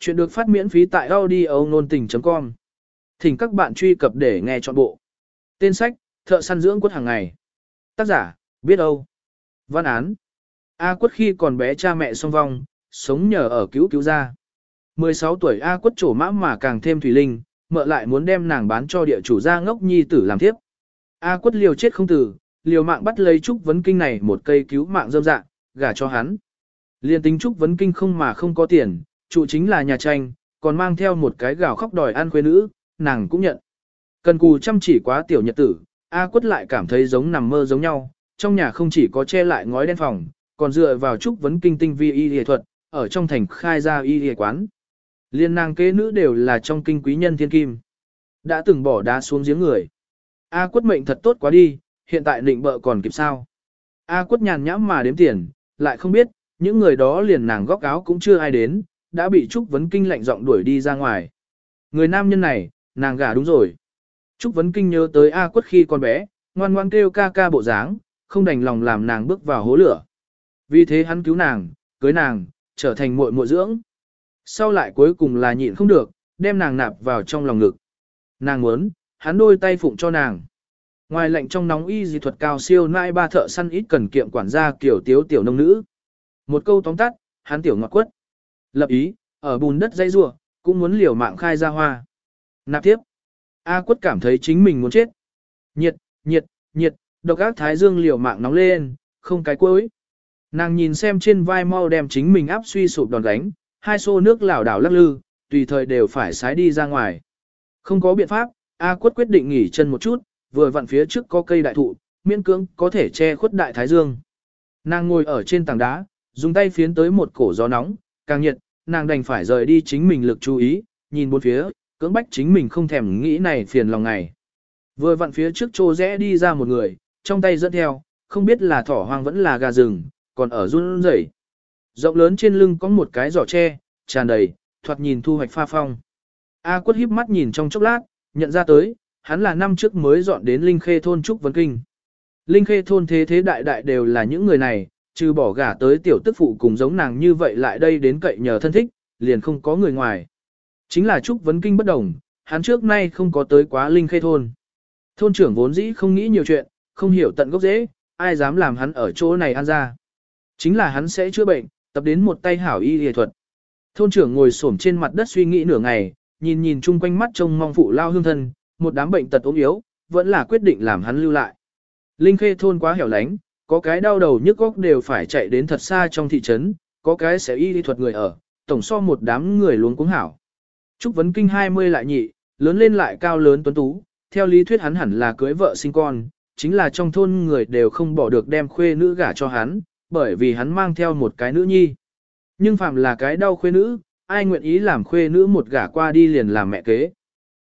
Chuyện được phát miễn phí tại audio nôn tình.com. Thỉnh các bạn truy cập để nghe trọn bộ. Tên sách, Thợ săn dưỡng quất hàng ngày. Tác giả, biết âu. Văn án. A quất khi còn bé cha mẹ song vong, sống nhờ ở cứu cứu gia. 16 tuổi A quất trổ mã mà càng thêm thủy linh, mợ lại muốn đem nàng bán cho địa chủ gia ngốc nhi tử làm tiếp. A quất liều chết không tử, liều mạng bắt lấy Trúc Vấn Kinh này một cây cứu mạng dâm dạng, gả cho hắn. Liên tính Trúc Vấn Kinh không mà không có tiền, trụ chính là nhà tranh, còn mang theo một cái gào khóc đòi ăn khuê nữ, nàng cũng nhận. Cần cù chăm chỉ quá tiểu nhật tử, A quất lại cảm thấy giống nằm mơ giống nhau, trong nhà không chỉ có che lại ngói đen phòng, còn dựa vào Trúc Vấn Kinh tinh vi y y thuật, ở trong thành khai ra y y quán. Liên nàng kế nữ đều là trong kinh quý nhân thiên kim. Đã từng bỏ đá xuống giếng người. A quất mệnh thật tốt quá đi, hiện tại định bợ còn kịp sao. A quất nhàn nhãm mà đếm tiền, lại không biết, những người đó liền nàng góc áo cũng chưa ai đến, đã bị Trúc Vấn Kinh lạnh giọng đuổi đi ra ngoài. Người nam nhân này, nàng gả đúng rồi. Trúc Vấn Kinh nhớ tới A quất khi con bé, ngoan ngoan kêu ca ca bộ dáng, không đành lòng làm nàng bước vào hố lửa. Vì thế hắn cứu nàng, cưới nàng, trở thành muội muội dưỡng. Sau lại cuối cùng là nhịn không được, đem nàng nạp vào trong lòng ngực. Nàng muốn, hắn đôi tay phụng cho nàng. Ngoài lạnh trong nóng y dị thuật cao siêu nai ba thợ săn ít cần kiệm quản gia kiểu tiếu tiểu nông nữ. Một câu tóm tắt, hắn tiểu ngọt quất. Lập ý, ở bùn đất dây rua, cũng muốn liều mạng khai ra hoa. Nạp tiếp. A quất cảm thấy chính mình muốn chết. Nhiệt, nhiệt, nhiệt, độc ác thái dương liều mạng nóng lên, không cái cuối. Nàng nhìn xem trên vai mau đem chính mình áp suy sụp đòn gánh hai xô nước lảo đảo lắc lư, tùy thời đều phải sái đi ra ngoài. Không có biện pháp, A quất quyết định nghỉ chân một chút, vừa vặn phía trước có cây đại thụ, miễn cưỡng có thể che khuất đại thái dương. Nàng ngồi ở trên tảng đá, dùng tay phiến tới một cổ gió nóng, càng nhiệt, nàng đành phải rời đi chính mình lực chú ý, nhìn bốn phía, cưỡng bách chính mình không thèm nghĩ này phiền lòng ngày. Vừa vặn phía trước trô rẽ đi ra một người, trong tay dẫn theo, không biết là thỏ hoang vẫn là gà rừng, còn ở run rẩy. Rộng lớn trên lưng có một cái giỏ tre, tràn đầy, thoạt nhìn thu hoạch pha phong. A quất híp mắt nhìn trong chốc lát, nhận ra tới, hắn là năm trước mới dọn đến Linh Khê thôn Trúc Vân Kinh. Linh Khê thôn thế thế đại đại đều là những người này, trừ bỏ gả tới tiểu tức phụ cùng giống nàng như vậy lại đây đến cậy nhờ thân thích, liền không có người ngoài. Chính là Trúc Vấn Kinh bất đồng, hắn trước nay không có tới quá Linh Khê thôn. Thôn trưởng vốn dĩ không nghĩ nhiều chuyện, không hiểu tận gốc dễ, ai dám làm hắn ở chỗ này ăn ra. Chính là hắn sẽ chữa bệnh, tập đến một tay hảo y y thuật. Thôn trưởng ngồi xổm trên mặt đất suy nghĩ nửa ngày, nhìn nhìn chung quanh mắt trông mong phụ lao hương thân, một đám bệnh tật ốm yếu, vẫn là quyết định làm hắn lưu lại. Linh Khê thôn quá hẻo lánh, có cái đau đầu nhức góc đều phải chạy đến thật xa trong thị trấn, có cái sẽ y lý thuật người ở, tổng so một đám người luống cuống hảo. Trúc Vấn Kinh 20 lại nhị, lớn lên lại cao lớn tuấn tú, theo lý thuyết hắn hẳn là cưới vợ sinh con, chính là trong thôn người đều không bỏ được đem khuê nữ gả cho hắn, bởi vì hắn mang theo một cái nữ nhi. Nhưng phạm là cái đau khuê nữ, ai nguyện ý làm khuê nữ một gả qua đi liền làm mẹ kế.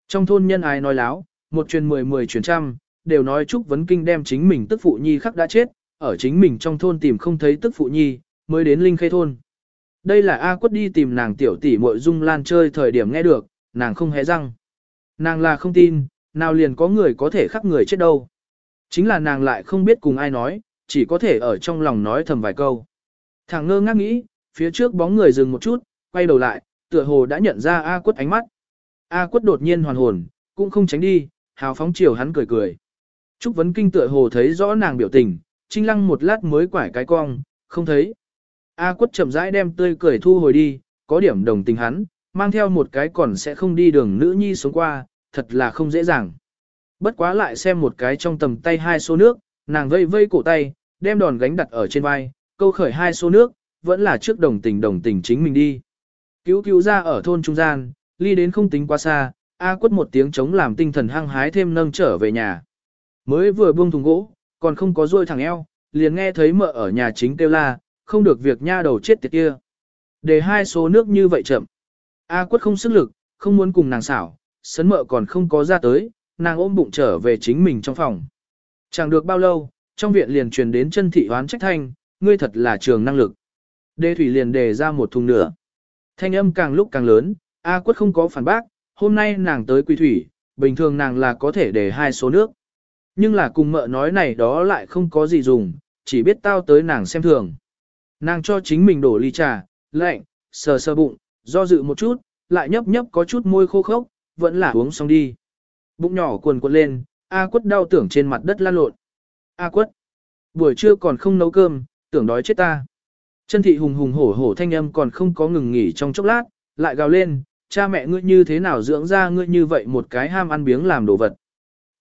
Trong thôn nhân ai nói láo, một truyền mười mười truyền trăm, đều nói Trúc Vấn Kinh đem chính mình tức phụ nhi khắc đã chết, ở chính mình trong thôn tìm không thấy tức phụ nhi, mới đến Linh Khê thôn. Đây là A quất đi tìm nàng tiểu tỷ muội dung lan chơi thời điểm nghe được, nàng không hé răng. Nàng là không tin, nào liền có người có thể khắc người chết đâu. Chính là nàng lại không biết cùng ai nói, chỉ có thể ở trong lòng nói thầm vài câu. Thằng ngơ ngác nghĩ, phía trước bóng người dừng một chút, quay đầu lại, tựa hồ đã nhận ra A quất ánh mắt. A quất đột nhiên hoàn hồn, cũng không tránh đi, hào phóng chiều hắn cười cười. Trúc Vấn Kinh tựa hồ thấy rõ nàng biểu tình, trinh lăng một lát mới quải cái cong, không thấy. A quất chậm rãi đem tươi cười thu hồi đi, có điểm đồng tình hắn, mang theo một cái còn sẽ không đi đường nữ nhi xuống qua, thật là không dễ dàng. Bất quá lại xem một cái trong tầm tay hai số nước, nàng vây vây cổ tay, đem đòn gánh đặt ở trên vai, câu khởi hai số nước, vẫn là trước đồng tình đồng tình chính mình đi. Cứu cứu ra ở thôn trung gian, ly đến không tính quá xa, A quất một tiếng chống làm tinh thần hăng hái thêm nâng trở về nhà. Mới vừa buông thùng gỗ, còn không có ruôi thằng eo, liền nghe thấy mợ ở nhà chính kêu la, không được việc nha đầu chết tiệt kia. Để hai số nước như vậy chậm. A quất không sức lực, không muốn cùng nàng xảo, sấn mợ còn không có ra tới, nàng ôm bụng trở về chính mình trong phòng. Chẳng được bao lâu, trong viện liền truyền đến chân thị hoán trách thanh, ngươi thật là trường năng lực. đê thủy liền đề ra một thùng nửa. Thanh âm càng lúc càng lớn, A quất không có phản bác, hôm nay nàng tới quỳ thủy, bình thường nàng là có thể để hai số nước. Nhưng là cùng mợ nói này đó lại không có gì dùng, chỉ biết tao tới nàng xem thường. Nàng cho chính mình đổ ly trà, lạnh, sờ sờ bụng, do dự một chút, lại nhấp nhấp có chút môi khô khốc, vẫn là uống xong đi. Bụng nhỏ cuồn cuộn lên, A quất đau tưởng trên mặt đất lan lộn. A quất, buổi trưa còn không nấu cơm, tưởng đói chết ta. Chân thị hùng hùng hổ hổ thanh âm còn không có ngừng nghỉ trong chốc lát, lại gào lên, cha mẹ ngươi như thế nào dưỡng ra ngươi như vậy một cái ham ăn biếng làm đồ vật.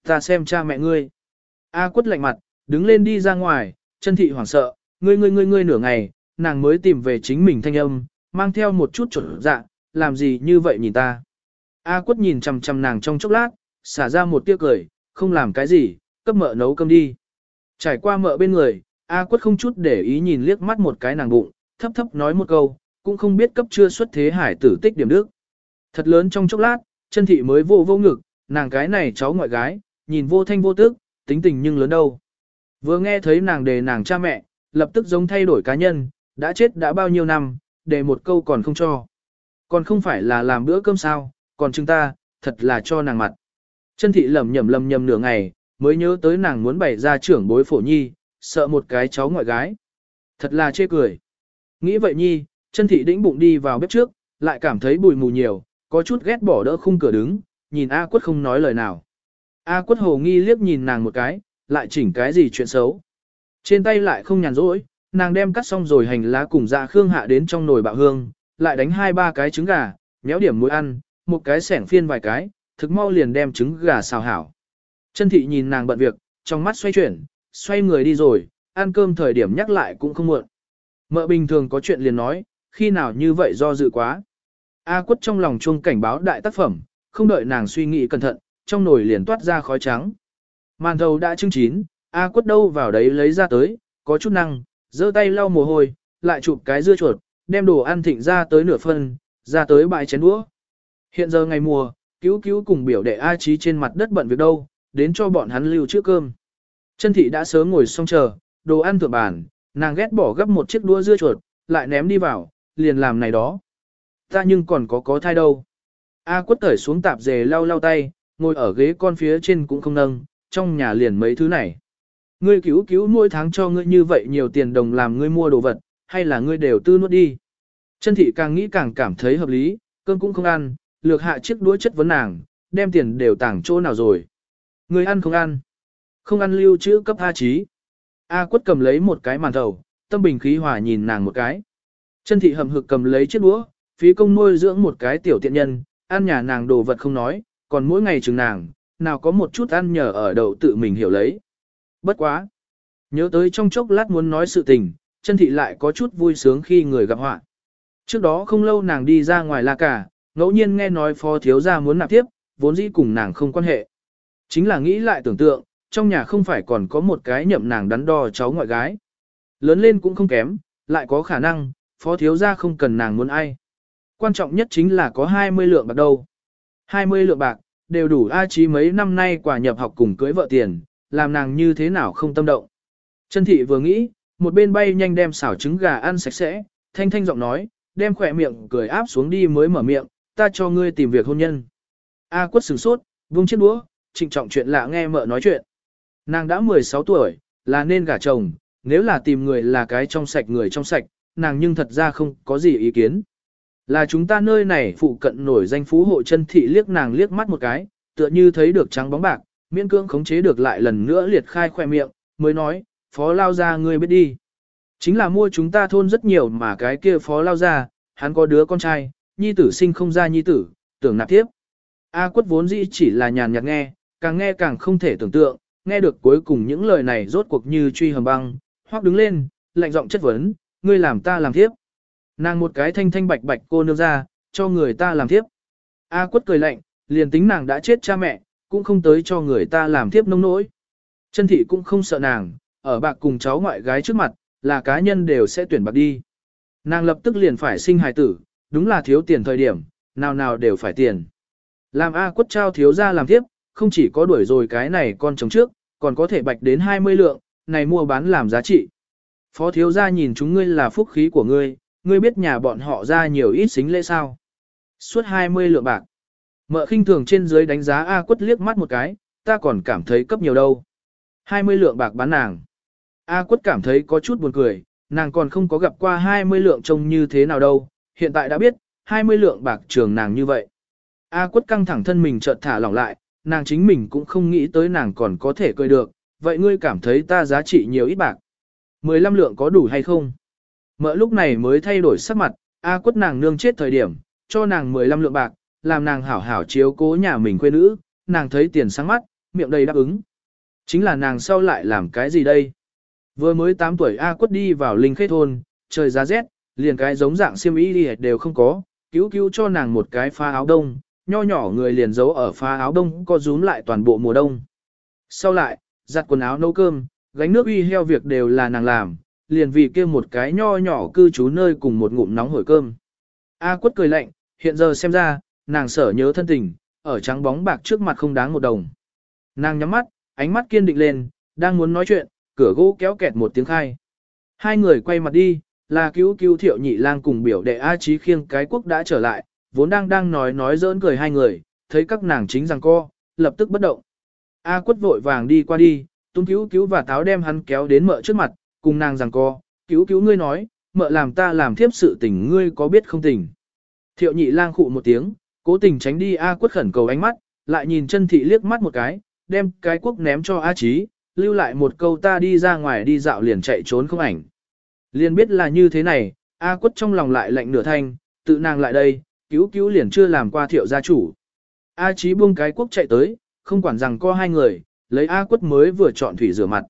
Ta xem cha mẹ ngươi. A quất lạnh mặt, đứng lên đi ra ngoài, chân thị hoảng sợ, ngươi ngươi ngươi ngươi nửa ngày, nàng mới tìm về chính mình thanh âm, mang theo một chút trở dạ, làm gì như vậy nhìn ta. A quất nhìn chằm chằm nàng trong chốc lát, xả ra một tiếc cười, không làm cái gì, cấp mợ nấu cơm đi. Trải qua mợ bên người, A quất không chút để ý nhìn liếc mắt một cái nàng bụng, thấp thấp nói một câu, cũng không biết cấp chưa xuất thế hải tử tích điểm đức. Thật lớn trong chốc lát, chân thị mới vô vô ngực, nàng cái này cháu ngoại gái, nhìn vô thanh vô tức, tính tình nhưng lớn đâu. Vừa nghe thấy nàng đề nàng cha mẹ, lập tức giống thay đổi cá nhân, đã chết đã bao nhiêu năm, để một câu còn không cho. Còn không phải là làm bữa cơm sao, còn chúng ta, thật là cho nàng mặt. Chân thị lầm nhầm lầm nhầm nửa ngày, mới nhớ tới nàng muốn bày ra trưởng bối phổ nhi, sợ một cái cháu ngoại gái. Thật là chê cười. Nghĩ vậy nhi, chân thị đĩnh bụng đi vào bếp trước, lại cảm thấy bùi mù nhiều, có chút ghét bỏ đỡ khung cửa đứng, nhìn A quất không nói lời nào. A quất hồ nghi liếc nhìn nàng một cái, lại chỉnh cái gì chuyện xấu. Trên tay lại không nhàn rỗi, nàng đem cắt xong rồi hành lá cùng dạ khương hạ đến trong nồi bạo hương, lại đánh hai ba cái trứng gà, méo điểm muối ăn, một cái sẻng phiên vài cái, thực mau liền đem trứng gà xào hảo. Chân thị nhìn nàng bận việc, trong mắt xoay chuyển, xoay người đi rồi, ăn cơm thời điểm nhắc lại cũng không muộn. Mợ bình thường có chuyện liền nói, khi nào như vậy do dự quá. A quất trong lòng chuông cảnh báo đại tác phẩm, không đợi nàng suy nghĩ cẩn thận, trong nồi liền toát ra khói trắng. Màn thầu đã trưng chín, A quất đâu vào đấy lấy ra tới, có chút năng, giơ tay lau mồ hôi, lại chụp cái dưa chuột, đem đồ ăn thịnh ra tới nửa phân, ra tới bãi chén đũa. Hiện giờ ngày mùa, cứu cứu cùng biểu đệ A Chí trên mặt đất bận việc đâu, đến cho bọn hắn lưu trước cơm. Chân thị đã sớm ngồi xong chờ, đồ ăn thượng bàn, nàng ghét bỏ gấp một chiếc đũa dưa chuột, lại ném đi vào, liền làm này đó. Ta nhưng còn có có thai đâu. A quất tởi xuống tạp dề lau lau tay, ngồi ở ghế con phía trên cũng không nâng, trong nhà liền mấy thứ này. Ngươi cứu cứu mỗi tháng cho ngươi như vậy nhiều tiền đồng làm ngươi mua đồ vật, hay là ngươi đều tư nuốt đi. Chân thị càng nghĩ càng cảm thấy hợp lý, cơm cũng không ăn, lược hạ chiếc đũa chất vấn nàng, đem tiền đều tảng chỗ nào rồi. Ngươi ăn không ăn. Không ăn lưu trữ cấp A trí. A quất cầm lấy một cái màn thầu, tâm bình khí hòa nhìn nàng một cái. Chân thị hầm hực cầm lấy chiếc đũa, phí công nuôi dưỡng một cái tiểu tiện nhân, ăn nhà nàng đồ vật không nói, còn mỗi ngày chừng nàng, nào có một chút ăn nhờ ở đầu tự mình hiểu lấy. Bất quá. Nhớ tới trong chốc lát muốn nói sự tình, chân thị lại có chút vui sướng khi người gặp họa. Trước đó không lâu nàng đi ra ngoài la cả, ngẫu nhiên nghe nói phó thiếu gia muốn nạp tiếp, vốn dĩ cùng nàng không quan hệ. Chính là nghĩ lại tưởng tượng, trong nhà không phải còn có một cái nhậm nàng đắn đo cháu ngoại gái. Lớn lên cũng không kém, lại có khả năng, phó thiếu gia không cần nàng muốn ai. Quan trọng nhất chính là có 20 lượng bạc đâu. 20 lượng bạc, đều đủ A Chí mấy năm nay quả nhập học cùng cưới vợ tiền, làm nàng như thế nào không tâm động. Chân thị vừa nghĩ, một bên bay nhanh đem xảo trứng gà ăn sạch sẽ, thanh thanh giọng nói, đem khỏe miệng cười áp xuống đi mới mở miệng, ta cho ngươi tìm việc hôn nhân. A quất sửng sốt, vung chiếc đũa, trịnh trọng chuyện lạ nghe mợ nói chuyện. Nàng đã 16 tuổi, là nên gả chồng, nếu là tìm người là cái trong sạch người trong sạch, nàng nhưng thật ra không có gì ý kiến. Là chúng ta nơi này phụ cận nổi danh phú hộ chân thị liếc nàng liếc mắt một cái, tựa như thấy được trắng bóng bạc, miễn cưỡng khống chế được lại lần nữa liệt khai khoe miệng, mới nói, phó lao ra ngươi biết đi. Chính là mua chúng ta thôn rất nhiều mà cái kia phó lao ra, hắn có đứa con trai, nhi tử sinh không ra nhi tử, tưởng nạp tiếp. A quất vốn dĩ chỉ là nhàn nhạt nghe, càng nghe càng không thể tưởng tượng, nghe được cuối cùng những lời này rốt cuộc như truy hầm băng, hoặc đứng lên, lạnh giọng chất vấn, ngươi làm ta làm tiếp. Nàng một cái thanh thanh bạch bạch cô nương ra, cho người ta làm thiếp. A quất cười lạnh, liền tính nàng đã chết cha mẹ, cũng không tới cho người ta làm thiếp nông nỗi. Chân thị cũng không sợ nàng, ở bạc cùng cháu ngoại gái trước mặt, là cá nhân đều sẽ tuyển bạc đi. Nàng lập tức liền phải sinh hài tử, đúng là thiếu tiền thời điểm, nào nào đều phải tiền. Làm A quất trao thiếu ra làm thiếp, không chỉ có đuổi rồi cái này con chồng trước, còn có thể bạch đến 20 lượng, này mua bán làm giá trị. Phó thiếu gia nhìn chúng ngươi là phúc khí của ngươi, ngươi biết nhà bọn họ ra nhiều ít xính lễ sao. Suốt 20 lượng bạc. Mợ khinh thường trên dưới đánh giá A quất liếc mắt một cái, ta còn cảm thấy cấp nhiều đâu. 20 lượng bạc bán nàng. A quất cảm thấy có chút buồn cười, nàng còn không có gặp qua 20 lượng trông như thế nào đâu, hiện tại đã biết, 20 lượng bạc trường nàng như vậy. A quất căng thẳng thân mình chợt thả lỏng lại, nàng chính mình cũng không nghĩ tới nàng còn có thể cười được, vậy ngươi cảm thấy ta giá trị nhiều ít bạc. 15 lượng có đủ hay không? Mợ lúc này mới thay đổi sắc mặt, A quất nàng nương chết thời điểm, cho nàng 15 lượng bạc, làm nàng hảo hảo chiếu cố nhà mình quê nữ, nàng thấy tiền sáng mắt, miệng đầy đáp ứng. Chính là nàng sau lại làm cái gì đây? Vừa mới 8 tuổi A quất đi vào linh khê thôn, trời giá rét, liền cái giống dạng xiêm y đi đều không có, cứu cứu cho nàng một cái pha áo đông, nho nhỏ người liền giấu ở pha áo đông có rúm lại toàn bộ mùa đông. Sau lại, giặt quần áo nấu cơm, gánh nước uy heo việc đều là nàng làm, liền vì kia một cái nho nhỏ cư trú nơi cùng một ngụm nóng hổi cơm. A quất cười lạnh, hiện giờ xem ra, nàng sở nhớ thân tình, ở trắng bóng bạc trước mặt không đáng một đồng. Nàng nhắm mắt, ánh mắt kiên định lên, đang muốn nói chuyện, cửa gỗ kéo kẹt một tiếng khai. Hai người quay mặt đi, là cứu cứu thiệu nhị lang cùng biểu đệ A Chí khiêng cái quốc đã trở lại, vốn đang đang nói nói giỡn cười hai người, thấy các nàng chính rằng co, lập tức bất động. A quất vội vàng đi qua đi, tung cứu cứu và táo đem hắn kéo đến mợ trước mặt, cùng nàng rằng co, cứu cứu ngươi nói, mợ làm ta làm thiếp sự tình ngươi có biết không tình. Thiệu nhị lang khụ một tiếng, cố tình tránh đi A quất khẩn cầu ánh mắt, lại nhìn chân thị liếc mắt một cái, đem cái quốc ném cho A trí lưu lại một câu ta đi ra ngoài đi dạo liền chạy trốn không ảnh. Liền biết là như thế này, A quất trong lòng lại lạnh nửa thanh, tự nàng lại đây, cứu cứu liền chưa làm qua thiệu gia chủ. A trí buông cái quốc chạy tới, không quản rằng có hai người, lấy A quất mới vừa chọn thủy rửa mặt.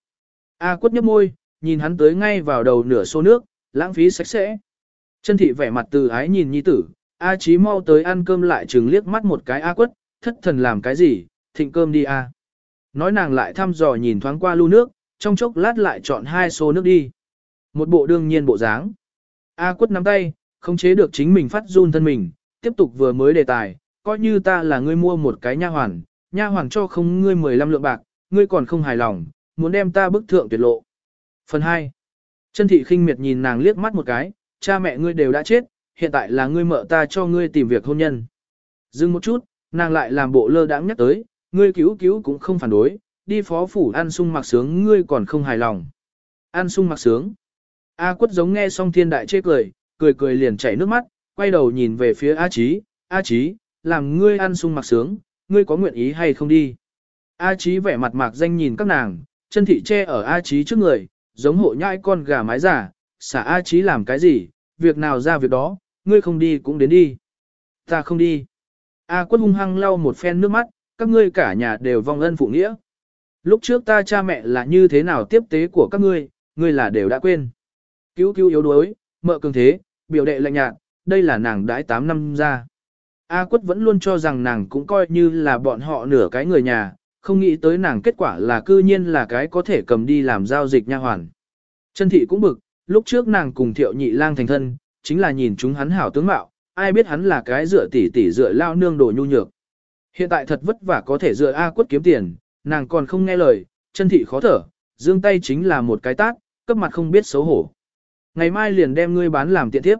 A quất nhấp môi, nhìn hắn tới ngay vào đầu nửa xô nước, lãng phí sạch sẽ. Chân thị vẻ mặt từ ái nhìn nhi tử, A Chí mau tới ăn cơm lại chừng liếc mắt một cái A quất, thất thần làm cái gì, thịnh cơm đi A. Nói nàng lại thăm dò nhìn thoáng qua lu nước, trong chốc lát lại chọn hai xô nước đi. Một bộ đương nhiên bộ dáng. A quất nắm tay, không chế được chính mình phát run thân mình, tiếp tục vừa mới đề tài, coi như ta là ngươi mua một cái nha hoàn, nha hoàn cho không ngươi 15 lượng bạc, ngươi còn không hài lòng, muốn đem ta bức thượng tuyệt lộ. Phần 2. Chân thị khinh miệt nhìn nàng liếc mắt một cái, cha mẹ ngươi đều đã chết, hiện tại là ngươi mợ ta cho ngươi tìm việc hôn nhân. Dừng một chút, nàng lại làm bộ lơ đãng nhắc tới, ngươi cứu cứu cũng không phản đối, đi phó phủ ăn sung mặc sướng ngươi còn không hài lòng. Ăn sung mặc sướng. A quất giống nghe xong thiên đại chê cười, cười cười liền chảy nước mắt, quay đầu nhìn về phía A Chí, A Chí, làm ngươi ăn sung mặc sướng, ngươi có nguyện ý hay không đi. A Chí vẻ mặt mạc danh nhìn các nàng, chân thị che ở A Chí trước người, giống hộ nhãi con gà mái giả, xả A Chí làm cái gì, việc nào ra việc đó, ngươi không đi cũng đến đi. Ta không đi. A quất hung hăng lau một phen nước mắt, các ngươi cả nhà đều vong ân phụ nghĩa. Lúc trước ta cha mẹ là như thế nào tiếp tế của các ngươi, ngươi là đều đã quên. Cứu cứu yếu đuối, mợ cường thế, biểu đệ lạnh nhạt, đây là nàng đãi 8 năm ra. A quất vẫn luôn cho rằng nàng cũng coi như là bọn họ nửa cái người nhà, không nghĩ tới nàng kết quả là cư nhiên là cái có thể cầm đi làm giao dịch nha hoàn. Chân thị cũng bực, lúc trước nàng cùng thiệu nhị lang thành thân, chính là nhìn chúng hắn hảo tướng mạo, ai biết hắn là cái dựa tỷ tỷ dựa lao nương đồ nhu nhược. Hiện tại thật vất vả có thể dựa A quất kiếm tiền, nàng còn không nghe lời, chân thị khó thở, dương tay chính là một cái tát, cấp mặt không biết xấu hổ. Ngày mai liền đem ngươi bán làm tiện tiếp.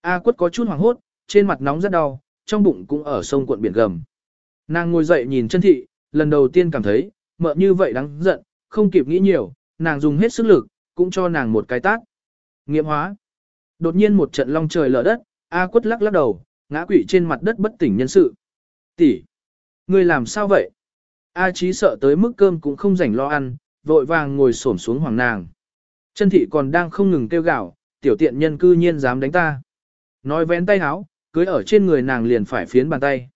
A quất có chút hoảng hốt, trên mặt nóng rất đau, trong bụng cũng ở sông cuộn biển gầm. Nàng ngồi dậy nhìn chân thị, lần đầu tiên cảm thấy, mợ như vậy đáng giận, không kịp nghĩ nhiều, nàng dùng hết sức lực, cũng cho nàng một cái tát. Nghiệm hóa. Đột nhiên một trận long trời lở đất, A quất lắc lắc đầu, ngã quỵ trên mặt đất bất tỉnh nhân sự. Tỷ, Ngươi làm sao vậy? A Chí sợ tới mức cơm cũng không rảnh lo ăn, vội vàng ngồi xổm xuống hoàng nàng. Chân thị còn đang không ngừng kêu gào, tiểu tiện nhân cư nhiên dám đánh ta. Nói vén tay háo, cưới ở trên người nàng liền phải phiến bàn tay.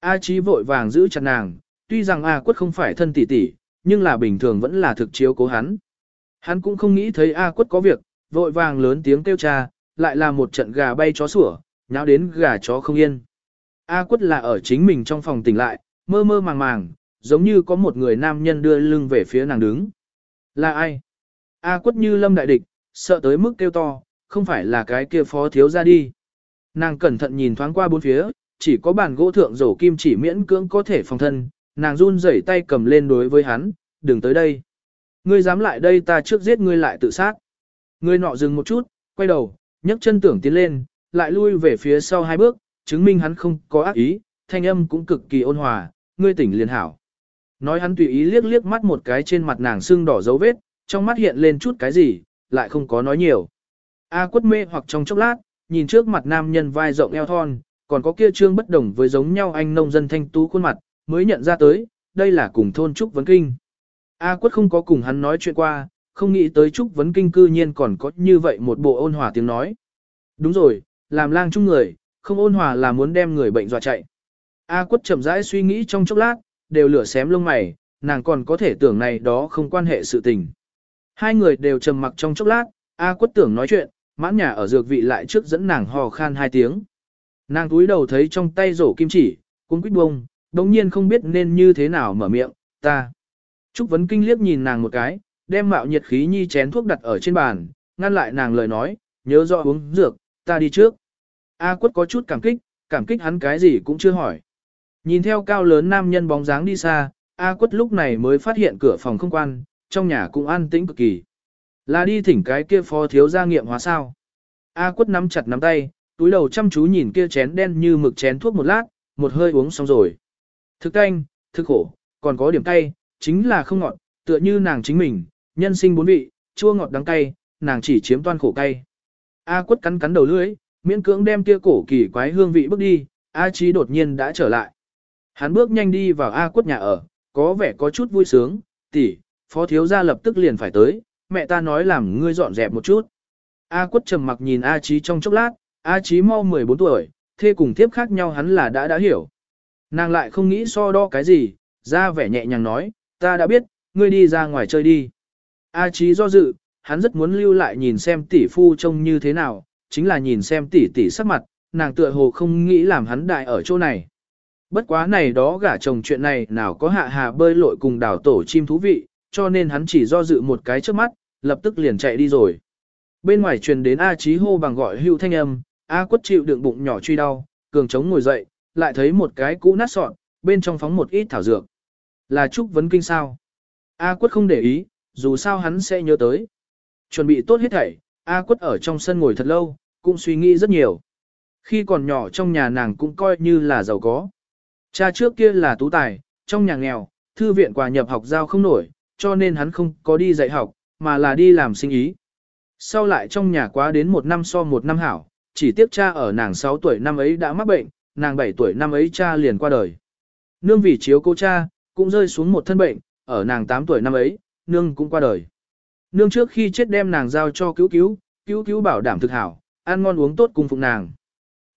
A Chí vội vàng giữ chặt nàng, tuy rằng A quất không phải thân tỷ tỷ, nhưng là bình thường vẫn là thực chiếu cố hắn. Hắn cũng không nghĩ thấy A quất có việc, vội vàng lớn tiếng kêu cha, lại là một trận gà bay chó sủa, nháo đến gà chó không yên. A quất là ở chính mình trong phòng tỉnh lại, mơ mơ màng màng, giống như có một người nam nhân đưa lưng về phía nàng đứng. Là ai? A quất như lâm đại địch, sợ tới mức kêu to, không phải là cái kia phó thiếu ra đi. Nàng cẩn thận nhìn thoáng qua bốn phía, chỉ có bàn gỗ thượng rổ kim chỉ miễn cưỡng có thể phòng thân, nàng run rẩy tay cầm lên đối với hắn, đừng tới đây. Ngươi dám lại đây ta trước giết ngươi lại tự sát. Ngươi nọ dừng một chút, quay đầu, nhấc chân tưởng tiến lên, lại lui về phía sau hai bước, chứng minh hắn không có ác ý, thanh âm cũng cực kỳ ôn hòa, ngươi tỉnh liền hảo. Nói hắn tùy ý liếc liếc mắt một cái trên mặt nàng sưng đỏ dấu vết, trong mắt hiện lên chút cái gì, lại không có nói nhiều. A quất mê hoặc trong chốc lát, nhìn trước mặt nam nhân vai rộng eo thon, còn có kia trương bất đồng với giống nhau anh nông dân thanh tú khuôn mặt, mới nhận ra tới, đây là cùng thôn Trúc Vấn Kinh. A quất không có cùng hắn nói chuyện qua, không nghĩ tới Trúc Vấn Kinh cư nhiên còn có như vậy một bộ ôn hòa tiếng nói. Đúng rồi, làm lang chung người, không ôn hòa là muốn đem người bệnh dọa chạy. A quất chậm rãi suy nghĩ trong chốc lát, đều lửa xém lông mày, nàng còn có thể tưởng này đó không quan hệ sự tình. Hai người đều trầm mặc trong chốc lát, A quất tưởng nói chuyện, mãn nhà ở dược vị lại trước dẫn nàng hò khan hai tiếng. Nàng túi đầu thấy trong tay rổ kim chỉ, cũng quýt bông, đồng nhiên không biết nên như thế nào mở miệng, ta. Trúc Vấn Kinh liếc nhìn nàng một cái, đem mạo nhiệt khí nhi chén thuốc đặt ở trên bàn, ngăn lại nàng lời nói, nhớ rõ uống dược, ta đi trước. A quất có chút cảm kích, cảm kích hắn cái gì cũng chưa hỏi. Nhìn theo cao lớn nam nhân bóng dáng đi xa, A quất lúc này mới phát hiện cửa phòng không quan, trong nhà cũng an tĩnh cực kỳ. Là đi thỉnh cái kia phó thiếu gia nghiệm hóa sao. A quất nắm chặt nắm tay, túi đầu chăm chú nhìn kia chén đen như mực chén thuốc một lát, một hơi uống xong rồi. Thực canh, thực khổ, còn có điểm cay, chính là không ngọt, tựa như nàng chính mình, nhân sinh bốn vị, chua ngọt đắng cay, nàng chỉ chiếm toan khổ cay. A quất cắn cắn đầu lưỡi, miễn cưỡng đem kia cổ kỳ quái hương vị bước đi, A Chí đột nhiên đã trở lại. Hắn bước nhanh đi vào A quất nhà ở, có vẻ có chút vui sướng, tỷ, phó thiếu gia lập tức liền phải tới, mẹ ta nói làm ngươi dọn dẹp một chút. A quất trầm mặc nhìn A Chí trong chốc lát, A Chí mau 14 tuổi, thê cùng tiếp khác nhau hắn là đã đã hiểu. Nàng lại không nghĩ so đo cái gì, ra vẻ nhẹ nhàng nói, ta đã biết, ngươi đi ra ngoài chơi đi. A trí do dự, hắn rất muốn lưu lại nhìn xem tỷ phu trông như thế nào, chính là nhìn xem tỷ tỷ sắc mặt, nàng tựa hồ không nghĩ làm hắn đại ở chỗ này. Bất quá này đó gả chồng chuyện này nào có hạ hà bơi lội cùng đảo tổ chim thú vị, cho nên hắn chỉ do dự một cái trước mắt, lập tức liền chạy đi rồi. Bên ngoài truyền đến A Chí hô bằng gọi hưu thanh âm, A quất chịu đựng bụng nhỏ truy đau, cường chống ngồi dậy, lại thấy một cái cũ nát sọn, bên trong phóng một ít thảo dược. Là Trúc Vấn Kinh sao? A quất không để ý, dù sao hắn sẽ nhớ tới. Chuẩn bị tốt hết thảy, A quất ở trong sân ngồi thật lâu, cũng suy nghĩ rất nhiều. Khi còn nhỏ trong nhà nàng cũng coi như là giàu có. Cha trước kia là tú tài, trong nhà nghèo, thư viện quà nhập học giao không nổi, cho nên hắn không có đi dạy học, mà là đi làm sinh ý. Sau lại trong nhà quá đến một năm so một năm hảo, chỉ tiếc cha ở nàng 6 tuổi năm ấy đã mắc bệnh, nàng 7 tuổi năm ấy cha liền qua đời. Nương vì chiếu cô cha, cũng rơi xuống một thân bệnh, ở nàng 8 tuổi năm ấy, nương cũng qua đời. Nương trước khi chết đem nàng giao cho cứu cứu, cứu cứu bảo đảm thực hảo, ăn ngon uống tốt cùng phụng nàng.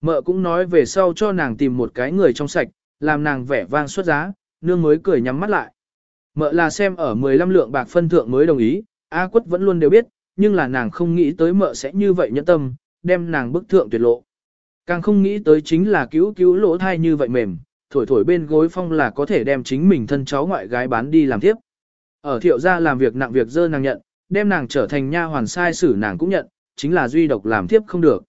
Mợ cũng nói về sau cho nàng tìm một cái người trong sạch, làm nàng vẻ vang xuất giá, nương mới cười nhắm mắt lại. Mợ là xem ở 15 lượng bạc phân thượng mới đồng ý, A quất vẫn luôn đều biết, nhưng là nàng không nghĩ tới mợ sẽ như vậy nhẫn tâm, đem nàng bức thượng tuyệt lộ. Càng không nghĩ tới chính là cứu cứu lỗ thai như vậy mềm, thổi thổi bên gối phong là có thể đem chính mình thân cháu ngoại gái bán đi làm tiếp. Ở thiệu gia làm việc nặng việc dơ nàng nhận, đem nàng trở thành nha hoàn sai xử nàng cũng nhận, chính là duy độc làm tiếp không được.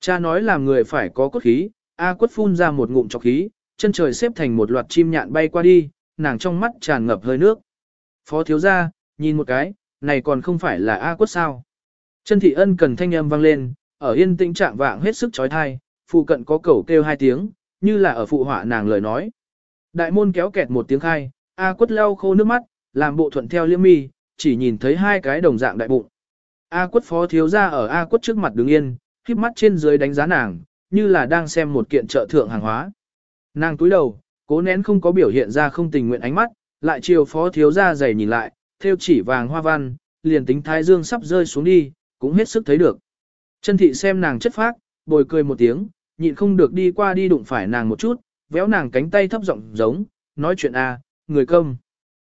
Cha nói làm người phải có cốt khí, A quất phun ra một ngụm trọc khí, chân trời xếp thành một loạt chim nhạn bay qua đi, nàng trong mắt tràn ngập hơi nước. Phó thiếu gia, nhìn một cái, này còn không phải là A quất sao. Chân thị ân cần thanh âm vang lên, ở yên tĩnh trạng vạng hết sức chói thai, phụ cận có cầu kêu hai tiếng, như là ở phụ họa nàng lời nói. Đại môn kéo kẹt một tiếng khai, A quất lau khô nước mắt, làm bộ thuận theo liêm mi, chỉ nhìn thấy hai cái đồng dạng đại bụng. A quất phó thiếu gia ở A quất trước mặt đứng yên, khiếp mắt trên dưới đánh giá nàng, như là đang xem một kiện trợ thượng hàng hóa. Nàng túi đầu, cố nén không có biểu hiện ra không tình nguyện ánh mắt, lại chiều phó thiếu gia dày nhìn lại, theo chỉ vàng hoa văn, liền tính thái dương sắp rơi xuống đi, cũng hết sức thấy được. Chân thị xem nàng chất phác, bồi cười một tiếng, nhịn không được đi qua đi đụng phải nàng một chút, véo nàng cánh tay thấp giọng giống, nói chuyện A, người công.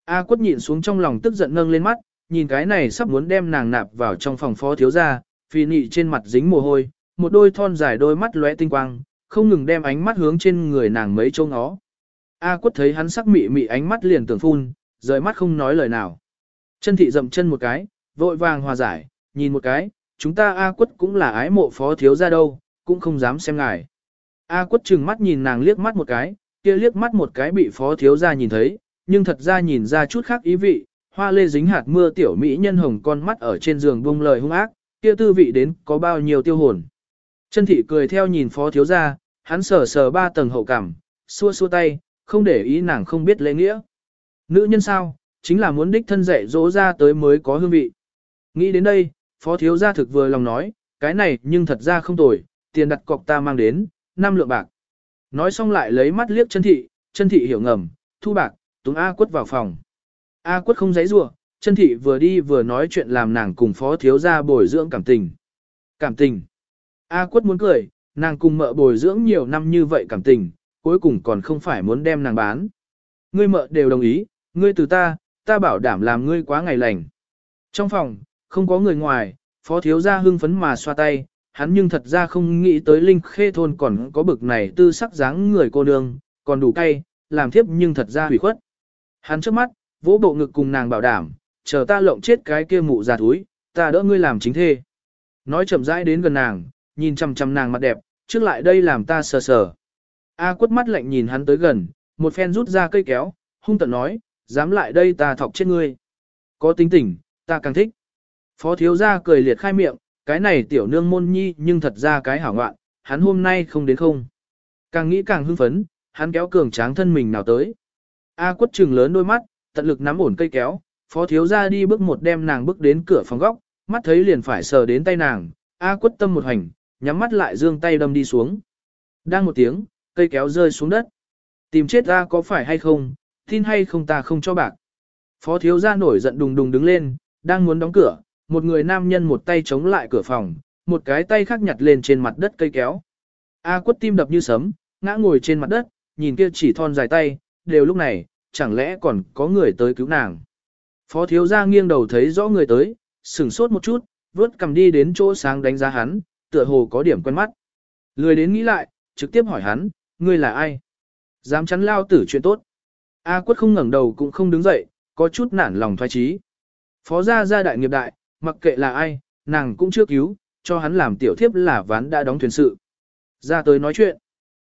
A quất nhịn xuống trong lòng tức giận nâng lên mắt, nhìn cái này sắp muốn đem nàng nạp vào trong phòng phó thiếu gia, phi nị trên mặt dính mồ hôi, một đôi thon dài đôi mắt lóe tinh quang, không ngừng đem ánh mắt hướng trên người nàng mấy châu ngó. A quất thấy hắn sắc mị mị ánh mắt liền tưởng phun, rời mắt không nói lời nào. Chân thị dậm chân một cái, vội vàng hòa giải, nhìn một cái, chúng ta A quất cũng là ái mộ phó thiếu gia đâu, cũng không dám xem ngài. A quất chừng mắt nhìn nàng liếc mắt một cái, kia liếc mắt một cái bị phó thiếu gia nhìn thấy, nhưng thật ra nhìn ra chút khác ý vị, hoa lê dính hạt mưa tiểu mỹ nhân hồng con mắt ở trên giường buông lời hung ác, kia tư vị đến có bao nhiêu tiêu hồn. Chân thị cười theo nhìn phó thiếu gia, hắn sờ sờ ba tầng hậu cảm, xua xua tay, không để ý nàng không biết lễ nghĩa. Nữ nhân sao, chính là muốn đích thân dạy dỗ ra tới mới có hương vị. Nghĩ đến đây, phó thiếu gia thực vừa lòng nói, cái này nhưng thật ra không tồi, tiền đặt cọc ta mang đến, 5 lượng bạc. Nói xong lại lấy mắt liếc chân thị, chân thị hiểu ngầm, thu bạc, túng A quất vào phòng. A quất không giấy rủa chân thị vừa đi vừa nói chuyện làm nàng cùng phó thiếu gia bồi dưỡng cảm tình. Cảm tình. A quất muốn cười, nàng cùng mợ bồi dưỡng nhiều năm như vậy cảm tình, cuối cùng còn không phải muốn đem nàng bán. Ngươi mợ đều đồng ý, ngươi từ ta, ta bảo đảm làm ngươi quá ngày lành. Trong phòng, không có người ngoài, phó thiếu gia hưng phấn mà xoa tay, hắn nhưng thật ra không nghĩ tới linh khê thôn còn có bực này tư sắc dáng người cô nương, còn đủ cay, làm thiếp nhưng thật ra hủy khuất. Hắn trước mắt, vỗ bộ ngực cùng nàng bảo đảm, chờ ta lộng chết cái kia mụ già túi, ta đỡ ngươi làm chính thê. Nói chậm rãi đến gần nàng, nhìn chăm chăm nàng mặt đẹp, trước lại đây làm ta sờ sờ. A quất mắt lạnh nhìn hắn tới gần, một phen rút ra cây kéo, hung tận nói, dám lại đây ta thọc chết ngươi. Có tính tình, ta càng thích. Phó thiếu gia cười liệt khai miệng, cái này tiểu nương môn nhi nhưng thật ra cái hảo ngoạn, hắn hôm nay không đến không. Càng nghĩ càng hưng phấn, hắn kéo cường tráng thân mình nào tới. A quất trừng lớn đôi mắt, tận lực nắm ổn cây kéo, phó thiếu gia đi bước một đem nàng bước đến cửa phòng góc, mắt thấy liền phải sờ đến tay nàng, A quất tâm một hành, nhắm mắt lại dương tay đâm đi xuống. Đang một tiếng, cây kéo rơi xuống đất. Tìm chết ta có phải hay không, tin hay không ta không cho bạc. Phó thiếu gia nổi giận đùng đùng đứng lên, đang muốn đóng cửa, một người nam nhân một tay chống lại cửa phòng, một cái tay khác nhặt lên trên mặt đất cây kéo. A quất tim đập như sấm, ngã ngồi trên mặt đất, nhìn kia chỉ thon dài tay, đều lúc này, chẳng lẽ còn có người tới cứu nàng. Phó thiếu gia nghiêng đầu thấy rõ người tới, sửng sốt một chút, vớt cầm đi đến chỗ sáng đánh giá hắn, tựa hồ có điểm quen mắt. Lười đến nghĩ lại, trực tiếp hỏi hắn, ngươi là ai? Dám chắn lao tử chuyện tốt. A quất không ngẩng đầu cũng không đứng dậy, có chút nản lòng thoái trí. Phó gia gia đại nghiệp đại, mặc kệ là ai, nàng cũng chưa cứu, cho hắn làm tiểu thiếp là ván đã đóng thuyền sự. Ra tới nói chuyện.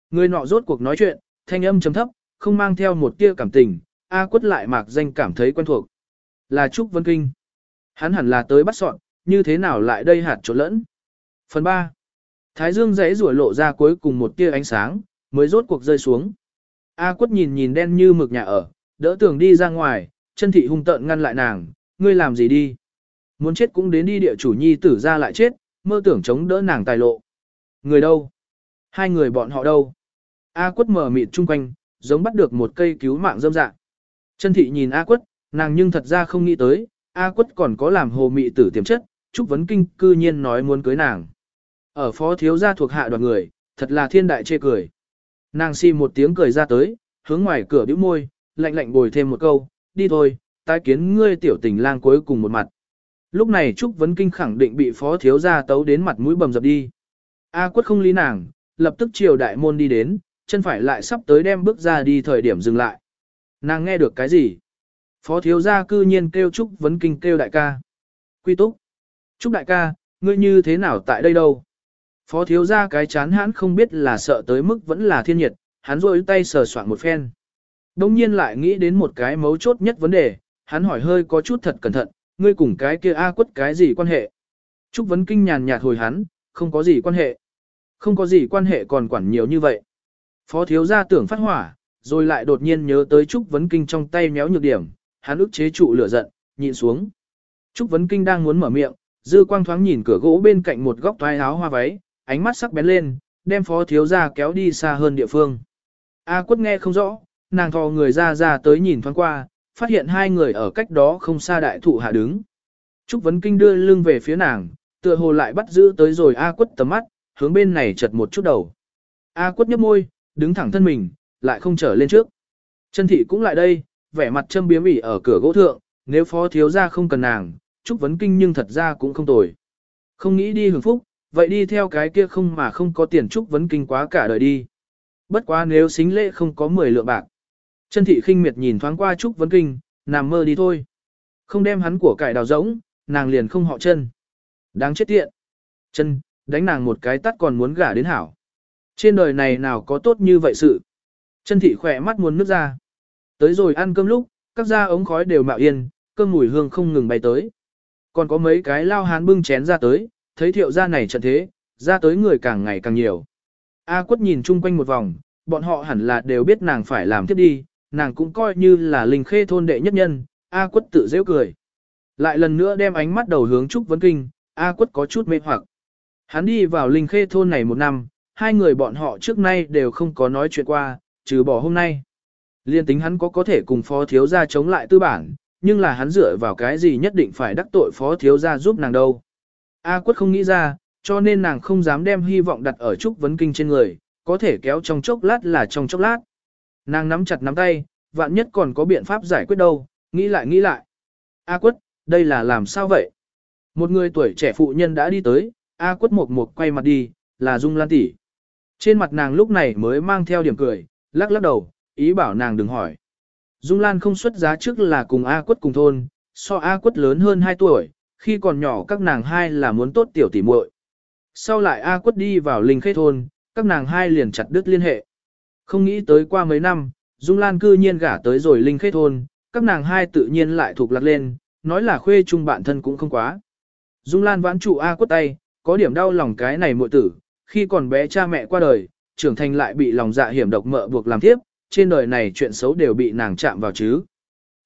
Người nọ rốt cuộc nói chuyện, thanh âm trầm thấp, không mang theo một tia cảm tình, A quất lại mạc danh cảm thấy quen thuộc. Là Trúc Vân Kinh. Hắn hẳn là tới bắt sọn, như thế nào lại đây hạt trộn lẫn. Phần 3. Thái dương dãy rủa lộ ra cuối cùng một tia ánh sáng, mới rốt cuộc rơi xuống. A quất nhìn nhìn đen như mực nhà ở, đỡ tưởng đi ra ngoài, chân thị hung tợn ngăn lại nàng, ngươi làm gì đi. Muốn chết cũng đến đi địa chủ nhi tử ra lại chết, mơ tưởng chống đỡ nàng tài lộ. Người đâu? Hai người bọn họ đâu? A quất mở mịt chung quanh, giống bắt được một cây cứu mạng dâm dạng. Chân thị nhìn A quất, nàng nhưng thật ra không nghĩ tới, A quất còn có làm hồ mị tử tiềm chất, Trúc Vấn Kinh cư nhiên nói muốn cưới nàng. Ở phó thiếu gia thuộc hạ đoàn người, thật là thiên đại chê cười. Nàng si một tiếng cười ra tới, hướng ngoài cửa bĩu môi, lạnh lạnh bồi thêm một câu, đi thôi, tái kiến ngươi tiểu tình lang cuối cùng một mặt. Lúc này Trúc Vấn Kinh khẳng định bị phó thiếu gia tấu đến mặt mũi bầm dập đi. A quất không lý nàng, lập tức chiều đại môn đi đến, chân phải lại sắp tới đem bước ra đi thời điểm dừng lại. Nàng nghe được cái gì? Phó thiếu gia cư nhiên kêu Trúc Vấn Kinh kêu đại ca. Quy túc. Trúc đại ca, ngươi như thế nào tại đây đâu? Phó thiếu gia cái chán hãn không biết là sợ tới mức vẫn là thiên nhiệt, hắn rôi tay sờ soạn một phen. Đông nhiên lại nghĩ đến một cái mấu chốt nhất vấn đề, hắn hỏi hơi có chút thật cẩn thận, ngươi cùng cái kia A quất cái gì quan hệ? Trúc vấn kinh nhàn nhạt hồi hắn, không có gì quan hệ. Không có gì quan hệ còn quản nhiều như vậy. Phó thiếu gia tưởng phát hỏa, rồi lại đột nhiên nhớ tới Trúc vấn kinh trong tay méo nhược điểm, hắn ức chế trụ lửa giận, nhịn xuống. Trúc vấn kinh đang muốn mở miệng, dư quang thoáng nhìn cửa gỗ bên cạnh một góc toái áo hoa váy, ánh mắt sắc bén lên, đem phó thiếu gia kéo đi xa hơn địa phương. A quất nghe không rõ, nàng thò người ra ra tới nhìn thoáng qua, phát hiện hai người ở cách đó không xa đại thụ hạ đứng. Trúc Vấn Kinh đưa lưng về phía nàng, tựa hồ lại bắt giữ tới rồi A quất tầm mắt, hướng bên này chật một chút đầu. A quất nhấp môi, đứng thẳng thân mình, lại không trở lên trước. Chân thị cũng lại đây, vẻ mặt châm biếm ỉ ở cửa gỗ thượng, nếu phó thiếu gia không cần nàng, Trúc Vấn Kinh nhưng thật ra cũng không tồi. Không nghĩ đi hưởng phúc, vậy đi theo cái kia không mà không có tiền Trúc Vấn Kinh quá cả đời đi. Bất quá nếu xính lễ không có 10 lượng bạc. Chân thị khinh miệt nhìn thoáng qua Trúc Vấn Kinh, nằm mơ đi thôi. Không đem hắn của cải đào rỗng, nàng liền không họ chân. Đáng chết tiện. Chân, đánh nàng một cái tắt còn muốn gả đến hảo. Trên đời này nào có tốt như vậy sự. Chân thị khỏe mắt muốn nước ra. Tới rồi ăn cơm lúc, các da ống khói đều mạo yên, cơm mùi hương không ngừng bay tới. Còn có mấy cái lao hán bưng chén ra tới, thấy thiệu gia này trận thế, ra tới người càng ngày càng nhiều. A quất nhìn chung quanh một vòng, bọn họ hẳn là đều biết nàng phải làm tiếp đi, nàng cũng coi như là linh khê thôn đệ nhất nhân, A quất tự dễ cười. Lại lần nữa đem ánh mắt đầu hướng Trúc Vấn Kinh, A quất có chút mê hoặc. Hắn đi vào Linh Khê thôn này một năm, hai người bọn họ trước nay đều không có nói chuyện qua, trừ bỏ hôm nay. Liên tính hắn có có thể cùng phó thiếu gia chống lại tư bản, nhưng là hắn dựa vào cái gì nhất định phải đắc tội phó thiếu gia giúp nàng đâu. A quất không nghĩ ra, cho nên nàng không dám đem hy vọng đặt ở Trúc Vấn Kinh trên người, có thể kéo trong chốc lát là trong chốc lát. Nàng nắm chặt nắm tay, vạn nhất còn có biện pháp giải quyết đâu, nghĩ lại nghĩ lại. A quất, đây là làm sao vậy? Một người tuổi trẻ phụ nhân đã đi tới, A quất một một quay mặt đi, là Dung Lan tỷ. Trên mặt nàng lúc này mới mang theo điểm cười, lắc lắc đầu, ý bảo nàng đừng hỏi. Dung Lan không xuất giá trước là cùng A quất cùng thôn, so A quất lớn hơn 2 tuổi, khi còn nhỏ các nàng hai là muốn tốt tiểu tỉ muội. Sau lại A quất đi vào linh khê thôn, các nàng hai liền chặt đứt liên hệ. Không nghĩ tới qua mấy năm, Dung Lan cư nhiên gả tới rồi linh khê thôn, các nàng hai tự nhiên lại thuộc lạc lên, nói là khuê chung bạn thân cũng không quá. Dung Lan vãn trụ A quất tay, có điểm đau lòng cái này muội tử, khi còn bé cha mẹ qua đời, trưởng thành lại bị lòng dạ hiểm độc mợ buộc làm tiếp, trên đời này chuyện xấu đều bị nàng chạm vào chứ.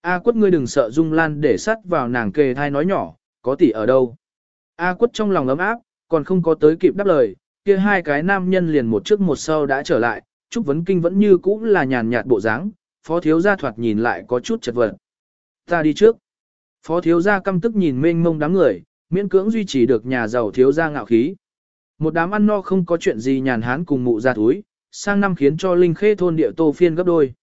A quất ngươi đừng sợ Dung Lan để sắt vào nàng kề thai nói nhỏ, có tỷ ở đâu. A quất trong lòng ấm áp, còn không có tới kịp đáp lời, kia hai cái nam nhân liền một trước một sau đã trở lại, Trúc Vấn Kinh vẫn như cũ là nhàn nhạt bộ dáng, phó thiếu gia thoạt nhìn lại có chút chật vật. Ta đi trước. Phó thiếu gia căm tức nhìn mênh mông đám người, miễn cưỡng duy trì được nhà giàu thiếu gia ngạo khí. Một đám ăn no không có chuyện gì nhàn hán cùng mụ ra túi, sang năm khiến cho Linh Khê thôn địa tô phiên gấp đôi.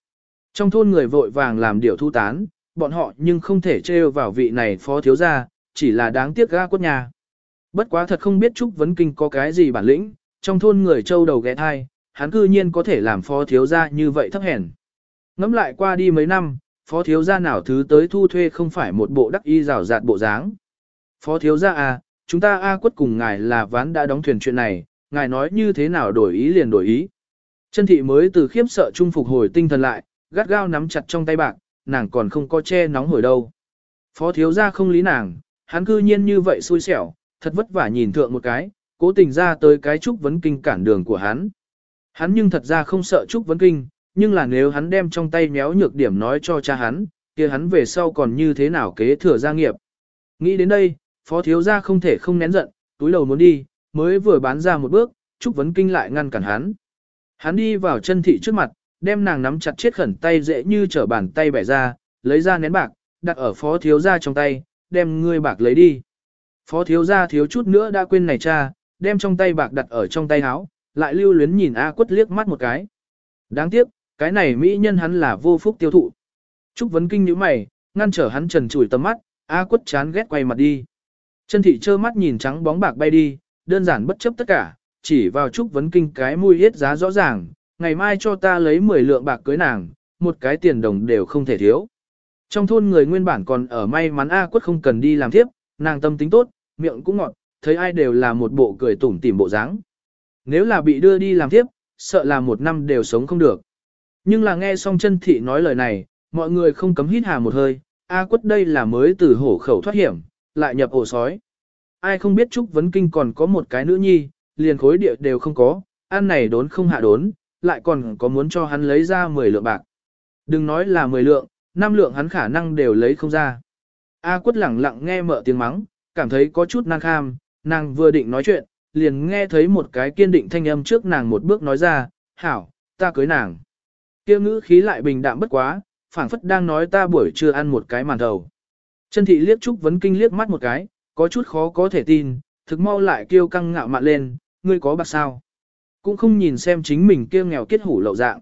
Trong thôn người vội vàng làm điều thu tán, bọn họ nhưng không thể trêu vào vị này phó thiếu gia, chỉ là đáng tiếc ga quất nhà. Bất quá thật không biết Trúc Vấn Kinh có cái gì bản lĩnh, trong thôn người châu đầu ghé thai, hắn cư nhiên có thể làm phó thiếu gia như vậy thấp hèn. Ngắm lại qua đi mấy năm, phó thiếu gia nào thứ tới thu thuê không phải một bộ đắc y rào rạt bộ dáng. Phó thiếu gia à, chúng ta A quất cùng ngài là ván đã đóng thuyền chuyện này, ngài nói như thế nào đổi ý liền đổi ý. Chân thị mới từ khiếp sợ trung phục hồi tinh thần lại, gắt gao nắm chặt trong tay bạc, nàng còn không có che nóng hồi đâu. Phó thiếu gia không lý nàng, hắn cư nhiên như vậy xui xẻo, thật vất vả nhìn thượng một cái, cố tình ra tới cái trúc vấn kinh cản đường của hắn. Hắn nhưng thật ra không sợ trúc vấn kinh, nhưng là nếu hắn đem trong tay méo nhược điểm nói cho cha hắn, kia hắn về sau còn như thế nào kế thừa gia nghiệp. Nghĩ đến đây, phó thiếu gia không thể không nén giận, túi đầu muốn đi, mới vừa bán ra một bước, trúc vấn kinh lại ngăn cản hắn. Hắn đi vào chân thị trước mặt, đem nàng nắm chặt chết khẩn tay dễ như trở bàn tay bẻ ra, lấy ra nén bạc, đặt ở phó thiếu gia trong tay, đem ngươi bạc lấy đi. Phó thiếu gia thiếu chút nữa đã quên này cha, đem trong tay bạc đặt ở trong tay áo, lại lưu luyến nhìn A quất liếc mắt một cái. Đáng tiếc, cái này mỹ nhân hắn là vô phúc tiêu thụ. Trúc vấn kinh nhíu mày, ngăn trở hắn trần trụi tầm mắt, A quất chán ghét quay mặt đi. Chân thị trơ mắt nhìn trắng bóng bạc bay đi, đơn giản bất chấp tất cả, chỉ vào Trúc vấn kinh cái mùi yết giá rõ ràng, ngày mai cho ta lấy 10 lượng bạc cưới nàng, một cái tiền đồng đều không thể thiếu. Trong thôn người nguyên bản còn ở may mắn A quất không cần đi làm tiếp, nàng tâm tính tốt, miệng cũng ngọt, thấy ai đều là một bộ cười tủm tỉm bộ dáng. Nếu là bị đưa đi làm tiếp, sợ là một năm đều sống không được. Nhưng là nghe xong chân thị nói lời này, mọi người không cấm hít hà một hơi, A quất đây là mới từ hổ khẩu thoát hiểm, lại nhập ổ sói. Ai không biết Trúc Vấn Kinh còn có một cái nữ nhi, liền khối địa đều không có, ăn này đốn không hạ đốn, lại còn có muốn cho hắn lấy ra 10 lượng bạc. Đừng nói là 10 lượng, 5 lượng hắn khả năng đều lấy không ra. A quất lẳng lặng nghe mợ tiếng mắng, cảm thấy có chút nang kham, nàng vừa định nói chuyện, liền nghe thấy một cái kiên định thanh âm trước nàng một bước nói ra, hảo, ta cưới nàng. Kia ngữ khí lại bình đạm bất quá, phảng phất đang nói ta buổi trưa ăn một cái màn đầu. Chân thị liếc Trúc Vấn Kinh liếc mắt một cái, có chút khó có thể tin, thực mau lại kêu căng ngạo mạn lên, ngươi có bạc sao? Cũng không nhìn xem chính mình kêu nghèo kết hủ lậu dạng.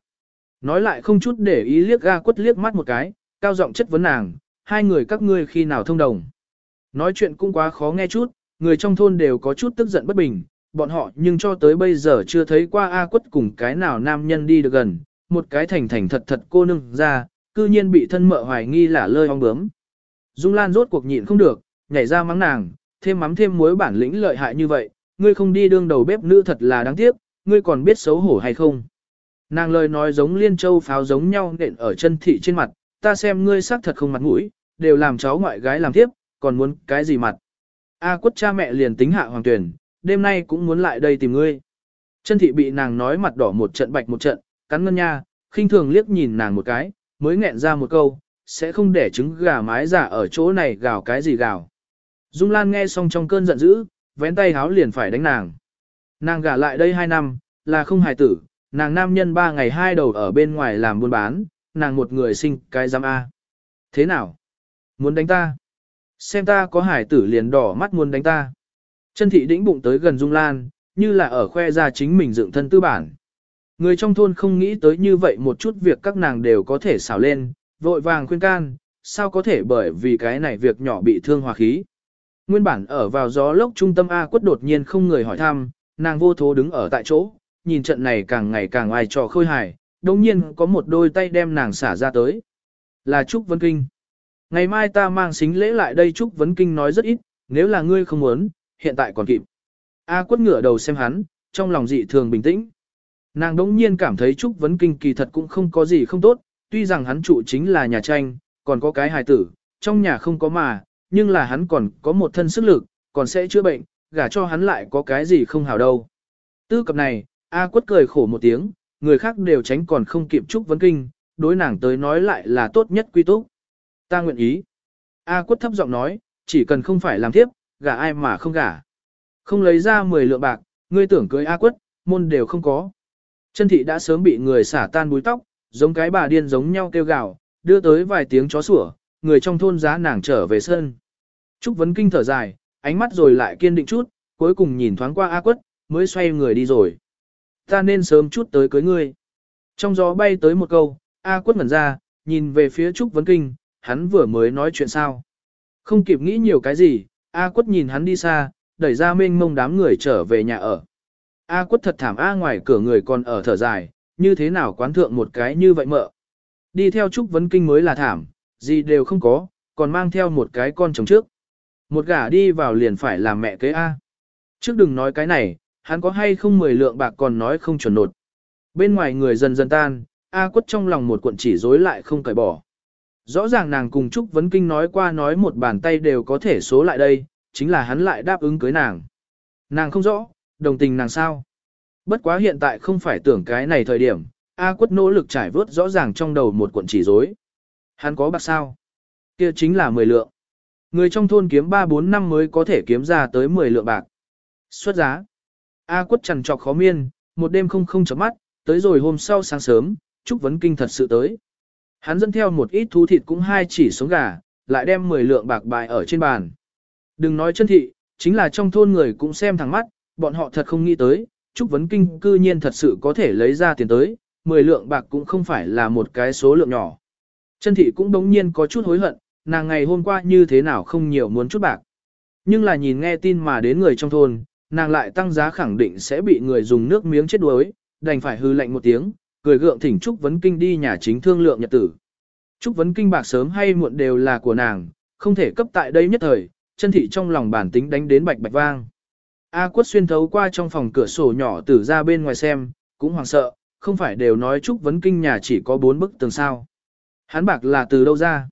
Nói lại không chút để ý liếc ga quất liếc mắt một cái, cao giọng chất vấn nàng, hai người các ngươi khi nào thông đồng. Nói chuyện cũng quá khó nghe chút, người trong thôn đều có chút tức giận bất bình, bọn họ nhưng cho tới bây giờ chưa thấy qua A quất cùng cái nào nam nhân đi được gần, một cái thành thành thật thật cô nương ra, cư nhiên bị thân mợ hoài nghi là lơi ong bướm. Dung Lan rốt cuộc nhịn không được, nhảy ra mắng nàng, thêm mắm thêm muối bản lĩnh lợi hại như vậy, ngươi không đi đương đầu bếp nữ thật là đáng tiếc, ngươi còn biết xấu hổ hay không. Nàng lời nói giống liên châu pháo giống nhau nện ở chân thị trên mặt, ta xem ngươi xác thật không mặt mũi, đều làm cháu ngoại gái làm tiếp, còn muốn cái gì mặt. A quất cha mẹ liền tính hạ hoàng tuyển, đêm nay cũng muốn lại đây tìm ngươi. Chân thị bị nàng nói mặt đỏ một trận bạch một trận, cắn ngân nha, khinh thường liếc nhìn nàng một cái, mới nghẹn ra một câu, sẽ không để trứng gà mái giả ở chỗ này gào cái gì gào. Dung Lan nghe xong trong cơn giận dữ, vén tay háo liền phải đánh nàng. Nàng gả lại đây 2 năm, là không hài tử, nàng nam nhân 3 ngày hai đầu ở bên ngoài làm buôn bán, nàng một người sinh cái giam A. Thế nào? Muốn đánh ta? Xem ta có hải tử liền đỏ mắt muốn đánh ta. Chân thị đĩnh bụng tới gần Dung Lan, như là ở khoe ra chính mình dựng thân tư bản. Người trong thôn không nghĩ tới như vậy một chút việc các nàng đều có thể xảo lên, vội vàng khuyên can, sao có thể bởi vì cái này việc nhỏ bị thương hòa khí. Nguyên bản ở vào gió lốc trung tâm A quất đột nhiên không người hỏi thăm, nàng vô thố đứng ở tại chỗ, nhìn trận này càng ngày càng ai trò khôi hài, đồng nhiên có một đôi tay đem nàng xả ra tới. Là Trúc Vân Kinh. Ngày mai ta mang xính lễ lại đây Trúc Vấn Kinh nói rất ít, nếu là ngươi không muốn, hiện tại còn kịp. A quất ngửa đầu xem hắn, trong lòng dị thường bình tĩnh. Nàng đống nhiên cảm thấy Trúc Vấn Kinh kỳ thật cũng không có gì không tốt, tuy rằng hắn trụ chính là nhà tranh, còn có cái hài tử, trong nhà không có mà, nhưng là hắn còn có một thân sức lực, còn sẽ chữa bệnh, gả cho hắn lại có cái gì không hảo đâu. Tư cập này, A quất cười khổ một tiếng, người khác đều tránh còn không kịp Trúc Vấn Kinh, đối nàng tới nói lại là tốt nhất quy túc. Ta nguyện ý. A quất thấp giọng nói, chỉ cần không phải làm tiếp, gả ai mà không gả. Không lấy ra 10 lượng bạc, ngươi tưởng cưới A quất, môn đều không có. Chân thị đã sớm bị người xả tan búi tóc, giống cái bà điên giống nhau kêu gào, đưa tới vài tiếng chó sủa, người trong thôn giá nàng trở về sân. Trúc Vấn Kinh thở dài, ánh mắt rồi lại kiên định chút, cuối cùng nhìn thoáng qua A quất, mới xoay người đi rồi. Ta nên sớm chút tới cưới ngươi. Trong gió bay tới một câu, A quất ngẩn ra, nhìn về phía Trúc Vấn Kinh, hắn vừa mới nói chuyện sao. Không kịp nghĩ nhiều cái gì, A quất nhìn hắn đi xa, đẩy ra mênh mông đám người trở về nhà ở. A quất thật thảm A ngoài cửa người còn ở thở dài, như thế nào quán thượng một cái như vậy mợ. Đi theo Trúc Vấn Kinh mới là thảm, gì đều không có, còn mang theo một cái con chồng trước. Một gả đi vào liền phải làm mẹ kế A. Trước đừng nói cái này, hắn có hay không mười lượng bạc còn nói không chuẩn nột. Bên ngoài người dần dần tan, A quất trong lòng một cuộn chỉ rối lại không cởi bỏ. Rõ ràng nàng cùng Trúc Vấn Kinh nói qua nói một bàn tay đều có thể số lại đây, chính là hắn lại đáp ứng cưới nàng. Nàng không rõ, đồng tình nàng sao. Bất quá hiện tại không phải tưởng cái này thời điểm, A quất nỗ lực trải vớt rõ ràng trong đầu một cuộn chỉ rối. Hắn có bạc sao? Kia chính là 10 lượng. Người trong thôn kiếm 3-4 năm mới có thể kiếm ra tới 10 lượng bạc. Xuất giá. A quất trằn trọc khó miên, một đêm không không chấm mắt, tới rồi hôm sau sáng sớm, Trúc Vấn Kinh thật sự tới. Hắn dẫn theo một ít thú thịt cũng hai chỉ sống gà, lại đem 10 lượng bạc bài ở trên bàn. Đừng nói chân thị, chính là trong thôn người cũng xem thẳng mắt, bọn họ thật không nghĩ tới, Trúc Vấn Kinh cư nhiên thật sự có thể lấy ra tiền tới, 10 lượng bạc cũng không phải là một cái số lượng nhỏ. Chân thị cũng đống nhiên có chút hối hận, nàng ngày hôm qua như thế nào không nhiều muốn chút bạc. Nhưng là nhìn nghe tin mà đến người trong thôn, nàng lại tăng giá khẳng định sẽ bị người dùng nước miếng chết đuối, đành phải hư lạnh một tiếng, cười gượng thỉnh Trúc Vấn Kinh đi nhà chính thương lượng nhật tử. Trúc Vấn Kinh bạc sớm hay muộn đều là của nàng, không thể cấp tại đây nhất thời, chân thị trong lòng bản tính đánh đến bạch bạch vang. A quất xuyên thấu qua trong phòng cửa sổ nhỏ tử ra bên ngoài xem, cũng hoảng sợ, không phải đều nói Trúc Vấn Kinh nhà chỉ có bốn bức tường sao. Hắn bạc là từ đâu ra?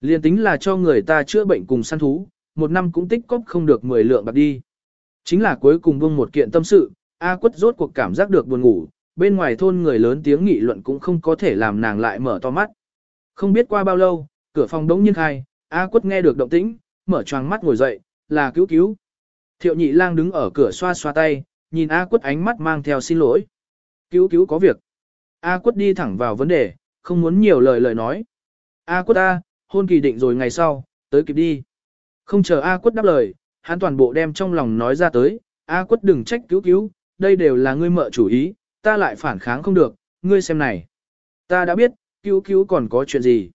Liên tính là cho người ta chữa bệnh cùng săn thú, một năm cũng tích cóp không được 10 lượng bạc đi. Chính là cuối cùng buông một kiện tâm sự, A quất rốt cuộc cảm giác được buồn ngủ, bên ngoài thôn người lớn tiếng nghị luận cũng không có thể làm nàng lại mở to mắt. Không biết qua bao lâu, cửa phòng đống nhiên khai, A quất nghe được động tĩnh, mở choàng mắt ngồi dậy, là cứu cứu. Thiệu nhị lang đứng ở cửa xoa xoa tay, nhìn A quất ánh mắt mang theo xin lỗi. Cứu cứu có việc. A quất đi thẳng vào vấn đề, không muốn nhiều lời lời nói. A quất A, hôn kỳ định rồi ngày sau, tới kịp đi. Không chờ A quất đáp lời, hắn toàn bộ đem trong lòng nói ra tới, A quất đừng trách cứu cứu, đây đều là ngươi mợ chủ ý, ta lại phản kháng không được, ngươi xem này. Ta đã biết, cứu cứu còn có chuyện gì.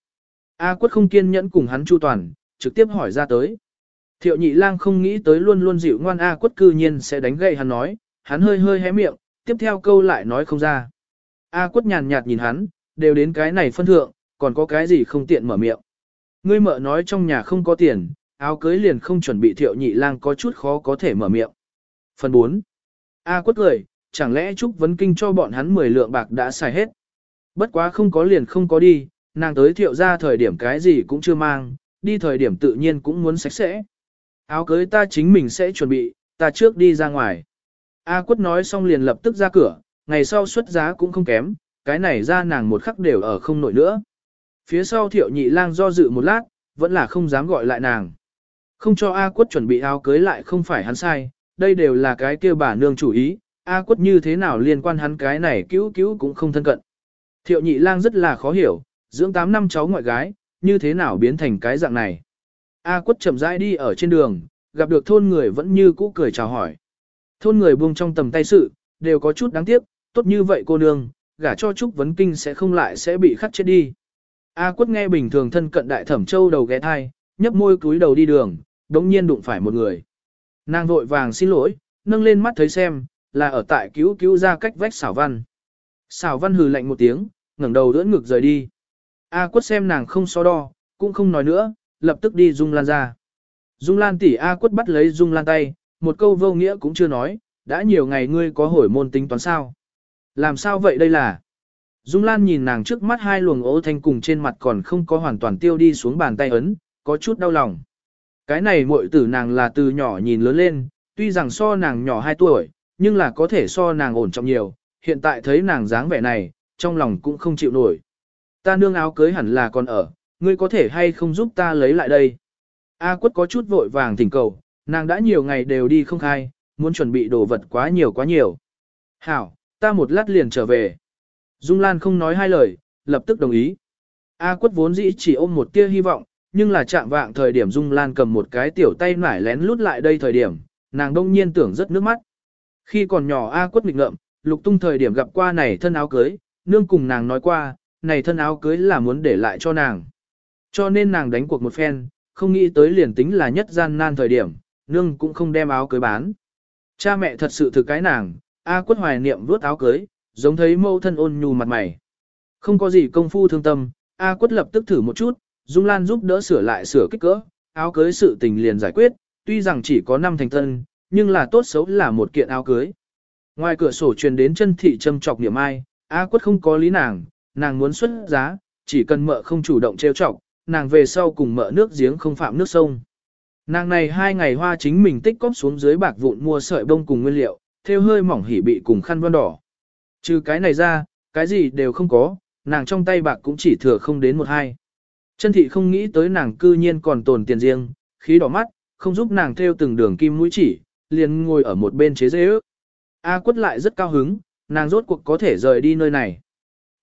A quất không kiên nhẫn cùng hắn chu toàn, trực tiếp hỏi ra tới. Thiệu nhị lang không nghĩ tới luôn luôn dịu ngoan A quất cư nhiên sẽ đánh gậy hắn nói, hắn hơi hơi hé miệng, tiếp theo câu lại nói không ra. A quất nhàn nhạt nhìn hắn, đều đến cái này phân thượng, còn có cái gì không tiện mở miệng. Ngươi mợ nói trong nhà không có tiền, áo cưới liền không chuẩn bị thiệu nhị lang có chút khó có thể mở miệng. Phần 4. A quất cười, chẳng lẽ Trúc Vấn Kinh cho bọn hắn 10 lượng bạc đã xài hết. Bất quá không có liền không có đi, nàng tới thiệu ra thời điểm cái gì cũng chưa mang, đi thời điểm tự nhiên cũng muốn sạch sẽ. Áo cưới ta chính mình sẽ chuẩn bị, ta trước đi ra ngoài. A quất nói xong liền lập tức ra cửa, ngày sau xuất giá cũng không kém, cái này ra nàng một khắc đều ở không nổi nữa. Phía sau thiệu nhị lang do dự một lát, vẫn là không dám gọi lại nàng. Không cho A quất chuẩn bị áo cưới lại không phải hắn sai, đây đều là cái kia bà nương chủ ý, A quất như thế nào liên quan hắn cái này cứu cứu cũng không thân cận. Thiệu nhị lang rất là khó hiểu, dưỡng 8 năm cháu ngoại gái, như thế nào biến thành cái dạng này. A quất chậm rãi đi ở trên đường, gặp được thôn người vẫn như cũ cười chào hỏi. Thôn người buông trong tầm tay sự, đều có chút đáng tiếc, tốt như vậy cô nương, gả cho Trúc Vấn Kinh sẽ không lại sẽ bị khắc chết đi. A quất nghe bình thường thân cận đại thẩm châu đầu ghé thai, nhấp môi cúi đầu đi đường, đống nhiên đụng phải một người. Nàng vội vàng xin lỗi, nâng lên mắt thấy xem, là ở tại cứu cứu ra cách vách xảo văn. Xảo văn hừ lạnh một tiếng, ngẩng đầu đỡ ngực rời đi. A quất xem nàng không so đo, cũng không nói nữa, lập tức đi Dung Lan ra. Dung Lan tỷ A quất bắt lấy Dung Lan tay, một câu vô nghĩa cũng chưa nói, đã nhiều ngày ngươi có hồi môn tính toán sao. Làm sao vậy đây là? Dung Lan nhìn nàng trước mắt hai luồng ố thanh cùng trên mặt còn không có hoàn toàn tiêu đi xuống bàn tay ấn, có chút đau lòng. Cái này muội tử nàng là từ nhỏ nhìn lớn lên, tuy rằng so nàng nhỏ 2 tuổi, nhưng là có thể so nàng ổn trọng nhiều, hiện tại thấy nàng dáng vẻ này, trong lòng cũng không chịu nổi. Ta nương áo cưới hẳn là còn ở, ngươi có thể hay không giúp ta lấy lại đây. A quất có chút vội vàng thỉnh cầu, nàng đã nhiều ngày đều đi không khai, muốn chuẩn bị đồ vật quá nhiều quá nhiều. Hảo, ta một lát liền trở về. Dung Lan không nói hai lời, lập tức đồng ý. A quất vốn dĩ chỉ ôm một tia hy vọng, nhưng là chạm vạng thời điểm Dung Lan cầm một cái tiểu tay nải lén lút lại đây thời điểm, nàng đông nhiên tưởng rất nước mắt. Khi còn nhỏ A quất nghịch ngợm, lục tung thời điểm gặp qua này thân áo cưới, nương cùng nàng nói qua, này thân áo cưới là muốn để lại cho nàng. Cho nên nàng đánh cuộc một phen, không nghĩ tới liền tính là nhất gian nan thời điểm, nương cũng không đem áo cưới bán. Cha mẹ thật sự thực cái nàng, A quất hoài niệm vuốt áo cưới, giống thấy mâu thân ôn nhu mặt mày. Không có gì công phu thương tâm, A quất lập tức thử một chút, Dung Lan giúp đỡ sửa lại sửa kích cỡ, áo cưới sự tình liền giải quyết, tuy rằng chỉ có năm thành tân, nhưng là tốt xấu là một kiện áo cưới. Ngoài cửa sổ truyền đến chân thị châm chọc niệm ai, A quất không có lý nàng, nàng muốn xuất giá, chỉ cần mợ không chủ động trêu chọc, nàng về sau cùng mợ nước giếng không phạm nước sông. Nàng này hai ngày hoa chính mình tích cóp xuống dưới bạc vụn mua sợi bông cùng nguyên liệu, theo hơi mỏng hỉ bị cùng khăn vân đỏ. Trừ cái này ra, cái gì đều không có, nàng trong tay bạc cũng chỉ thừa không đến một hai. Chân thị không nghĩ tới nàng cư nhiên còn tồn tiền riêng, khí đỏ mắt, không giúp nàng theo từng đường kim mũi chỉ, liền ngồi ở một bên chế dễ ước. A quất lại rất cao hứng, nàng rốt cuộc có thể rời đi nơi này.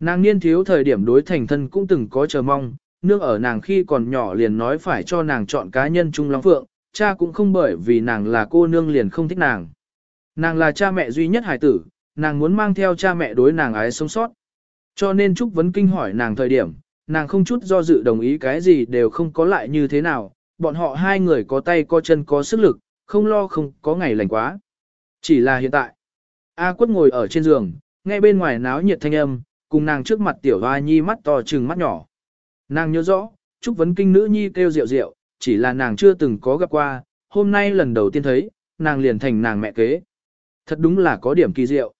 Nàng niên thiếu thời điểm đối thành thân cũng từng có chờ mong, nương ở nàng khi còn nhỏ liền nói phải cho nàng chọn cá nhân Trung Long Phượng, cha cũng không bởi vì nàng là cô nương liền không thích nàng. Nàng là cha mẹ duy nhất hài tử, nàng muốn mang theo cha mẹ đối nàng ái sống sót. Cho nên Trúc Vấn Kinh hỏi nàng thời điểm, nàng không chút do dự đồng ý cái gì đều không có lại như thế nào, bọn họ hai người có tay có chân có sức lực, không lo không có ngày lành quá. Chỉ là hiện tại, A quất ngồi ở trên giường, nghe bên ngoài náo nhiệt thanh âm, cùng nàng trước mặt tiểu hoa nhi mắt to trừng mắt nhỏ. Nàng nhớ rõ, Trúc Vấn Kinh nữ nhi kêu rượu rượu, chỉ là nàng chưa từng có gặp qua, hôm nay lần đầu tiên thấy, nàng liền thành nàng mẹ kế. Thật đúng là có điểm kỳ diệu.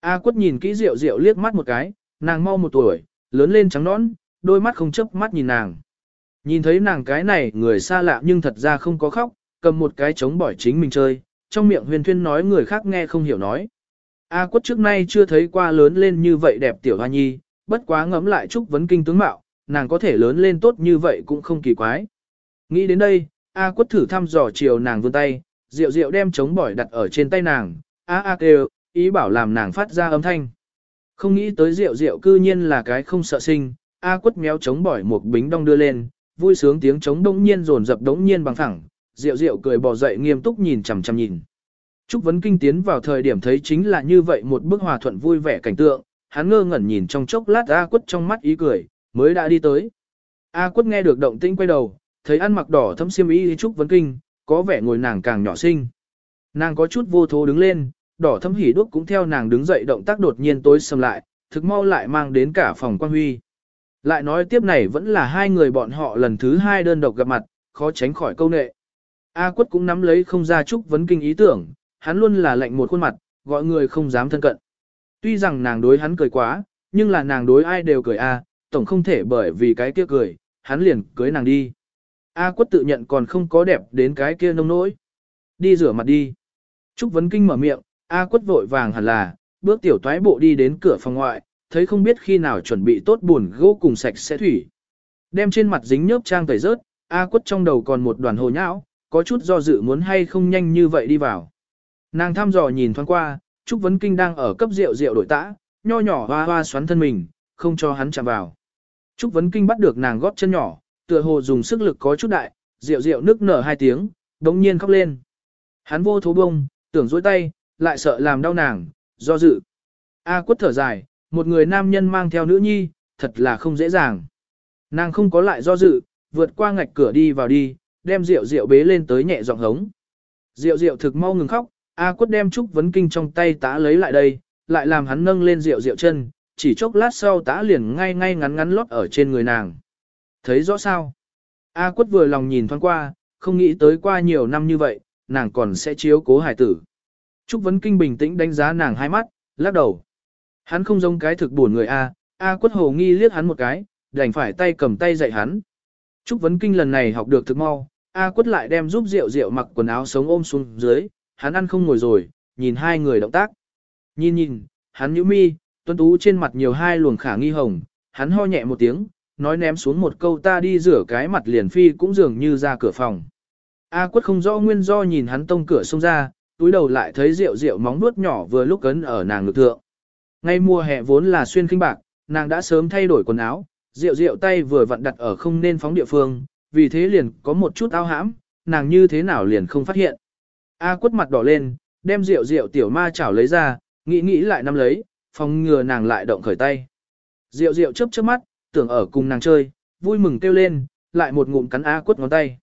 A quất nhìn kỹ rượu rượu liếc mắt một cái, nàng mau một tuổi, lớn lên trắng nõn, đôi mắt không chớp mắt nhìn nàng. Nhìn thấy nàng cái này người xa lạ nhưng thật ra không có khóc, cầm một cái chống bỏi chính mình chơi, trong miệng huyền thuyên nói người khác nghe không hiểu nói. A quất trước nay chưa thấy qua lớn lên như vậy đẹp tiểu hoa nhi, bất quá ngẫm lại chúc vấn kinh tướng mạo, nàng có thể lớn lên tốt như vậy cũng không kỳ quái. Nghĩ đến đây, A quất thử thăm dò chiều nàng vươn tay, rượu rượu đem chống bỏi đặt ở trên tay nàng, A A kêu, ý bảo làm nàng phát ra âm thanh. Không nghĩ tới rượu rượu cư nhiên là cái không sợ sinh, A quất méo chống bỏi một bính đong đưa lên, vui sướng tiếng chống đống nhiên rồn dập đống nhiên bằng thẳng, rượu rượu cười bò dậy nghiêm túc nhìn chằm chằm nhìn. Trúc Vấn Kinh tiến vào thời điểm thấy chính là như vậy một bức hòa thuận vui vẻ cảnh tượng, hắn ngơ ngẩn nhìn trong chốc lát A quất trong mắt ý cười, mới đã đi tới. A quất nghe được động tĩnh quay đầu, thấy ăn mặc đỏ thâm xiêm y Trúc Vấn Kinh, có vẻ ngồi nàng càng nhỏ xinh. Nàng có chút vô thố đứng lên, đỏ thâm hỉ đuốc cũng theo nàng đứng dậy động tác đột nhiên tối sầm lại, thực mau lại mang đến cả phòng quan huy. Lại nói tiếp này vẫn là hai người bọn họ lần thứ hai đơn độc gặp mặt, khó tránh khỏi câu nệ. A quất cũng nắm lấy không ra Trúc Vấn Kinh ý tưởng, hắn luôn là lạnh một khuôn mặt, gọi người không dám thân cận. Tuy rằng nàng đối hắn cười quá, nhưng là nàng đối ai đều cười a, tổng không thể bởi vì cái kia cười, hắn liền cưới nàng đi. A quất tự nhận còn không có đẹp đến cái kia nông nỗi. Đi rửa mặt đi. Trúc Vấn Kinh mở miệng, A quất vội vàng hẳn là, bước tiểu toái bộ đi đến cửa phòng ngoại, thấy không biết khi nào chuẩn bị tốt buồn gỗ cùng sạch sẽ thủy. Đem trên mặt dính nhớp trang tẩy rớt, A quất trong đầu còn một đoàn hồ nhão, có chút do dự muốn hay không nhanh như vậy đi vào. Nàng thăm dò nhìn thoáng qua, Trúc Vấn Kinh đang ở cấp rượu rượu đổi tã, nho nhỏ hoa hoa xoắn thân mình, không cho hắn chạm vào. Trúc Vấn Kinh bắt được nàng gót chân nhỏ, tựa hồ dùng sức lực có chút đại, rượu rượu nức nở hai tiếng, đống nhiên khóc lên. Hắn vô thố bông, tưởng dối tay, lại sợ làm đau nàng, do dự. A quất thở dài, một người nam nhân mang theo nữ nhi, thật là không dễ dàng. Nàng không có lại do dự, vượt qua ngạch cửa đi vào đi, đem rượu rượu bế lên tới nhẹ giọng hống. Rượu rượu thực mau ngừng khóc, A quất đem Trúc Vấn Kinh trong tay tá lấy lại đây, lại làm hắn nâng lên rượu rượu chân, chỉ chốc lát sau tá liền ngay ngay ngắn ngắn lót ở trên người nàng. Thấy rõ sao? A quất vừa lòng nhìn thoáng qua, không nghĩ tới qua nhiều năm như vậy, nàng còn sẽ chiếu cố hải tử. Trúc Vấn Kinh bình tĩnh đánh giá nàng hai mắt, lắc đầu. Hắn không giống cái thực buồn người A, A quất hồ nghi liếc hắn một cái, đành phải tay cầm tay dạy hắn. Trúc Vấn Kinh lần này học được thực mau, A quất lại đem giúp rượu rượu mặc quần áo sống ôm xuống dưới, hắn ăn không ngồi rồi, nhìn hai người động tác. Nhìn nhìn, hắn nhíu mi, tuấn tú trên mặt nhiều hai luồng khả nghi hồng, hắn ho nhẹ một tiếng, nói ném xuống một câu ta đi rửa cái mặt liền phi cũng dường như ra cửa phòng. A quất không rõ nguyên do nhìn hắn tông cửa xông ra, túi đầu lại thấy rượu rượu móng nuốt nhỏ vừa lúc cấn ở nàng ngực thượng. Ngay mùa hè vốn là xuyên khinh bạc, nàng đã sớm thay đổi quần áo, rượu rượu tay vừa vặn đặt ở không nên phóng địa phương, vì thế liền có một chút ao hãm, nàng như thế nào liền không phát hiện. A quất mặt đỏ lên, đem rượu rượu tiểu ma chảo lấy ra, nghĩ nghĩ lại nắm lấy, phòng ngừa nàng lại động khởi tay. Rượu rượu chớp chớp mắt, tưởng ở cùng nàng chơi, vui mừng kêu lên, lại một ngụm cắn A quất ngón tay.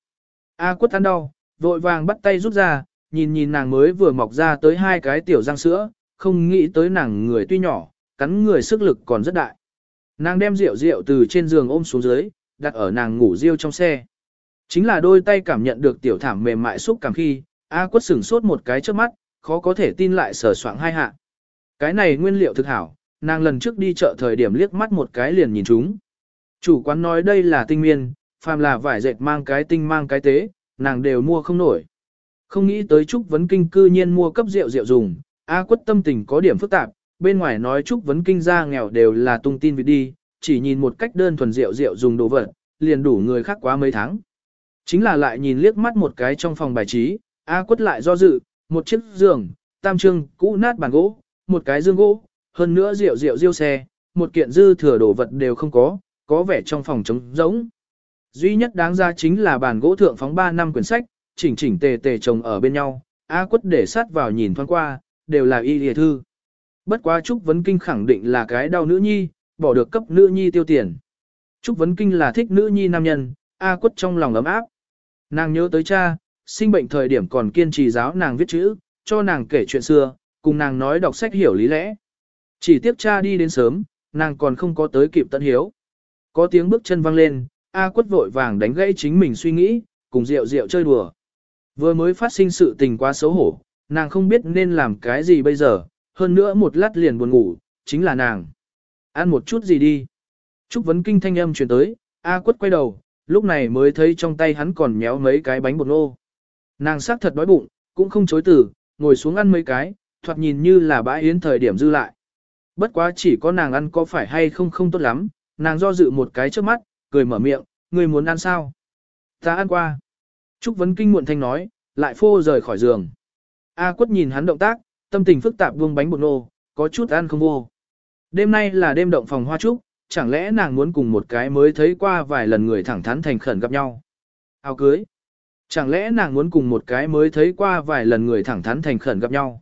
A quất ăn đau, vội vàng bắt tay rút ra, nhìn nhìn nàng mới vừa mọc ra tới hai cái tiểu răng sữa, không nghĩ tới nàng người tuy nhỏ, cắn người sức lực còn rất đại. Nàng đem rượu rượu từ trên giường ôm xuống dưới, đặt ở nàng ngủ riêu trong xe. Chính là đôi tay cảm nhận được tiểu thảm mềm mại xúc cảm khi, A quất sửng sốt một cái trước mắt, khó có thể tin lại sờ soạng hai hạ. Cái này nguyên liệu thực hảo, nàng lần trước đi chợ thời điểm liếc mắt một cái liền nhìn chúng. Chủ quán nói đây là tinh miên, phàm là vải dệt mang cái tinh mang cái tế, nàng đều mua không nổi. Không nghĩ tới Trúc Vấn Kinh cư nhiên mua cấp rượu rượu dùng, A quất tâm tình có điểm phức tạp, bên ngoài nói Trúc Vấn Kinh ra nghèo đều là tung tin vịt đi, chỉ nhìn một cách đơn thuần rượu rượu dùng đồ vật, liền đủ người khác quá mấy tháng. Chính là lại nhìn liếc mắt một cái trong phòng bài trí, A quất lại do dự, một chiếc giường, tam trưng, cũ nát bàn gỗ, một cái dương gỗ, hơn nữa rượu rượu riêu xe, một kiện dư thừa đồ vật đều không có, có vẻ trong phòng trống rỗng. Duy nhất đáng ra chính là bàn gỗ thượng phóng 3 năm quyển sách, chỉnh chỉnh tề tề chồng ở bên nhau, A quất để sát vào nhìn thoáng qua, đều là y lìa thư. Bất quá Trúc Vấn Kinh khẳng định là cái đau nữ nhi, bỏ được cấp nữ nhi tiêu tiền. Trúc Vấn Kinh là thích nữ nhi nam nhân, A quất trong lòng ấm áp. Nàng nhớ tới cha, sinh bệnh thời điểm còn kiên trì giáo nàng viết chữ, cho nàng kể chuyện xưa, cùng nàng nói đọc sách hiểu lý lẽ. Chỉ tiếp cha đi đến sớm, nàng còn không có tới kịp tận hiếu. Có tiếng bước chân vang lên, A quất vội vàng đánh gãy chính mình suy nghĩ, cùng rượu rượu chơi đùa. Vừa mới phát sinh sự tình quá xấu hổ, nàng không biết nên làm cái gì bây giờ, hơn nữa một lát liền buồn ngủ, chính là nàng. Ăn một chút gì đi. Trúc vấn kinh thanh âm truyền tới, A quất quay đầu, lúc này mới thấy trong tay hắn còn méo mấy cái bánh bột nô. Nàng xác thật đói bụng, cũng không chối từ, ngồi xuống ăn mấy cái, thoạt nhìn như là bãi yến thời điểm dư lại. Bất quá chỉ có nàng ăn có phải hay không không tốt lắm, nàng do dự một cái trước mắt, cười mở miệng, người muốn ăn sao? Ta ăn qua. Trúc Vấn Kinh muộn thanh nói, lại phô rời khỏi giường. A quất nhìn hắn động tác, tâm tình phức tạp buông bánh bột nô, có chút ăn không vô. Đêm nay là đêm động phòng hoa trúc, chẳng lẽ nàng muốn cùng một cái mới thấy qua vài lần người thẳng thắn thành khẩn gặp nhau. Áo cưới. Chẳng lẽ nàng muốn cùng một cái mới thấy qua vài lần người thẳng thắn thành khẩn gặp nhau.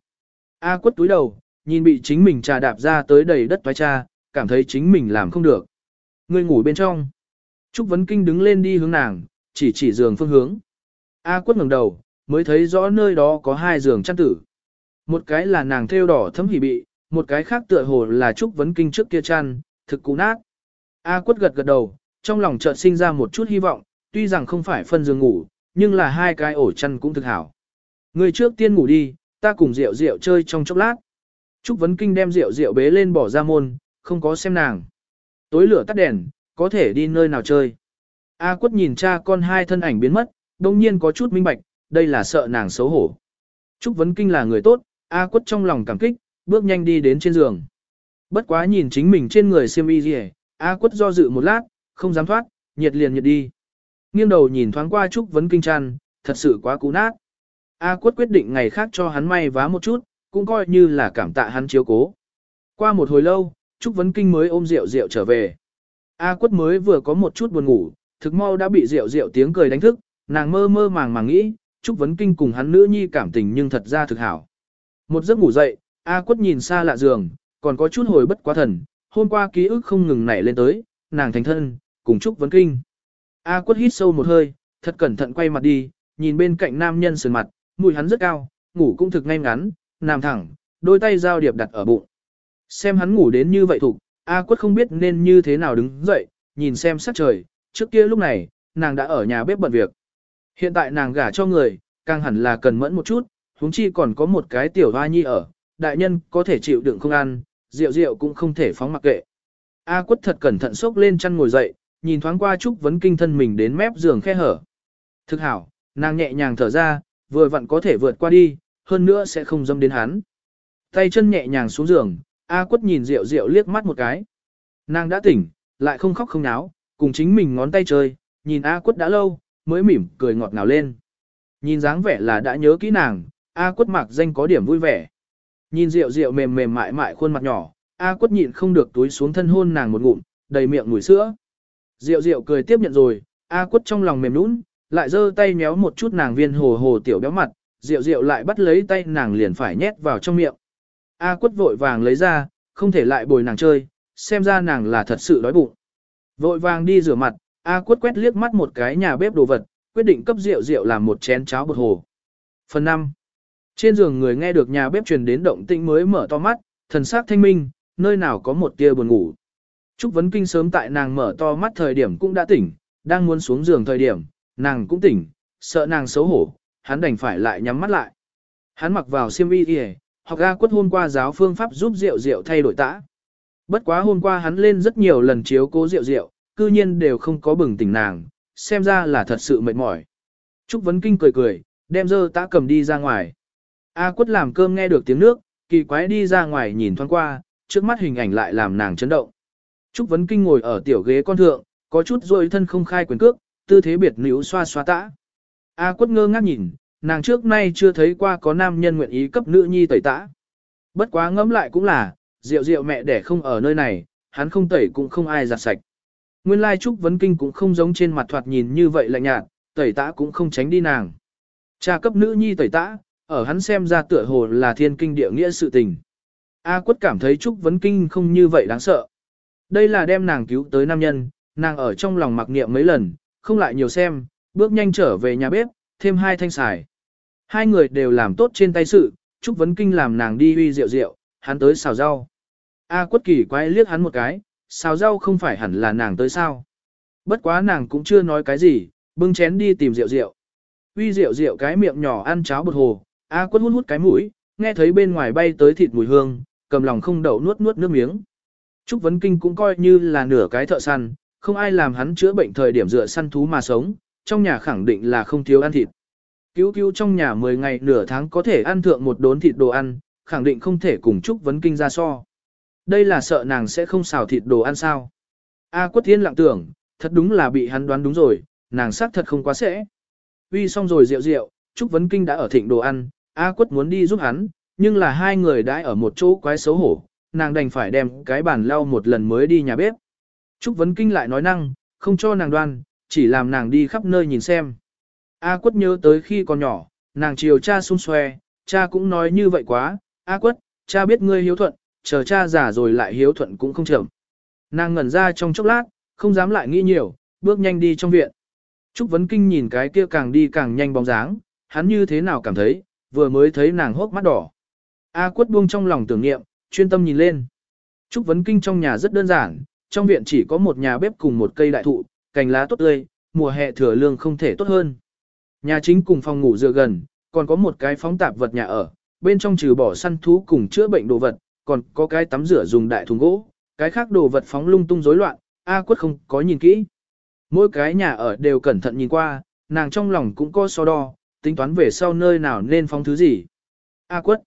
A quất túi đầu, nhìn bị chính mình trà đạp ra tới đầy đất toái cha, cảm thấy chính mình làm không được. Người ngủ bên trong. Trúc Vấn Kinh đứng lên đi hướng nàng, chỉ chỉ giường phương hướng. A quất ngẩng đầu, mới thấy rõ nơi đó có hai giường chăn tử. Một cái là nàng thêu đỏ thấm hỉ bị, một cái khác tựa hồ là Trúc Vấn Kinh trước kia chăn, thực cũ nát. A quất gật gật đầu, trong lòng chợt sinh ra một chút hy vọng, tuy rằng không phải phân giường ngủ, nhưng là hai cái ổ chăn cũng thực hảo. Người trước tiên ngủ đi, ta cùng rượu rượu chơi trong chốc lát. Trúc Vấn Kinh đem rượu rượu bế lên bỏ ra môn, không có xem nàng. Tối lửa tắt đèn, có thể đi nơi nào chơi. A quất nhìn cha con hai thân ảnh biến mất, đồng nhiên có chút minh bạch, đây là sợ nàng xấu hổ. Trúc Vấn Kinh là người tốt, A quất trong lòng cảm kích, bước nhanh đi đến trên giường. Bất quá nhìn chính mình trên người xiêm y gì A quất do dự một lát, không dám thoát, nhiệt liền nhiệt đi. Nghiêng đầu nhìn thoáng qua Trúc Vấn Kinh trăn, thật sự quá cú nát. A quất quyết định ngày khác cho hắn may vá một chút, cũng coi như là cảm tạ hắn chiếu cố. Qua một hồi lâu, Trúc Vấn Kinh mới ôm rượu rượu trở về. A quất mới vừa có một chút buồn ngủ, thực mau đã bị rượu rượu tiếng cười đánh thức, nàng mơ mơ màng màng nghĩ, Trúc Vấn Kinh cùng hắn nữ nhi cảm tình nhưng thật ra thực hảo. Một giấc ngủ dậy, A quất nhìn xa lạ giường, còn có chút hồi bất quá thần, hôm qua ký ức không ngừng nảy lên tới, nàng thành thân, cùng chúc Vấn Kinh. A quất hít sâu một hơi, thật cẩn thận quay mặt đi, nhìn bên cạnh nam nhân sườn mặt, mùi hắn rất cao, ngủ cũng thực ngay ngắn, nằm thẳng, đôi tay giao điệp đặt ở bụng. Xem hắn ngủ đến như vậy thục, A quất không biết nên như thế nào đứng dậy, nhìn xem sắc trời, trước kia lúc này, nàng đã ở nhà bếp bận việc. Hiện tại nàng gả cho người, càng hẳn là cần mẫn một chút, huống chi còn có một cái tiểu hoa nhi ở, đại nhân có thể chịu đựng không ăn, rượu rượu cũng không thể phóng mặc kệ. A quất thật cẩn thận xốc lên chăn ngồi dậy, nhìn thoáng qua Trúc Vấn Kinh thân mình đến mép giường khe hở. Thực hảo, nàng nhẹ nhàng thở ra, vừa vặn có thể vượt qua đi, hơn nữa sẽ không dâm đến hắn. Tay chân nhẹ nhàng xuống giường, A quất nhìn rượu rượu liếc mắt một cái. Nàng đã tỉnh, lại không khóc không náo, cùng chính mình ngón tay chơi, nhìn A quất đã lâu, mới mỉm cười ngọt ngào lên. Nhìn dáng vẻ là đã nhớ kỹ nàng, A quất mạc danh có điểm vui vẻ. Nhìn rượu rượu mềm mềm mại mại khuôn mặt nhỏ, A quất nhịn không được túi xuống thân hôn nàng một ngụm, đầy miệng mùi sữa. Rượu rượu cười tiếp nhận rồi, A quất trong lòng mềm nũng, lại giơ tay méo một chút nàng viên hồ hồ tiểu béo mặt, rượu rượu lại bắt lấy tay nàng liền phải nhét vào trong miệng. A quất vội vàng lấy ra, không thể lại bồi nàng chơi, xem ra nàng là thật sự đói bụng. Vội vàng đi rửa mặt, A quất quét liếc mắt một cái nhà bếp đồ vật, quyết định cấp rượu rượu làm một chén cháo bột hồ. Phần 5. Trên giường người nghe được nhà bếp truyền đến động tĩnh mới mở to mắt, thần sắc thanh minh, nơi nào có một tia buồn ngủ. Trúc Vấn Kinh sớm tại nàng mở to mắt thời điểm cũng đã tỉnh, đang muốn xuống giường thời điểm, nàng cũng tỉnh, sợ nàng xấu hổ, hắn đành phải lại nhắm mắt lại. Hắn mặc vào xiêm y y, học ga quất hôm qua giáo phương pháp giúp rượu rượu thay đổi tã. Bất quá hôm qua hắn lên rất nhiều lần chiếu cố rượu rượu, cư nhiên đều không có bừng tỉnh nàng, xem ra là thật sự mệt mỏi. Trúc Vấn Kinh cười cười, đem dơ tã cầm đi ra ngoài. A quất làm cơm nghe được tiếng nước, kỳ quái đi ra ngoài nhìn thoáng qua, trước mắt hình ảnh lại làm nàng chấn động. Trúc Vấn Kinh ngồi ở tiểu ghế con thượng, có chút rồi thân không khai quyền cước, tư thế biệt nữ xoa xoa tã. A quất ngơ ngác nhìn, nàng trước nay chưa thấy qua có nam nhân nguyện ý cấp nữ nhi tẩy tã. Bất quá ngẫm lại cũng là, rượu rượu mẹ đẻ không ở nơi này, hắn không tẩy cũng không ai giặt sạch. Nguyên lai Trúc Vấn Kinh cũng không giống trên mặt thoạt nhìn như vậy lạnh nhạt, tẩy tã cũng không tránh đi nàng. Cha cấp nữ nhi tẩy tã, ở hắn xem ra tựa hồ là thiên kinh địa nghĩa sự tình. A quất cảm thấy Trúc Vấn Kinh không như vậy đáng sợ. Đây là đem nàng cứu tới nam nhân, nàng ở trong lòng mặc niệm mấy lần, không lại nhiều xem, bước nhanh trở về nhà bếp, thêm hai thanh xài. Hai người đều làm tốt trên tay sự, Trúc Vấn Kinh làm nàng đi uy rượu rượu, hắn tới xào rau. A quất kỳ quái liếc hắn một cái, xào rau không phải hẳn là nàng tới sao. Bất quá nàng cũng chưa nói cái gì, bưng chén đi tìm rượu rượu. Uy rượu rượu cái miệng nhỏ ăn cháo bột hồ, A quất hút hút cái mũi, nghe thấy bên ngoài bay tới thịt mùi hương, cầm lòng không đậu nuốt nuốt nước miếng. Trúc Vấn Kinh cũng coi như là nửa cái thợ săn, không ai làm hắn chữa bệnh thời điểm dựa săn thú mà sống, trong nhà khẳng định là không thiếu ăn thịt. Cứu cứu trong nhà 10 ngày nửa tháng có thể ăn thượng một đốn thịt đồ ăn, khẳng định không thể cùng Trúc Vấn Kinh ra so. Đây là sợ nàng sẽ không xào thịt đồ ăn sao. A quất thiên lặng tưởng, thật đúng là bị hắn đoán đúng rồi, nàng xác thật không quá sẽ. Uy xong rồi rượu rượu, Trúc Vấn Kinh đã ở thịnh đồ ăn, A quất muốn đi giúp hắn, nhưng là hai người đã ở một chỗ quái xấu hổ, nàng đành phải đem cái bàn lau một lần mới đi nhà bếp. Trúc Vấn Kinh lại nói năng, không cho nàng đoan, chỉ làm nàng đi khắp nơi nhìn xem. A quất nhớ tới khi còn nhỏ, nàng chiều cha xung xoe, cha cũng nói như vậy quá, A quất, cha biết ngươi hiếu thuận, chờ cha già rồi lại hiếu thuận cũng không chậm. Nàng ngẩn ra trong chốc lát, không dám lại nghĩ nhiều, bước nhanh đi trong viện. Trúc Vấn Kinh nhìn cái kia càng đi càng nhanh bóng dáng, hắn như thế nào cảm thấy, vừa mới thấy nàng hốc mắt đỏ. A quất buông trong lòng tưởng niệm, chuyên tâm nhìn lên. Trúc Vấn Kinh trong nhà rất đơn giản, trong viện chỉ có một nhà bếp cùng một cây đại thụ, cành lá tốt tươi, mùa hè thừa lương không thể tốt hơn. Nhà chính cùng phòng ngủ dựa gần, còn có một cái phóng tạp vật nhà ở, bên trong trừ bỏ săn thú cùng chữa bệnh đồ vật, còn có cái tắm rửa dùng đại thùng gỗ, cái khác đồ vật phóng lung tung rối loạn, A quất không có nhìn kỹ. Mỗi cái nhà ở đều cẩn thận nhìn qua, nàng trong lòng cũng có so đo, tính toán về sau nơi nào nên phóng thứ gì. A quất.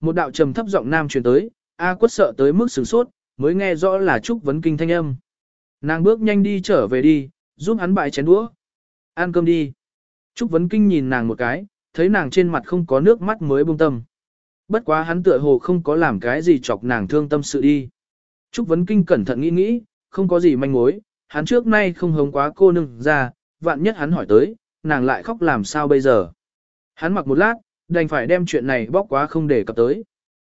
Một đạo trầm thấp giọng nam truyền tới, A quất sợ tới mức sửng sốt, mới nghe rõ là Trúc Vấn Kinh thanh âm. Nàng bước nhanh đi trở về đi, giúp hắn bại chén đũa. Ăn cơm đi. Trúc Vấn Kinh nhìn nàng một cái, thấy nàng trên mặt không có nước mắt mới buông tâm. Bất quá hắn tựa hồ không có làm cái gì chọc nàng thương tâm sự đi. Trúc Vấn Kinh cẩn thận nghĩ nghĩ, không có gì manh mối, hắn trước nay không hống quá cô nương ra, vạn nhất hắn hỏi tới, nàng lại khóc làm sao bây giờ. Hắn mặc một lát, đành phải đem chuyện này bóc quá không để cập tới.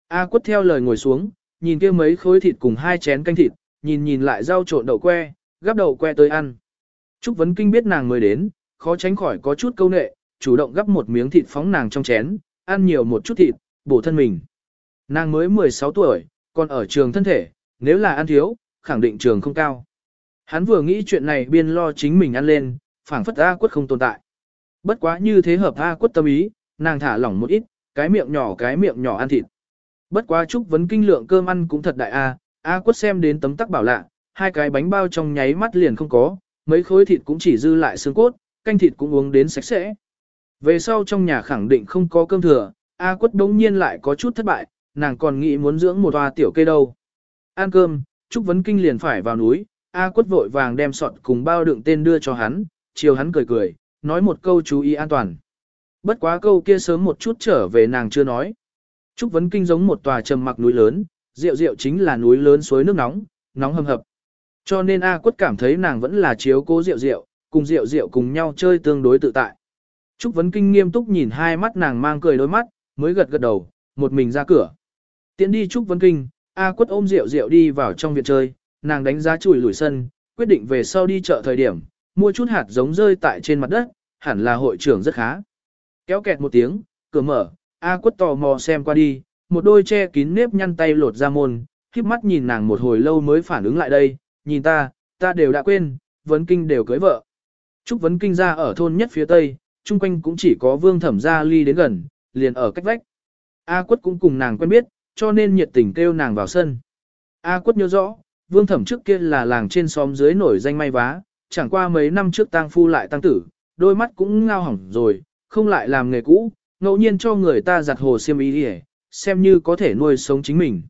A quất theo lời ngồi xuống, nhìn kia mấy khối thịt cùng hai chén canh thịt, nhìn nhìn lại rau trộn đậu que, gắp đậu que tới ăn. Trúc Vấn Kinh biết nàng mới đến, khó tránh khỏi có chút câu nệ, chủ động gắp một miếng thịt phóng nàng trong chén, ăn nhiều một chút thịt, bổ thân mình. Nàng mới 16 tuổi, còn ở trường thân thể, nếu là ăn thiếu, khẳng định trường không cao. Hắn vừa nghĩ chuyện này biên lo chính mình ăn lên, phảng phất A quất không tồn tại. Bất quá như thế hợp A quất tâm ý, nàng thả lỏng một ít, cái miệng nhỏ cái miệng nhỏ ăn thịt. Bất quá chúc vấn kinh lượng cơm ăn cũng thật đại A, A quất xem đến tấm tắc bảo lạ, hai cái bánh bao trong nháy mắt liền không có, mấy khối thịt cũng chỉ dư lại xương cốt, canh thịt cũng uống đến sạch sẽ. Về sau trong nhà khẳng định không có cơm thừa, A quất đống nhiên lại có chút thất bại, nàng còn nghĩ muốn dưỡng một hoa tiểu cây đâu. Ăn cơm, Trúc Vấn Kinh liền phải vào núi, A quất vội vàng đem sọt cùng bao đựng tên đưa cho hắn, chiều hắn cười cười, nói một câu chú ý an toàn. Bất quá câu kia sớm một chút trở về nàng chưa nói. Trúc Vấn Kinh giống một tòa trầm mặc núi lớn, rượu rượu chính là núi lớn suối nước nóng, nóng hầm hập. Cho nên A quất cảm thấy nàng vẫn là chiếu cố rượu rượu, cùng rượu rượu cùng nhau chơi tương đối tự tại. Trúc Vấn Kinh nghiêm túc nhìn hai mắt nàng mang cười đôi mắt, mới gật gật đầu, một mình ra cửa. Tiến đi Trúc Vấn Kinh, A quất ôm rượu rượu đi vào trong viện chơi, nàng đánh giá chùi lủi sân, quyết định về sau đi chợ thời điểm, mua chút hạt giống rơi tại trên mặt đất, hẳn là hội trưởng rất khá. Kéo kẹt một tiếng, cửa mở, A quất tò mò xem qua đi, một đôi che kín nếp nhăn tay lột ra môn, khiếp mắt nhìn nàng một hồi lâu mới phản ứng lại đây, nhìn ta, ta đều đã quên, vấn kinh đều cưới vợ. Trúc vấn kinh ra ở thôn nhất phía tây, chung quanh cũng chỉ có vương thẩm gia ly đến gần, liền ở cách vách. A quất cũng cùng nàng quen biết, cho nên nhiệt tình kêu nàng vào sân. A quất nhớ rõ, vương thẩm trước kia là làng trên xóm dưới nổi danh may vá, chẳng qua mấy năm trước tang phu lại tăng tử, đôi mắt cũng ngao hỏng rồi, không lại làm nghề cũ, ngẫu nhiên cho người ta giặt hồ xiêm y đi xem như có thể nuôi sống chính mình.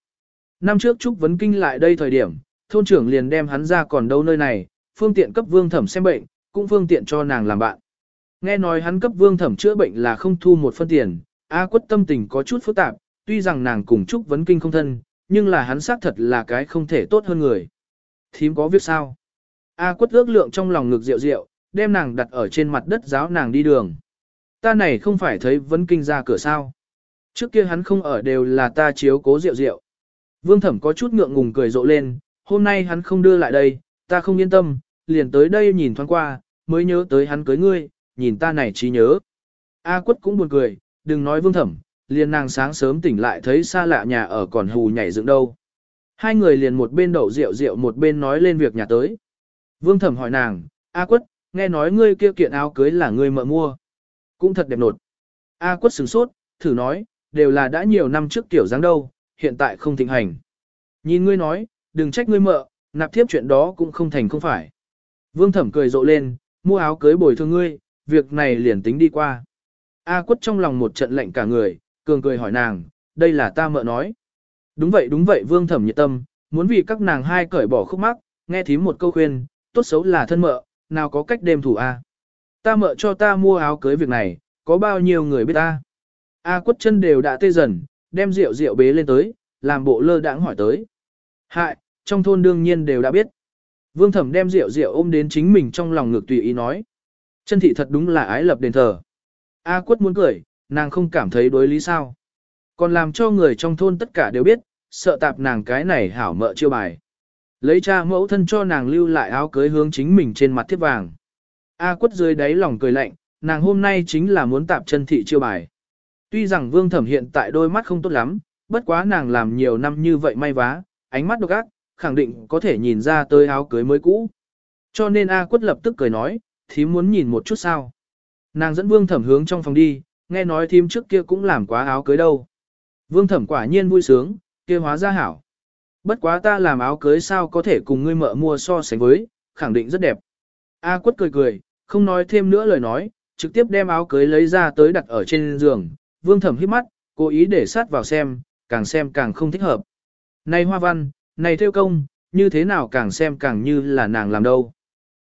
Năm trước Trúc Vấn Kinh lại đây thời điểm, thôn trưởng liền đem hắn ra còn đâu nơi này, phương tiện cấp vương thẩm xem bệnh, cũng phương tiện cho nàng làm bạn. Nghe nói hắn cấp vương thẩm chữa bệnh là không thu một phân tiền, A quất tâm tình có chút phức tạp, tuy rằng nàng cùng Trúc Vấn Kinh không thân, nhưng là hắn xác thật là cái không thể tốt hơn người. Thím có việc sao? A quất ước lượng trong lòng ngực rượu rượu, đem nàng đặt ở trên mặt đất giáo nàng đi đường. Ta này không phải thấy Vấn Kinh ra cửa sao? Trước kia hắn không ở đều là ta chiếu cố rượu rượu. Vương thẩm có chút ngượng ngùng cười rộ lên, hôm nay hắn không đưa lại đây, ta không yên tâm, liền tới đây nhìn thoáng qua, mới nhớ tới hắn cưới ngươi, nhìn ta này trí nhớ. A quất cũng buồn cười, đừng nói vương thẩm, liền nàng sáng sớm tỉnh lại thấy xa lạ nhà ở còn hù nhảy dựng đâu. Hai người liền một bên đậu rượu rượu một bên nói lên việc nhà tới. Vương thẩm hỏi nàng, A quất, nghe nói ngươi kia kiện áo cưới là ngươi mợ mua. Cũng thật đẹp nột. A quất sửng sốt, thử nói, đều là đã nhiều năm trước kiểu dáng đâu, hiện tại không thịnh hành. Nhìn ngươi nói, đừng trách ngươi mợ, nạp thiếp chuyện đó cũng không thành không phải. Vương thẩm cười rộ lên, mua áo cưới bồi thường ngươi, việc này liền tính đi qua. A quất trong lòng một trận lạnh cả người, cường cười hỏi nàng, đây là ta mợ nói. Đúng vậy đúng vậy vương thẩm nhiệt tâm, muốn vì các nàng hai cởi bỏ khúc mắc, nghe thím một câu khuyên, tốt xấu là thân mợ, nào có cách đêm thủ A. Ta mợ cho ta mua áo cưới việc này, có bao nhiêu người biết ta. A quất chân đều đã tê dần, đem rượu rượu bế lên tới, làm bộ lơ đãng hỏi tới. Hại, trong thôn đương nhiên đều đã biết. Vương thẩm đem rượu rượu ôm đến chính mình trong lòng ngược tùy ý nói. Chân thị thật đúng là ái lập đền thờ. A quất muốn cười, nàng không cảm thấy đối lý sao. Còn làm cho người trong thôn tất cả đều biết, sợ tạp nàng cái này hảo mợ chiêu bài. Lấy cha mẫu thân cho nàng lưu lại áo cưới hướng chính mình trên mặt thiếp vàng. A quất dưới đáy lòng cười lạnh, nàng hôm nay chính là muốn tạp chân thị chiêu bài. Tuy rằng vương thẩm hiện tại đôi mắt không tốt lắm, bất quá nàng làm nhiều năm như vậy may vá, ánh mắt độc ác, khẳng định có thể nhìn ra tới áo cưới mới cũ. Cho nên A quất lập tức cười nói, thím muốn nhìn một chút sao. Nàng dẫn vương thẩm hướng trong phòng đi, nghe nói thím trước kia cũng làm quá áo cưới đâu. Vương thẩm quả nhiên vui sướng, kia hóa ra hảo. Bất quá ta làm áo cưới sao có thể cùng ngươi mợ mua so sánh với, khẳng định rất đẹp. A quất cười cười, không nói thêm nữa lời nói, trực tiếp đem áo cưới lấy ra tới đặt ở trên giường. Vương thẩm hít mắt, cố ý để sát vào xem, càng xem càng không thích hợp. Này hoa văn, này theo công, như thế nào càng xem càng như là nàng làm đâu.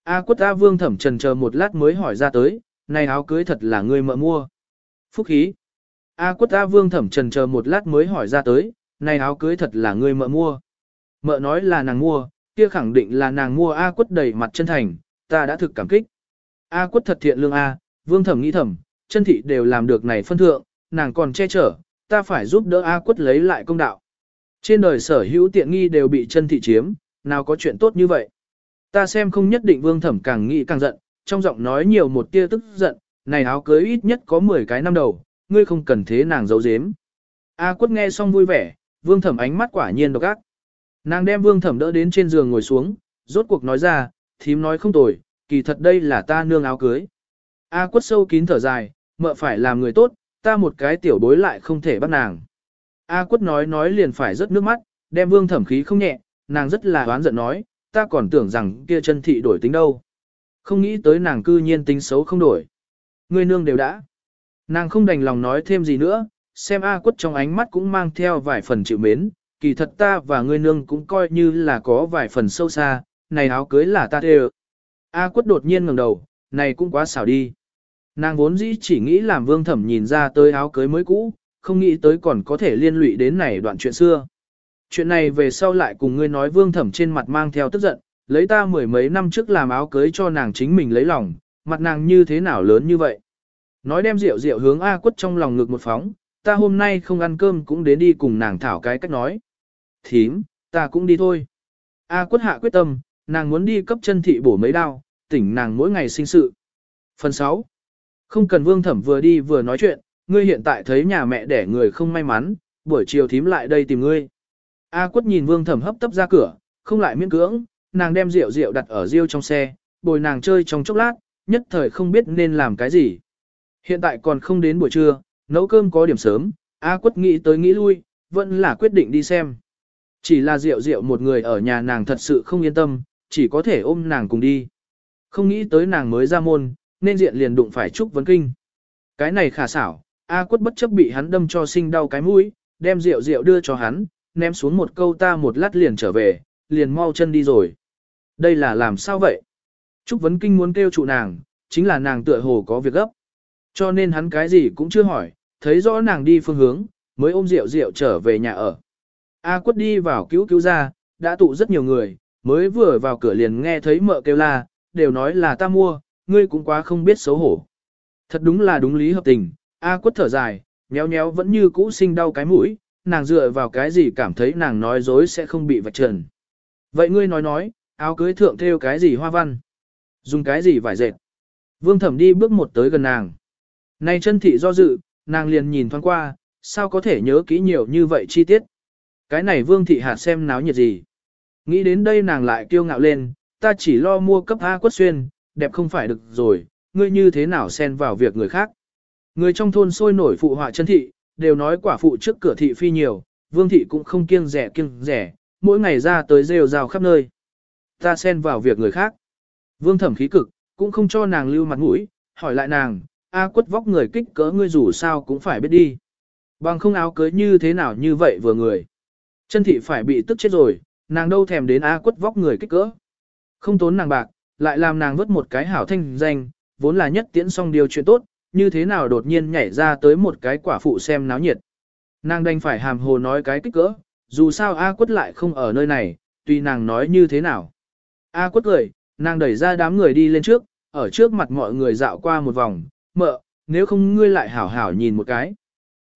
A quất A vương thẩm trần chờ một lát mới hỏi ra tới, này áo cưới thật là ngươi mợ mua. Phúc khí. A quất A vương thẩm trần chờ một lát mới hỏi ra tới, này áo cưới thật là ngươi mợ mua. Mợ nói là nàng mua, kia khẳng định là nàng mua A quất đầy mặt chân thành, ta đã thực cảm kích. A quất thật thiện lương A, vương thẩm nghĩ thẩm, chân thị đều làm được này phân thượng, nàng còn che chở, ta phải giúp đỡ A quất lấy lại công đạo. Trên đời sở hữu tiện nghi đều bị chân thị chiếm, nào có chuyện tốt như vậy. Ta xem không nhất định vương thẩm càng nghĩ càng giận, trong giọng nói nhiều một tia tức giận, này áo cưới ít nhất có 10 cái năm đầu, ngươi không cần thế nàng giấu giếm. A quất nghe xong vui vẻ, vương thẩm ánh mắt quả nhiên độc ác. Nàng đem vương thẩm đỡ đến trên giường ngồi xuống, rốt cuộc nói ra, thím nói không tồi, kỳ thật đây là ta nương áo cưới. A quất sâu kín thở dài, mợ phải làm người tốt, ta một cái tiểu bối lại không thể bắt nàng. A quất nói nói liền phải rớt nước mắt, đem vương thẩm khí không nhẹ, nàng rất là oán giận nói, ta còn tưởng rằng kia chân thị đổi tính đâu. Không nghĩ tới nàng cư nhiên tính xấu không đổi. Người nương đều đã. Nàng không đành lòng nói thêm gì nữa, xem A quất trong ánh mắt cũng mang theo vài phần chịu mến, kỳ thật ta và ngươi nương cũng coi như là có vài phần sâu xa, này áo cưới là ta thê A quất đột nhiên ngẩng đầu, này cũng quá xảo đi. Nàng vốn dĩ chỉ nghĩ làm vương thẩm nhìn ra tới áo cưới mới cũ, không nghĩ tới còn có thể liên lụy đến này đoạn chuyện xưa. Chuyện này về sau lại cùng ngươi nói vương thẩm trên mặt mang theo tức giận, lấy ta mười mấy năm trước làm áo cưới cho nàng chính mình lấy lòng, mặt nàng như thế nào lớn như vậy. Nói đem rượu rượu hướng A quất trong lòng ngực một phóng, ta hôm nay không ăn cơm cũng đến đi cùng nàng thảo cái cách nói. Thím, ta cũng đi thôi. A quất hạ quyết tâm, nàng muốn đi cấp chân thị bổ mấy đao, tỉnh nàng mỗi ngày sinh sự. Phần 6. Không cần vương thẩm vừa đi vừa nói chuyện, ngươi hiện tại thấy nhà mẹ đẻ người không may mắn, buổi chiều thím lại đây tìm ngươi. A quất nhìn vương thẩm hấp tấp ra cửa, không lại miễn cưỡng, nàng đem rượu rượu đặt ở riêu trong xe, bồi nàng chơi trong chốc lát, nhất thời không biết nên làm cái gì. Hiện tại còn không đến buổi trưa, nấu cơm có điểm sớm, A quất nghĩ tới nghĩ lui, vẫn là quyết định đi xem. Chỉ là rượu rượu một người ở nhà nàng thật sự không yên tâm, chỉ có thể ôm nàng cùng đi. Không nghĩ tới nàng mới ra môn, nên diện liền đụng phải Trúc Vấn Kinh. Cái này khả xảo, A quất bất chấp bị hắn đâm cho sinh đau cái mũi, đem rượu rượu đưa cho hắn, ném xuống một câu ta một lát liền trở về, liền mau chân đi rồi. Đây là làm sao vậy? Trúc Vấn Kinh muốn kêu trụ nàng, chính là nàng tựa hồ có việc gấp. Cho nên hắn cái gì cũng chưa hỏi, thấy rõ nàng đi phương hướng, mới ôm rượu rượu trở về nhà ở. A quất đi vào cứu cứu ra, đã tụ rất nhiều người, mới vừa vào cửa liền nghe thấy mợ kêu la, đều nói là ta mua, ngươi cũng quá không biết xấu hổ. Thật đúng là đúng lý hợp tình, A quất thở dài, nhéo nhéo vẫn như cũ sinh đau cái mũi, nàng dựa vào cái gì cảm thấy nàng nói dối sẽ không bị vạch trần. Vậy ngươi nói nói, áo cưới thượng theo cái gì hoa văn? Dùng cái gì vải dệt? Vương thẩm đi bước một tới gần nàng. Này chân thị do dự, nàng liền nhìn thoáng qua, sao có thể nhớ kỹ nhiều như vậy chi tiết. Cái này vương thị hạt xem náo nhiệt gì. Nghĩ đến đây nàng lại kiêu ngạo lên, ta chỉ lo mua cấp A quất xuyên, đẹp không phải được rồi, ngươi như thế nào xen vào việc người khác. Người trong thôn sôi nổi phụ họa chân thị, đều nói quả phụ trước cửa thị phi nhiều, vương thị cũng không kiêng rẻ kiêng rẻ, mỗi ngày ra tới rêu rào khắp nơi. Ta xen vào việc người khác. Vương thẩm khí cực, cũng không cho nàng lưu mặt mũi, hỏi lại nàng, A quất vóc người kích cỡ ngươi dù sao cũng phải biết đi. Bằng không áo cưới như thế nào như vậy vừa người. Chân thị phải bị tức chết rồi, nàng đâu thèm đến A quất vóc người kích cỡ. Không tốn nàng bạc, lại làm nàng vứt một cái hảo thanh danh, vốn là nhất tiễn xong điều chuyện tốt, như thế nào đột nhiên nhảy ra tới một cái quả phụ xem náo nhiệt. Nàng đành phải hàm hồ nói cái kích cỡ, dù sao A quất lại không ở nơi này, tùy nàng nói như thế nào. A quất cười, nàng đẩy ra đám người đi lên trước, ở trước mặt mọi người dạo qua một vòng, mợ, nếu không ngươi lại hảo hảo nhìn một cái.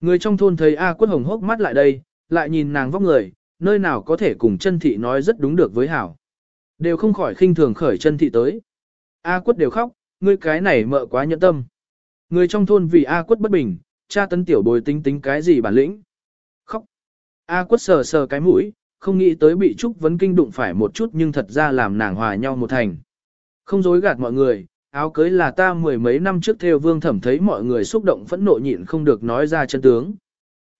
Người trong thôn thấy A quất hồng hốc mắt lại đây, lại nhìn nàng vóc người, nơi nào có thể cùng chân thị nói rất đúng được với hảo. Đều không khỏi khinh thường khởi chân thị tới. A quất đều khóc, ngươi cái này mợ quá nhẫn tâm. Người trong thôn vì A quất bất bình, cha tấn tiểu bồi tính tính cái gì bản lĩnh. Khóc. A quất sờ sờ cái mũi, không nghĩ tới bị Trúc Vấn Kinh đụng phải một chút nhưng thật ra làm nàng hòa nhau một thành. Không dối gạt mọi người, áo cưới là ta mười mấy năm trước theo vương thẩm thấy mọi người xúc động phẫn nộ nhịn không được nói ra chân tướng.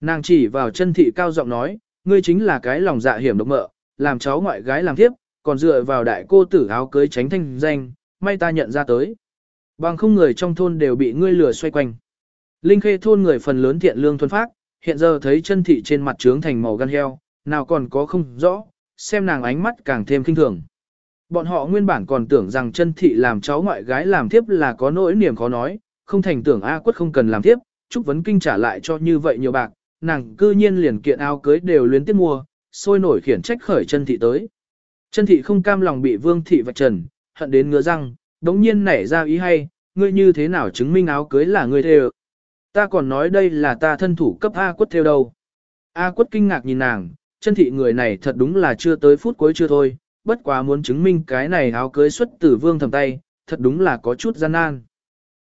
Nàng chỉ vào chân thị cao giọng nói, ngươi chính là cái lòng dạ hiểm độc mợ, làm cháu ngoại gái làm thiếp, còn dựa vào đại cô tử áo cưới tránh thanh danh, may ta nhận ra tới. Bằng không người trong thôn đều bị ngươi lừa xoay quanh. Linh khê thôn người phần lớn thiện lương thuần phát, hiện giờ thấy chân thị trên mặt trướng thành màu gan heo, nào còn có không rõ, xem nàng ánh mắt càng thêm kinh thường. Bọn họ nguyên bản còn tưởng rằng chân thị làm cháu ngoại gái làm thiếp là có nỗi niềm khó nói, không thành tưởng A quất không cần làm thiếp, Trúc Vấn Kinh trả lại cho như vậy nhiều bạc, nàng cư nhiên liền kiện áo cưới đều luyến tiếc mua, sôi nổi khiển trách khởi chân thị tới. Chân thị không cam lòng bị vương thị vạch trần, hận đến ngứa răng, đống nhiên nảy ra ý hay, ngươi như thế nào chứng minh áo cưới là ngươi theo. Ta còn nói đây là ta thân thủ cấp A quất theo đâu. A quất kinh ngạc nhìn nàng, chân thị người này thật đúng là chưa tới phút cuối chưa thôi, bất quá muốn chứng minh cái này áo cưới xuất từ vương thẩm tay, thật đúng là có chút gian nan.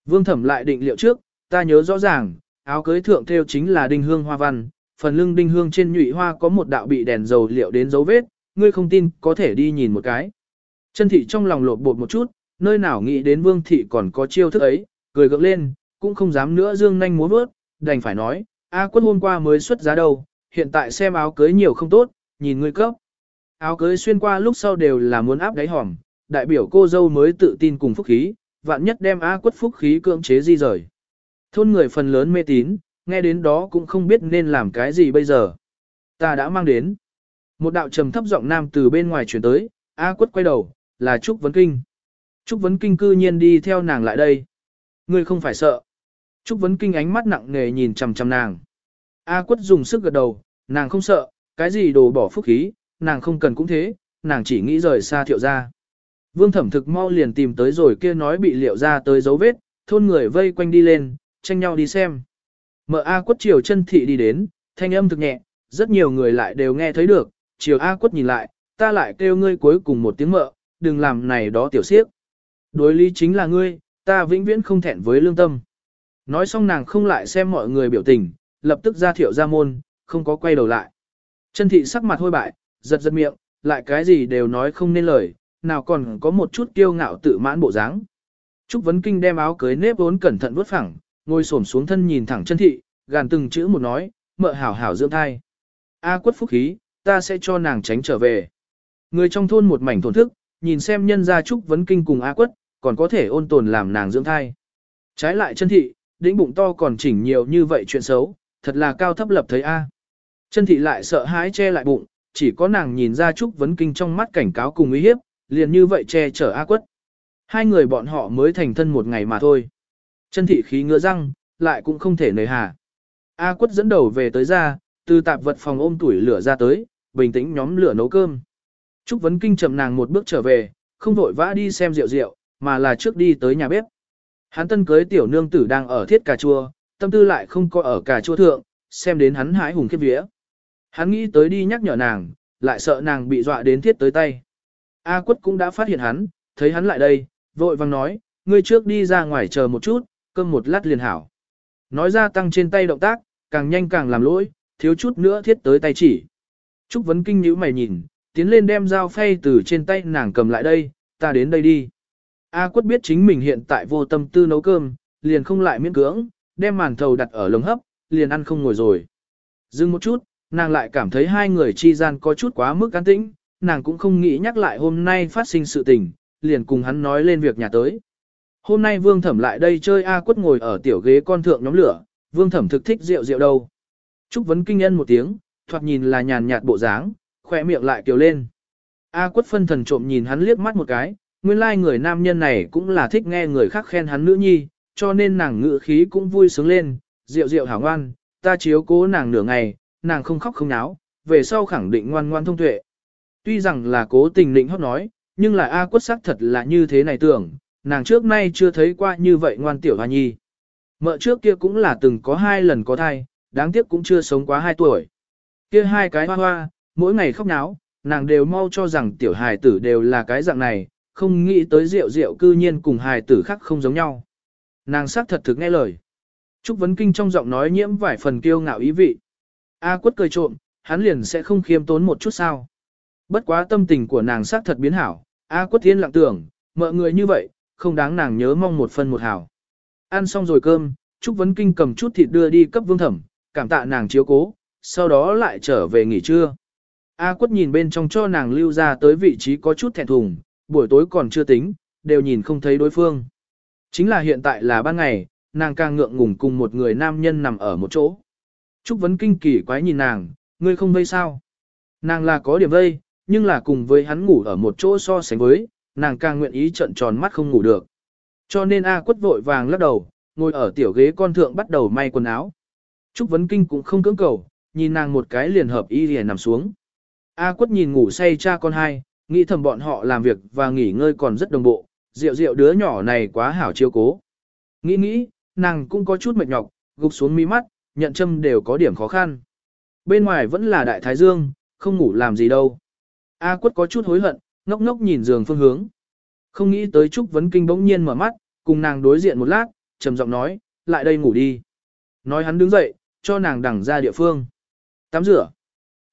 Vương thẩm lại định liệu trước, ta nhớ rõ ràng, áo cưới thượng theo chính là đinh hương hoa văn, phần lưng đinh hương trên nhụy hoa có một đạo bị đèn dầu liệu đến dấu vết, ngươi không tin có thể đi nhìn một cái. Chân thị trong lòng lột bột một chút, nơi nào nghĩ đến vương thị còn có chiêu thức ấy, cười gượng lên, cũng không dám nữa dương nhanh múa vớt. đành phải nói, A quất hôm qua mới xuất giá đâu, hiện tại xem áo cưới nhiều không tốt, nhìn ngươi cấp. Áo cưới xuyên qua lúc sau đều là muốn áp đáy hòm, đại biểu cô dâu mới tự tin cùng phúc khí, vạn nhất đem A quất phúc khí cưỡng chế di rời. Thôn người phần lớn mê tín, nghe đến đó cũng không biết nên làm cái gì bây giờ. Ta đã mang đến. Một đạo trầm thấp giọng nam từ bên ngoài chuyển tới, A quất quay đầu, là Trúc Vấn Kinh. Trúc Vấn Kinh cư nhiên đi theo nàng lại đây. Ngươi không phải sợ. Trúc Vấn Kinh ánh mắt nặng nề nhìn chằm chằm nàng. A quất dùng sức gật đầu, nàng không sợ, cái gì đồ bỏ phúc khí, nàng không cần cũng thế, nàng chỉ nghĩ rời xa thiệu ra. Vương thẩm thực mau liền tìm tới rồi kia nói bị liệu ra tới dấu vết, thôn người vây quanh đi lên, tranh nhau đi xem. Mợ A quất chiều chân thị đi đến, thanh âm thực nhẹ, rất nhiều người lại đều nghe thấy được, chiều A quất nhìn lại, ta lại kêu ngươi cuối cùng một tiếng mợ, đừng làm này đó tiểu siếc. Đối lý chính là ngươi, ta vĩnh viễn không thẹn với lương tâm. Nói xong nàng không lại xem mọi người biểu tình, lập tức ra thiệu ra môn, không có quay đầu lại. Chân thị sắc mặt hôi bại, giật giật miệng, lại cái gì đều nói không nên lời, nào còn có một chút kiêu ngạo tự mãn bộ dáng. Trúc Vấn Kinh đem áo cưới nếp vốn cẩn thận vuốt phẳng, ngồi xổm xuống thân nhìn thẳng chân thị, gàn từng chữ một nói, mợ hảo hảo dưỡng thai. A quất phúc khí, ta sẽ cho nàng tránh trở về. Người trong thôn một mảnh thổn thức, nhìn xem nhân gia Trúc Vấn Kinh cùng A quất, còn có thể ôn tồn làm nàng dưỡng thai. Trái lại chân thị, đĩnh bụng to còn chỉnh nhiều như vậy chuyện xấu, thật là cao thấp lập thấy A. Chân thị lại sợ hãi che lại bụng, chỉ có nàng nhìn ra Trúc Vấn Kinh trong mắt cảnh cáo cùng uy hiếp, liền như vậy che chở A quất. Hai người bọn họ mới thành thân một ngày mà thôi. Chân thị khí ngựa răng, lại cũng không thể nề hà. A quất dẫn đầu về tới ra, từ tạp vật phòng ôm tuổi lửa ra tới, bình tĩnh nhóm lửa nấu cơm. Trúc Vấn Kinh chậm nàng một bước trở về, không vội vã đi xem rượu rượu, mà là trước đi tới nhà bếp. Hắn tân cưới tiểu nương tử đang ở thiết cà chua, tâm tư lại không có ở cà chua thượng, xem đến hắn hái hùng khiếp vía. Hắn nghĩ tới đi nhắc nhở nàng, lại sợ nàng bị dọa đến thiết tới tay. A quất cũng đã phát hiện hắn, thấy hắn lại đây, vội vàng nói, ngươi trước đi ra ngoài chờ một chút, cơm một lát liền hảo. Nói ra tăng trên tay động tác, càng nhanh càng làm lỗi, thiếu chút nữa thiết tới tay chỉ. Trúc Vấn Kinh nhíu mày nhìn, tiến lên đem dao phay từ trên tay nàng cầm lại đây, ta đến đây đi. A quất biết chính mình hiện tại vô tâm tư nấu cơm, liền không lại miễn cưỡng, đem màn thầu đặt ở lồng hấp, liền ăn không ngồi rồi. Dừng một chút, nàng lại cảm thấy hai người chi gian có chút quá mức an tĩnh, nàng cũng không nghĩ nhắc lại hôm nay phát sinh sự tình, liền cùng hắn nói lên việc nhà tới. Hôm nay Vương Thẩm lại đây chơi A quất ngồi ở tiểu ghế con thượng nhóm lửa, Vương Thẩm thực thích rượu rượu đâu. Trúc vấn kinh nhân một tiếng, thoạt nhìn là nhàn nhạt bộ dáng, khỏe miệng lại kiều lên. A quất phân thần trộm nhìn hắn liếc mắt một cái, nguyên lai like người nam nhân này cũng là thích nghe người khác khen hắn nữ nhi, cho nên nàng ngự khí cũng vui sướng lên, rượu rượu hảo ngoan, ta chiếu cố nàng nửa ngày, nàng không khóc không náo, về sau khẳng định ngoan ngoan thông tuệ. Tuy rằng là cố tình định hót nói, nhưng là A quất sắc thật là như thế này tưởng, nàng trước nay chưa thấy qua như vậy ngoan tiểu hoa nhi. Mợ trước kia cũng là từng có hai lần có thai, đáng tiếc cũng chưa sống quá hai tuổi. Kia hai cái hoa hoa, mỗi ngày khóc náo, nàng đều mau cho rằng tiểu hài tử đều là cái dạng này, không nghĩ tới rượu rượu cư nhiên cùng hài tử khác không giống nhau. Nàng xác thật thực nghe lời. Trúc Vấn Kinh trong giọng nói nhiễm vài phần kiêu ngạo ý vị. A quất cười trộm, hắn liền sẽ không khiêm tốn một chút sao. Bất quá tâm tình của nàng xác thật biến hảo, A quất thiên lặng tưởng, mợ người như vậy, không đáng nàng nhớ mong một phần một hảo. Ăn xong rồi cơm, Trúc Vấn Kinh cầm chút thịt đưa đi cấp vương thẩm, cảm tạ nàng chiếu cố, sau đó lại trở về nghỉ trưa. A quất nhìn bên trong cho nàng lưu ra tới vị trí có chút thẹn thùng, buổi tối còn chưa tính, đều nhìn không thấy đối phương. Chính là hiện tại là ban ngày, nàng càng ngượng ngùng cùng một người nam nhân nằm ở một chỗ. Trúc Vấn kinh kỳ quái nhìn nàng, ngươi không vây sao? Nàng là có điểm vây, nhưng là cùng với hắn ngủ ở một chỗ so sánh với, nàng càng nguyện ý trận tròn mắt không ngủ được. Cho nên A quất vội vàng lắc đầu, ngồi ở tiểu ghế con thượng bắt đầu may quần áo. Trúc Vấn Kinh cũng không cưỡng cầu, nhìn nàng một cái liền hợp y liền nằm xuống. A quất nhìn ngủ say cha con hai, nghĩ thầm bọn họ làm việc và nghỉ ngơi còn rất đồng bộ, rượu rượu đứa nhỏ này quá hảo chiêu cố. Nghĩ nghĩ, nàng cũng có chút mệt nhọc, gục xuống mi mắt, nhận châm đều có điểm khó khăn. Bên ngoài vẫn là đại thái dương, không ngủ làm gì đâu. A quất có chút hối hận, ngốc ngốc nhìn giường phương hướng. Không nghĩ tới Trúc Vấn Kinh bỗng nhiên mở mắt, cùng nàng đối diện một lát, trầm giọng nói, lại đây ngủ đi. Nói hắn đứng dậy, cho nàng đẳng ra địa phương. Tắm rửa.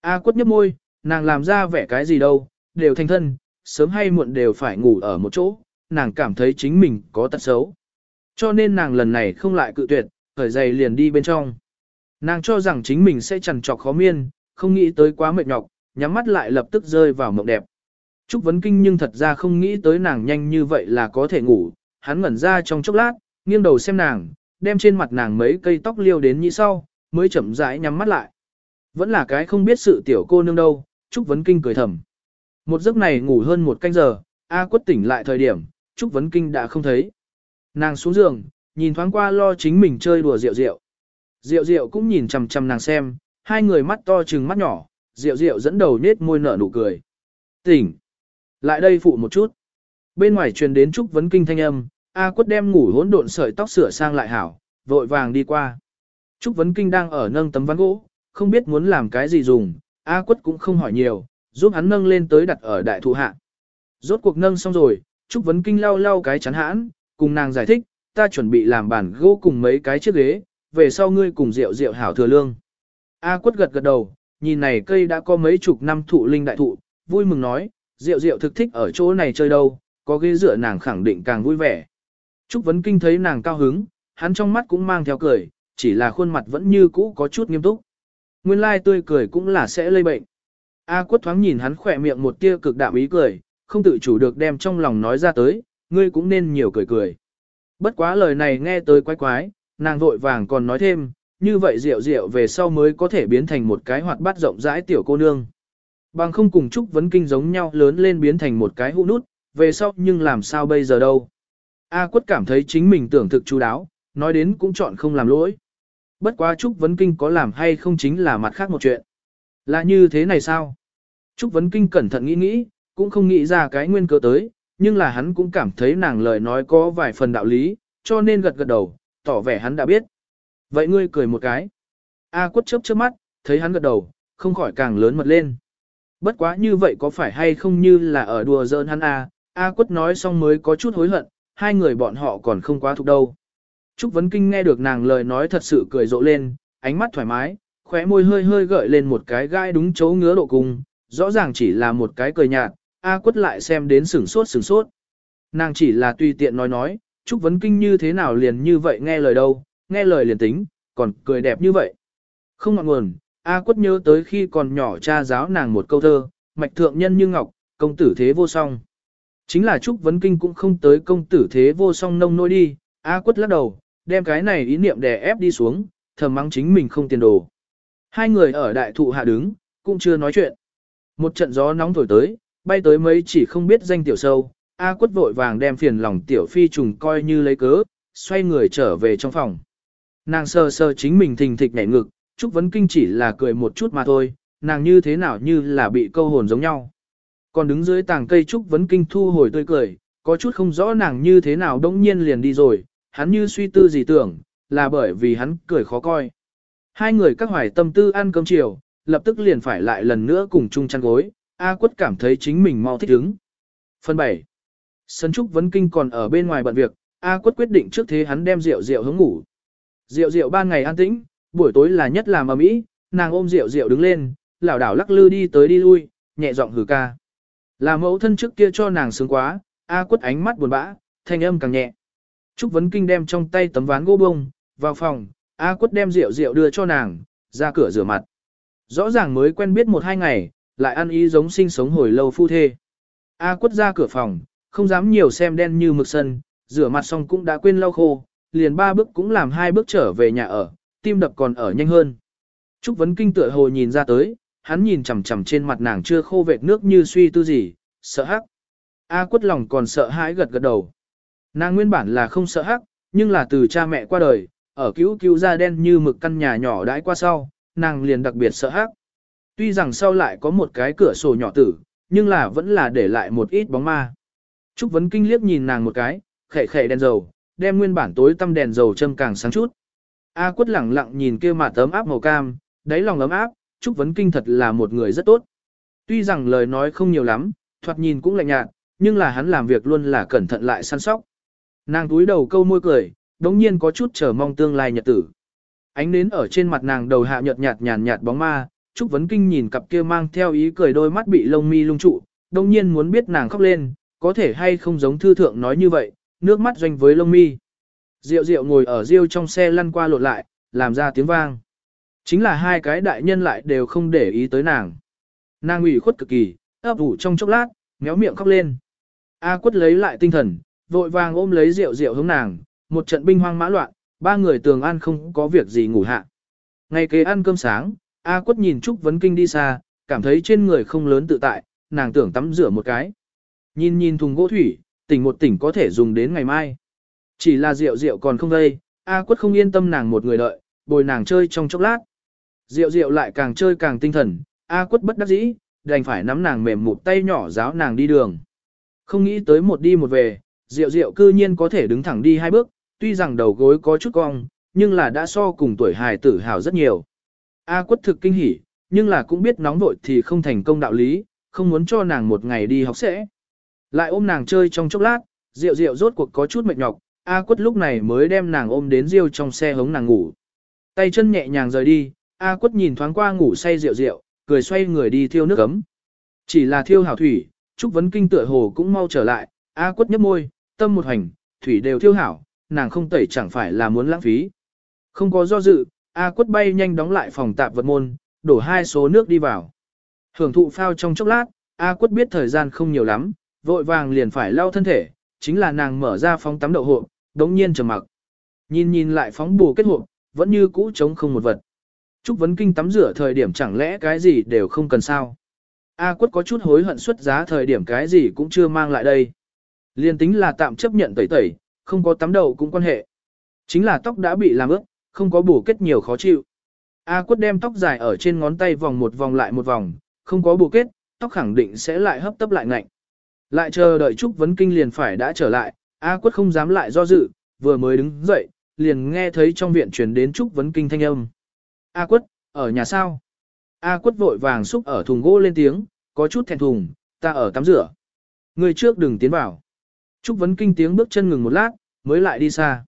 A quất nhấp môi, nàng làm ra vẻ cái gì đâu, đều thành thân, sớm hay muộn đều phải ngủ ở một chỗ, nàng cảm thấy chính mình có tật xấu. Cho nên nàng lần này không lại cự tuyệt, khởi giày liền đi bên trong. Nàng cho rằng chính mình sẽ chằn trọc khó miên, không nghĩ tới quá mệt nhọc, nhắm mắt lại lập tức rơi vào mộng đẹp. Trúc Vấn Kinh nhưng thật ra không nghĩ tới nàng nhanh như vậy là có thể ngủ, hắn ngẩn ra trong chốc lát, nghiêng đầu xem nàng, đem trên mặt nàng mấy cây tóc liêu đến như sau, mới chậm rãi nhắm mắt lại. Vẫn là cái không biết sự tiểu cô nương đâu, Trúc Vấn Kinh cười thầm. Một giấc này ngủ hơn một canh giờ, A quất tỉnh lại thời điểm, Trúc Vấn Kinh đã không thấy. Nàng xuống giường, nhìn thoáng qua lo chính mình chơi đùa rượu rượu. Rượu rượu cũng nhìn chằm chằm nàng xem, hai người mắt to trừng mắt nhỏ, rượu rượu dẫn đầu nết môi nở nụ cười. Tỉnh! Lại đây phụ một chút. Bên ngoài truyền đến Trúc Vấn Kinh thanh âm, A quất đem ngủ hỗn độn sợi tóc sửa sang lại hảo, vội vàng đi qua. Trúc Vấn Kinh đang ở nâng tấm ván gỗ, không biết muốn làm cái gì dùng, A quất cũng không hỏi nhiều, giúp hắn nâng lên tới đặt ở đại thụ hạ. Rốt cuộc nâng xong rồi, Trúc Vấn Kinh lau lau cái chắn hãn, cùng nàng giải thích, ta chuẩn bị làm bản gỗ cùng mấy cái chiếc ghế, về sau ngươi cùng rượu rượu hảo thừa lương. A quất gật gật đầu, nhìn này cây đã có mấy chục năm thụ linh đại thụ, vui mừng nói, Diệu Diệu thực thích ở chỗ này chơi đâu, có ghế dựa nàng khẳng định càng vui vẻ. Trúc Vấn Kinh thấy nàng cao hứng, hắn trong mắt cũng mang theo cười, chỉ là khuôn mặt vẫn như cũ có chút nghiêm túc. Nguyên lai tươi cười cũng là sẽ lây bệnh. A quất thoáng nhìn hắn khỏe miệng một tia cực đạm ý cười, không tự chủ được đem trong lòng nói ra tới, ngươi cũng nên nhiều cười cười. Bất quá lời này nghe tới quái quái, nàng vội vàng còn nói thêm, như vậy rượu rượu về sau mới có thể biến thành một cái hoạt bát rộng rãi tiểu cô nương. Bằng không cùng trúc vấn kinh giống nhau lớn lên biến thành một cái hũ nút, về sau nhưng làm sao bây giờ đâu. A quất cảm thấy chính mình tưởng thực chú đáo, nói đến cũng chọn không làm lỗi. Bất quá Trúc Vấn Kinh có làm hay không chính là mặt khác một chuyện. Là như thế này sao? Trúc Vấn Kinh cẩn thận nghĩ nghĩ, cũng không nghĩ ra cái nguyên cớ tới, nhưng là hắn cũng cảm thấy nàng lời nói có vài phần đạo lý, cho nên gật gật đầu, tỏ vẻ hắn đã biết. Vậy ngươi cười một cái. A quất chớp chớp mắt, thấy hắn gật đầu, không khỏi càng lớn mật lên. Bất quá như vậy có phải hay không như là ở đùa giỡn hắn A, A quất nói xong mới có chút hối hận, hai người bọn họ còn không quá thuộc đâu. Trúc Vấn Kinh nghe được nàng lời nói thật sự cười rộ lên, ánh mắt thoải mái, khóe môi hơi hơi gợi lên một cái gai đúng chỗ ngứa độ cùng. rõ ràng chỉ là một cái cười nhạt, A quất lại xem đến sửng sốt sửng sốt. Nàng chỉ là tùy tiện nói nói, Trúc Vấn Kinh như thế nào liền như vậy nghe lời đâu, nghe lời liền tính, còn cười đẹp như vậy. Không ngọn nguồn, A quất nhớ tới khi còn nhỏ cha giáo nàng một câu thơ, mạch thượng nhân như ngọc, công tử thế vô song. Chính là Trúc Vấn Kinh cũng không tới công tử thế vô song nông nôi đi, A quất lắc đầu, đem cái này ý niệm đè ép đi xuống, thầm mắng chính mình không tiền đồ. Hai người ở đại thụ hạ đứng, cũng chưa nói chuyện. Một trận gió nóng thổi tới, bay tới mấy chỉ không biết danh tiểu sâu, A quất vội vàng đem phiền lòng tiểu phi trùng coi như lấy cớ, xoay người trở về trong phòng. Nàng sờ sờ chính mình thình thịch nhảy ngực, Trúc Vấn Kinh chỉ là cười một chút mà thôi, nàng như thế nào như là bị câu hồn giống nhau. Còn đứng dưới tàng cây Trúc Vấn Kinh thu hồi tươi cười, có chút không rõ nàng như thế nào đống nhiên liền đi rồi, hắn như suy tư gì tưởng, là bởi vì hắn cười khó coi. Hai người các hoài tâm tư ăn cơm chiều, lập tức liền phải lại lần nữa cùng chung chăn gối, A quất cảm thấy chính mình mau thích ứng. Phần 7. Sân Trúc Vấn Kinh còn ở bên ngoài bận việc, A quất quyết định trước thế hắn đem rượu rượu hướng ngủ. Rượu rượu ban ngày an tĩnh, buổi tối là nhất làm ầm ĩ, nàng ôm rượu rượu đứng lên, lảo đảo lắc lư đi tới đi lui, nhẹ giọng hừ ca. Là mẫu thân trước kia cho nàng sướng quá, A quất ánh mắt buồn bã, thanh âm càng nhẹ. Trúc Vấn Kinh đem trong tay tấm ván gỗ bông, vào phòng, A quất đem rượu rượu đưa cho nàng, ra cửa rửa mặt. Rõ ràng mới quen biết một hai ngày, lại ăn ý giống sinh sống hồi lâu phu thê. A quất ra cửa phòng, không dám nhiều xem đen như mực sân, rửa mặt xong cũng đã quên lau khô, liền ba bước cũng làm hai bước trở về nhà ở, tim đập còn ở nhanh hơn. Trúc Vấn Kinh tựa hồ nhìn ra tới, hắn nhìn chằm chằm trên mặt nàng chưa khô vệt nước như suy tư gì, sợ hắc. A quất lòng còn sợ hãi gật gật đầu. Nàng nguyên bản là không sợ hắc, nhưng là từ cha mẹ qua đời, ở cứu cứu da đen như mực căn nhà nhỏ đãi qua sau, nàng liền đặc biệt sợ hãi. Tuy rằng sau lại có một cái cửa sổ nhỏ tử, nhưng là vẫn là để lại một ít bóng ma. Trúc Vấn Kinh liếc nhìn nàng một cái, khệ khệ đèn dầu, đem nguyên bản tối tăm đèn dầu châm càng sáng chút. A quất lẳng lặng nhìn kia mà tấm áp màu cam, đáy lòng ấm áp, Trúc Vấn Kinh thật là một người rất tốt. Tuy rằng lời nói không nhiều lắm, thoạt nhìn cũng lạnh nhạt, nhưng là hắn làm việc luôn là cẩn thận lại săn sóc. Nàng túi đầu câu môi cười, đống nhiên có chút chờ mong tương lai nhật tử. Ánh nến ở trên mặt nàng đầu hạ nhợt nhạt nhàn nhạt bóng ma, Trúc Vấn Kinh nhìn cặp kia mang theo ý cười đôi mắt bị lông mi lung trụ, đống nhiên muốn biết nàng khóc lên, có thể hay không giống thư thượng nói như vậy, nước mắt doanh với lông mi. Diệu diệu ngồi ở riêu trong xe lăn qua lộn lại, làm ra tiếng vang. Chính là hai cái đại nhân lại đều không để ý tới nàng. Nàng ủy khuất cực kỳ, ấp ủ trong chốc lát, méo miệng khóc lên. A quất lấy lại tinh thần, vội vàng ôm lấy rượu rượu hướng nàng, một trận binh hoang mã loạn, ba người tường ăn không có việc gì ngủ hạ. Ngày kế ăn cơm sáng, A quất nhìn Trúc Vấn Kinh đi xa, cảm thấy trên người không lớn tự tại, nàng tưởng tắm rửa một cái. Nhìn nhìn thùng gỗ thủy, tỉnh một tỉnh có thể dùng đến ngày mai. Chỉ là rượu rượu còn không đây, A quất không yên tâm nàng một người đợi, bồi nàng chơi trong chốc lát. Rượu rượu lại càng chơi càng tinh thần, A quất bất đắc dĩ, đành phải nắm nàng mềm một tay nhỏ giáo nàng đi đường. Không nghĩ tới một đi một về, rượu rượu cư nhiên có thể đứng thẳng đi hai bước, tuy rằng đầu gối có chút cong, nhưng là đã so cùng tuổi hài tử hào rất nhiều. A quất thực kinh hỉ, nhưng là cũng biết nóng vội thì không thành công đạo lý, không muốn cho nàng một ngày đi học sẽ. Lại ôm nàng chơi trong chốc lát, rượu rượu rốt cuộc có chút mệt nhọc, A quất lúc này mới đem nàng ôm đến riêu trong xe hống nàng ngủ. Tay chân nhẹ nhàng rời đi, A quất nhìn thoáng qua ngủ say rượu rượu, cười xoay người đi thiêu nước ấm. Chỉ là thiêu hảo thủy, Trúc Vấn Kinh tựa hồ cũng mau trở lại, A quất nhấp môi, tâm một hành, thủy đều thiêu hảo, nàng không tẩy chẳng phải là muốn lãng phí. Không có do dự, A quất bay nhanh đóng lại phòng tạp vật môn, đổ hai số nước đi vào. Hưởng thụ phao trong chốc lát, A quất biết thời gian không nhiều lắm, vội vàng liền phải lau thân thể, chính là nàng mở ra phóng tắm đậu hộp, đống nhiên trầm mặc. Nhìn nhìn lại phóng bù kết hộp, vẫn như cũ trống không một vật. Trúc Vấn Kinh tắm rửa thời điểm chẳng lẽ cái gì đều không cần sao. A quất có chút hối hận xuất giá thời điểm cái gì cũng chưa mang lại đây. Liên tính là tạm chấp nhận tẩy tẩy, không có tắm đầu cũng quan hệ. Chính là tóc đã bị làm ướt, không có bù kết nhiều khó chịu. A quất đem tóc dài ở trên ngón tay vòng một vòng lại một vòng, không có bù kết, tóc khẳng định sẽ lại hấp tấp lại ngạnh. Lại chờ đợi Trúc Vấn Kinh liền phải đã trở lại, A quất không dám lại do dự, vừa mới đứng dậy, liền nghe thấy trong viện truyền đến Trúc Vấn Kinh thanh âm. A quất, ở nhà sao? A quất vội vàng xúc ở thùng gỗ lên tiếng, có chút thẹn thùng, ta ở tắm rửa. Người trước đừng tiến vào. Trúc Vấn Kinh tiếng bước chân ngừng một lát, mới lại đi xa.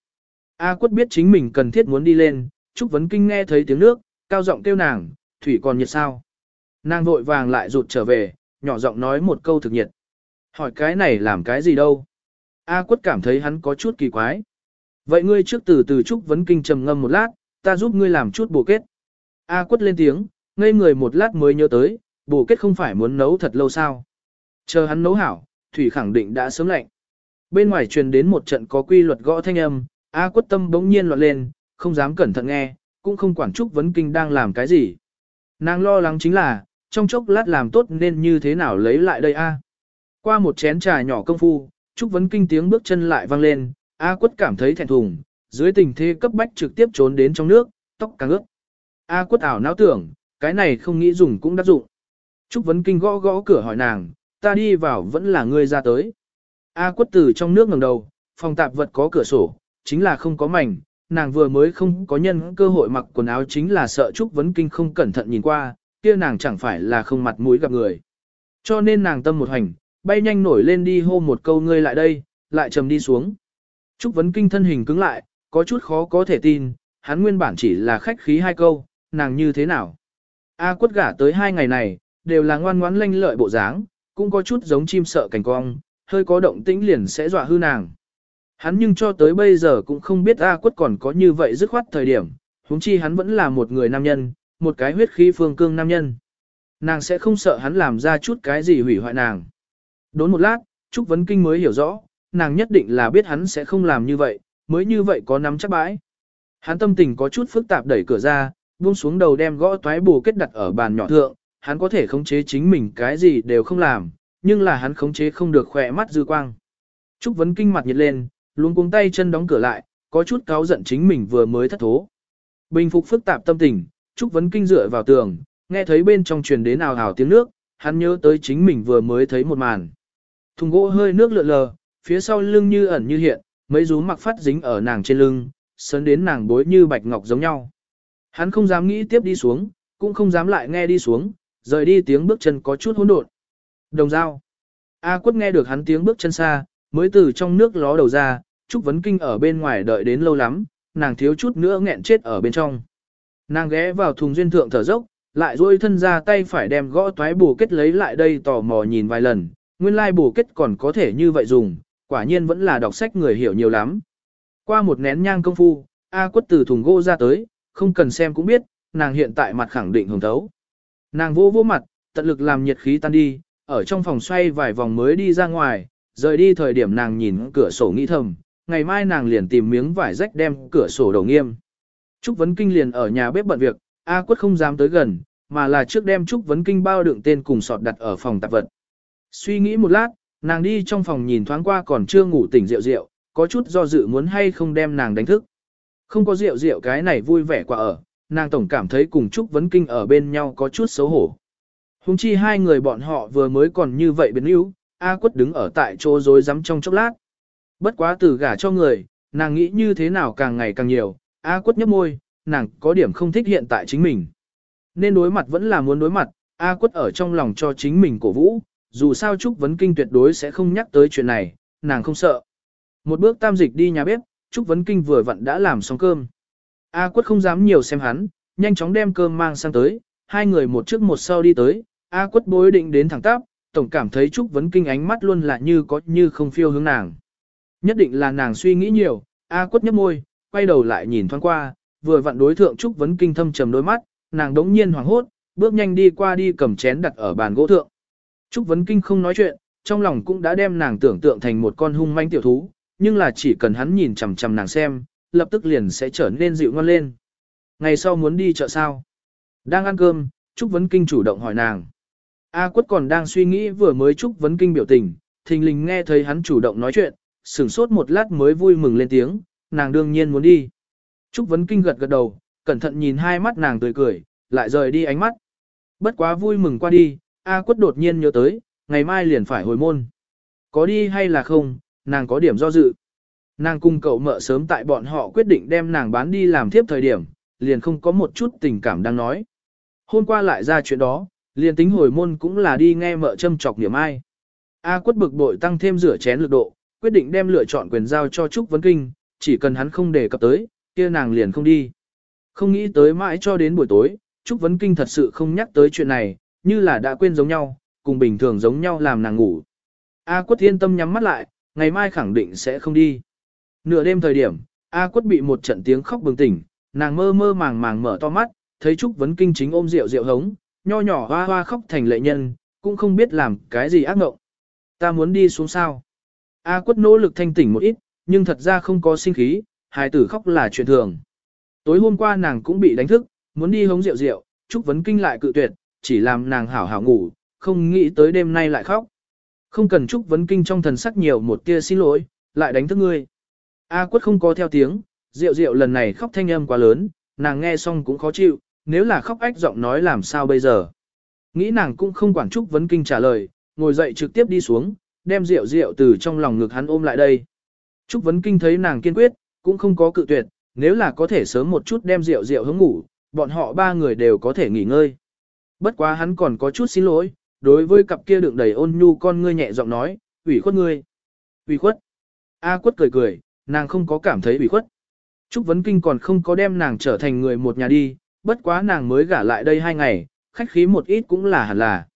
A quất biết chính mình cần thiết muốn đi lên, Trúc Vấn Kinh nghe thấy tiếng nước, cao giọng kêu nàng, thủy còn nhiệt sao. Nàng vội vàng lại rụt trở về, nhỏ giọng nói một câu thực nhiệt. Hỏi cái này làm cái gì đâu? A quất cảm thấy hắn có chút kỳ quái. Vậy ngươi trước từ từ Trúc Vấn Kinh trầm ngâm một lát, ta giúp ngươi làm chút bổ kết. A quất lên tiếng, ngây người một lát mới nhớ tới, bổ kết không phải muốn nấu thật lâu sao. Chờ hắn nấu hảo, thủy khẳng định đã sớm lạnh. Bên ngoài truyền đến một trận có quy luật gõ thanh âm, A quất tâm bỗng nhiên loạn lên, không dám cẩn thận nghe, cũng không quản Trúc Vấn Kinh đang làm cái gì. Nàng lo lắng chính là, trong chốc lát làm tốt nên như thế nào lấy lại đây A. Qua một chén trà nhỏ công phu, Trúc Vấn Kinh tiếng bước chân lại vang lên, A quất cảm thấy thẹn thùng, dưới tình thế cấp bách trực tiếp trốn đến trong nước, tóc càng ướt. A quất ảo não tưởng, cái này không nghĩ dùng cũng đắc dụng. Trúc Vấn Kinh gõ gõ cửa hỏi nàng, ta đi vào vẫn là ngươi ra tới. A quất từ trong nước ngẩng đầu, phòng tạp vật có cửa sổ, chính là không có mảnh, nàng vừa mới không có nhân cơ hội mặc quần áo chính là sợ Trúc Vấn Kinh không cẩn thận nhìn qua, kia nàng chẳng phải là không mặt mũi gặp người. Cho nên nàng tâm một hành, bay nhanh nổi lên đi hô một câu ngươi lại đây, lại trầm đi xuống. Trúc Vấn Kinh thân hình cứng lại, có chút khó có thể tin, hắn nguyên bản chỉ là khách khí hai câu, nàng như thế nào. A quất gả tới hai ngày này, đều là ngoan ngoãn lanh lợi bộ dáng, cũng có chút giống chim sợ cảnh cong, hơi có động tĩnh liền sẽ dọa hư nàng. Hắn nhưng cho tới bây giờ cũng không biết A quất còn có như vậy dứt khoát thời điểm, huống chi hắn vẫn là một người nam nhân, một cái huyết khí phương cương nam nhân. Nàng sẽ không sợ hắn làm ra chút cái gì hủy hoại nàng. Đốn một lát, Trúc Vấn Kinh mới hiểu rõ, nàng nhất định là biết hắn sẽ không làm như vậy, mới như vậy có nắm chắc bãi. Hắn tâm tình có chút phức tạp đẩy cửa ra, buông xuống đầu đem gõ toái bù kết đặt ở bàn nhỏ thượng, hắn có thể khống chế chính mình cái gì đều không làm, nhưng là hắn khống chế không được khỏe mắt dư quang. Trúc Vấn Kinh mặt nhiệt lên, luôn cuống tay chân đóng cửa lại, có chút cáo giận chính mình vừa mới thất thố. Bình phục phức tạp tâm tình, Trúc Vấn Kinh dựa vào tường, nghe thấy bên trong truyền đến ào ào tiếng nước, hắn nhớ tới chính mình vừa mới thấy một màn. Thùng gỗ hơi nước lượn lờ, phía sau lưng như ẩn như hiện, mấy rú mặc phát dính ở nàng trên lưng, sớn đến nàng bối như bạch ngọc giống nhau. Hắn không dám nghĩ tiếp đi xuống, cũng không dám lại nghe đi xuống, rời đi tiếng bước chân có chút hỗn độn. Đồng dao. A quất nghe được hắn tiếng bước chân xa, mới từ trong nước ló đầu ra, Trúc Vấn Kinh ở bên ngoài đợi đến lâu lắm, nàng thiếu chút nữa nghẹn chết ở bên trong. Nàng ghé vào thùng duyên thượng thở dốc, lại duỗi thân ra tay phải đem gõ toái bù kết lấy lại đây tò mò nhìn vài lần, nguyên lai like bổ kết còn có thể như vậy dùng, quả nhiên vẫn là đọc sách người hiểu nhiều lắm. Qua một nén nhang công phu, A quất từ thùng gỗ ra tới, không cần xem cũng biết, nàng hiện tại mặt khẳng định hồng thấu. Nàng vô vô mặt, tận lực làm nhiệt khí tan đi, ở trong phòng xoay vài vòng mới đi ra ngoài, rời đi thời điểm nàng nhìn cửa sổ nghĩ thầm, ngày mai nàng liền tìm miếng vải rách đem cửa sổ đầu nghiêm. Trúc Vấn Kinh liền ở nhà bếp bận việc, A quất không dám tới gần, mà là trước đem Trúc Vấn Kinh bao đựng tên cùng sọt đặt ở phòng tạp vật. Suy nghĩ một lát, nàng đi trong phòng nhìn thoáng qua còn chưa ngủ tỉnh rượu rượu, có chút do dự muốn hay không đem nàng đánh thức. Không có rượu rượu cái này vui vẻ quá ở, nàng tổng cảm thấy cùng Trúc Vấn Kinh ở bên nhau có chút xấu hổ. Hùng chi hai người bọn họ vừa mới còn như vậy biến yếu, A quất đứng ở tại chỗ rối rắm trong chốc lát. Bất quá từ gả cho người, nàng nghĩ như thế nào càng ngày càng nhiều, A quất nhấp môi, nàng có điểm không thích hiện tại chính mình. Nên đối mặt vẫn là muốn đối mặt, A quất ở trong lòng cho chính mình cổ vũ, dù sao Trúc Vấn Kinh tuyệt đối sẽ không nhắc tới chuyện này, nàng không sợ. Một bước tam dịch đi nhà bếp, Trúc Vấn Kinh vừa vặn đã làm xong cơm. A quất không dám nhiều xem hắn, nhanh chóng đem cơm mang sang tới, hai người một trước một sau đi tới, A quất bối định đến thẳng tắp, tổng cảm thấy Trúc Vấn Kinh ánh mắt luôn là như có như không phiêu hướng nàng. Nhất định là nàng suy nghĩ nhiều, A quất nhấp môi, quay đầu lại nhìn thoáng qua, vừa vặn đối thượng Trúc Vấn Kinh thâm trầm đôi mắt, nàng đống nhiên hoảng hốt, bước nhanh đi qua đi cầm chén đặt ở bàn gỗ thượng. Trúc Vấn Kinh không nói chuyện, trong lòng cũng đã đem nàng tưởng tượng thành một con hung manh tiểu thú, nhưng là chỉ cần hắn nhìn chằm chằm nàng xem, lập tức liền sẽ trở nên dịu ngon lên. Ngày sau muốn đi chợ sao? Đang ăn cơm, Trúc Vấn Kinh chủ động hỏi nàng. A quất còn đang suy nghĩ vừa mới Trúc Vấn Kinh biểu tình, thình lình nghe thấy hắn chủ động nói chuyện, sửng sốt một lát mới vui mừng lên tiếng, nàng đương nhiên muốn đi. Trúc Vấn Kinh gật gật đầu, cẩn thận nhìn hai mắt nàng tươi cười, lại rời đi ánh mắt. Bất quá vui mừng qua đi, A quất đột nhiên nhớ tới, ngày mai liền phải hồi môn. Có đi hay là không, nàng có điểm do dự. Nàng cùng cậu mợ sớm tại bọn họ quyết định đem nàng bán đi làm thiếp thời điểm, liền không có một chút tình cảm đang nói. Hôm qua lại ra chuyện đó, liền tính hồi môn cũng là đi nghe mợ châm chọc niệm ai. A quất bực bội tăng thêm rửa chén lực độ, quyết định đem lựa chọn quyền giao cho Trúc Vấn Kinh, chỉ cần hắn không đề cập tới, kia nàng liền không đi. Không nghĩ tới mãi cho đến buổi tối, Trúc Vấn Kinh thật sự không nhắc tới chuyện này, như là đã quên giống nhau, cùng bình thường giống nhau làm nàng ngủ. A quất yên tâm nhắm mắt lại, ngày mai khẳng định sẽ không đi. Nửa đêm thời điểm, A quất bị một trận tiếng khóc bừng tỉnh, nàng mơ mơ màng màng mở to mắt, thấy Trúc Vấn Kinh chính ôm rượu rượu hống, nho nhỏ hoa hoa khóc thành lệ nhân, cũng không biết làm cái gì ác ngộng. Ta muốn đi xuống sao. A quất nỗ lực thanh tỉnh một ít, nhưng thật ra không có sinh khí, hài tử khóc là chuyện thường. Tối hôm qua nàng cũng bị đánh thức, muốn đi hống rượu rượu, Trúc Vấn Kinh lại cự tuyệt, chỉ làm nàng hảo hảo ngủ, không nghĩ tới đêm nay lại khóc. Không cần Trúc Vấn Kinh trong thần sắc nhiều một tia xin lỗi, lại đánh thức ngươi. A quất không có theo tiếng, rượu rượu lần này khóc thanh âm quá lớn, nàng nghe xong cũng khó chịu, nếu là khóc ách giọng nói làm sao bây giờ. Nghĩ nàng cũng không quản Trúc Vấn Kinh trả lời, ngồi dậy trực tiếp đi xuống, đem rượu rượu từ trong lòng ngực hắn ôm lại đây. Trúc Vấn Kinh thấy nàng kiên quyết, cũng không có cự tuyệt, nếu là có thể sớm một chút đem rượu rượu hướng ngủ, bọn họ ba người đều có thể nghỉ ngơi. Bất quá hắn còn có chút xin lỗi, đối với cặp kia đựng đầy ôn nhu con ngươi nhẹ giọng nói, ủy khuất ngươi. ủy khuất. A quất cười cười, nàng không có cảm thấy ủy khuất. Trúc Vấn Kinh còn không có đem nàng trở thành người một nhà đi, bất quá nàng mới gả lại đây hai ngày, khách khí một ít cũng là hẳn là.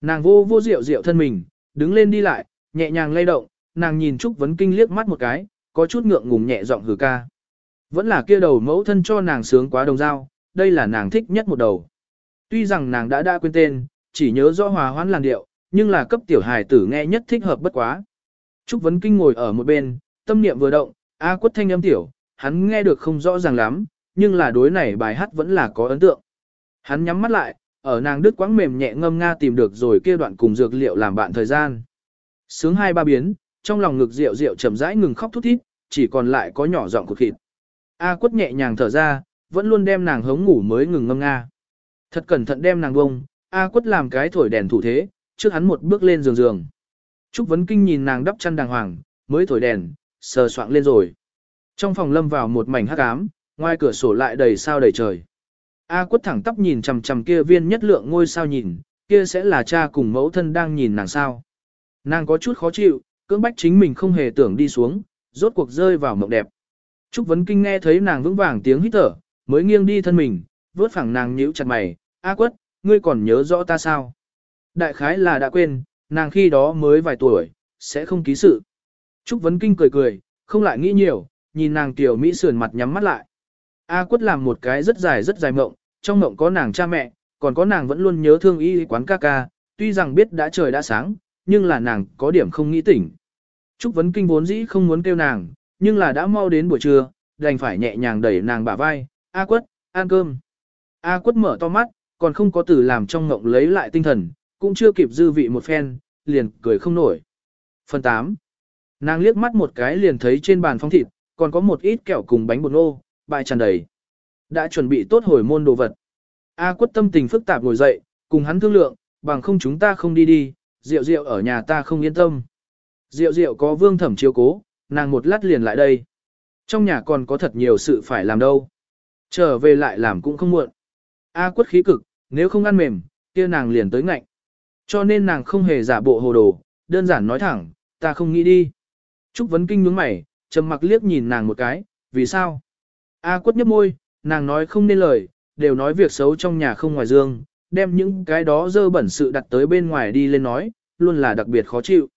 Nàng vô vô rượu rượu thân mình, đứng lên đi lại, nhẹ nhàng lay động, nàng nhìn Trúc Vấn Kinh liếc mắt một cái, có chút ngượng ngùng nhẹ giọng hừ ca. Vẫn là kia đầu mẫu thân cho nàng sướng quá đồng dao, đây là nàng thích nhất một đầu. Tuy rằng nàng đã đã quên tên, chỉ nhớ rõ hòa hoãn làn điệu, nhưng là cấp tiểu hài tử nghe nhất thích hợp bất quá. Trúc Vấn Kinh ngồi ở một bên, tâm niệm vừa động, A quất thanh âm tiểu, hắn nghe được không rõ ràng lắm, nhưng là đối này bài hát vẫn là có ấn tượng. Hắn nhắm mắt lại, ở nàng đứt quãng mềm nhẹ ngâm nga tìm được rồi kia đoạn cùng dược liệu làm bạn thời gian. Sướng hai ba biến, trong lòng ngực rượu rượu chậm rãi ngừng khóc thút thít, chỉ còn lại có nhỏ giọng của thịt. A quất nhẹ nhàng thở ra, vẫn luôn đem nàng hống ngủ mới ngừng ngâm nga. Thật cẩn thận đem nàng bông, A quất làm cái thổi đèn thủ thế, trước hắn một bước lên giường giường. Trúc Vấn Kinh nhìn nàng đắp chăn đàng hoàng, mới thổi đèn, sờ soạng lên rồi. Trong phòng lâm vào một mảnh hắc ám, ngoài cửa sổ lại đầy sao đầy trời. A quất thẳng tắp nhìn chằm chằm kia viên nhất lượng ngôi sao nhìn, kia sẽ là cha cùng mẫu thân đang nhìn nàng sao. Nàng có chút khó chịu, cưỡng bách chính mình không hề tưởng đi xuống, rốt cuộc rơi vào mộng đẹp. Trúc Vấn Kinh nghe thấy nàng vững vàng tiếng hít thở, mới nghiêng đi thân mình, vớt phẳng nàng nhíu chặt mày, A quất, ngươi còn nhớ rõ ta sao? Đại khái là đã quên, nàng khi đó mới vài tuổi, sẽ không ký sự. Trúc Vấn Kinh cười cười, không lại nghĩ nhiều, nhìn nàng tiểu Mỹ sườn mặt nhắm mắt lại. A quất làm một cái rất dài rất dài mộng, trong mộng có nàng cha mẹ, còn có nàng vẫn luôn nhớ thương y quán ca ca, tuy rằng biết đã trời đã sáng, nhưng là nàng có điểm không nghĩ tỉnh. Trúc Vấn Kinh vốn dĩ không muốn kêu nàng, nhưng là đã mau đến buổi trưa, đành phải nhẹ nhàng đẩy nàng bả vai, A quất, ăn cơm. A quất mở to mắt, còn không có từ làm trong ngộng lấy lại tinh thần, cũng chưa kịp dư vị một phen, liền cười không nổi. Phần 8. Nàng liếc mắt một cái liền thấy trên bàn phong thịt, còn có một ít kẹo cùng bánh bột nô, bài tràn đầy. Đã chuẩn bị tốt hồi môn đồ vật. A quất tâm tình phức tạp ngồi dậy, cùng hắn thương lượng, bằng không chúng ta không đi đi, rượu rượu ở nhà ta không yên tâm. Rượu rượu có vương thẩm chiếu cố, nàng một lát liền lại đây. Trong nhà còn có thật nhiều sự phải làm đâu. Trở về lại làm cũng không muộn. A quất khí cực, nếu không ăn mềm, kia nàng liền tới ngạnh. Cho nên nàng không hề giả bộ hồ đồ, đơn giản nói thẳng, ta không nghĩ đi. Trúc Vấn Kinh nhướng mày, trầm mặc liếc nhìn nàng một cái, vì sao? A à, quất nhấp môi, nàng nói không nên lời, đều nói việc xấu trong nhà không ngoài dương, đem những cái đó dơ bẩn sự đặt tới bên ngoài đi lên nói, luôn là đặc biệt khó chịu.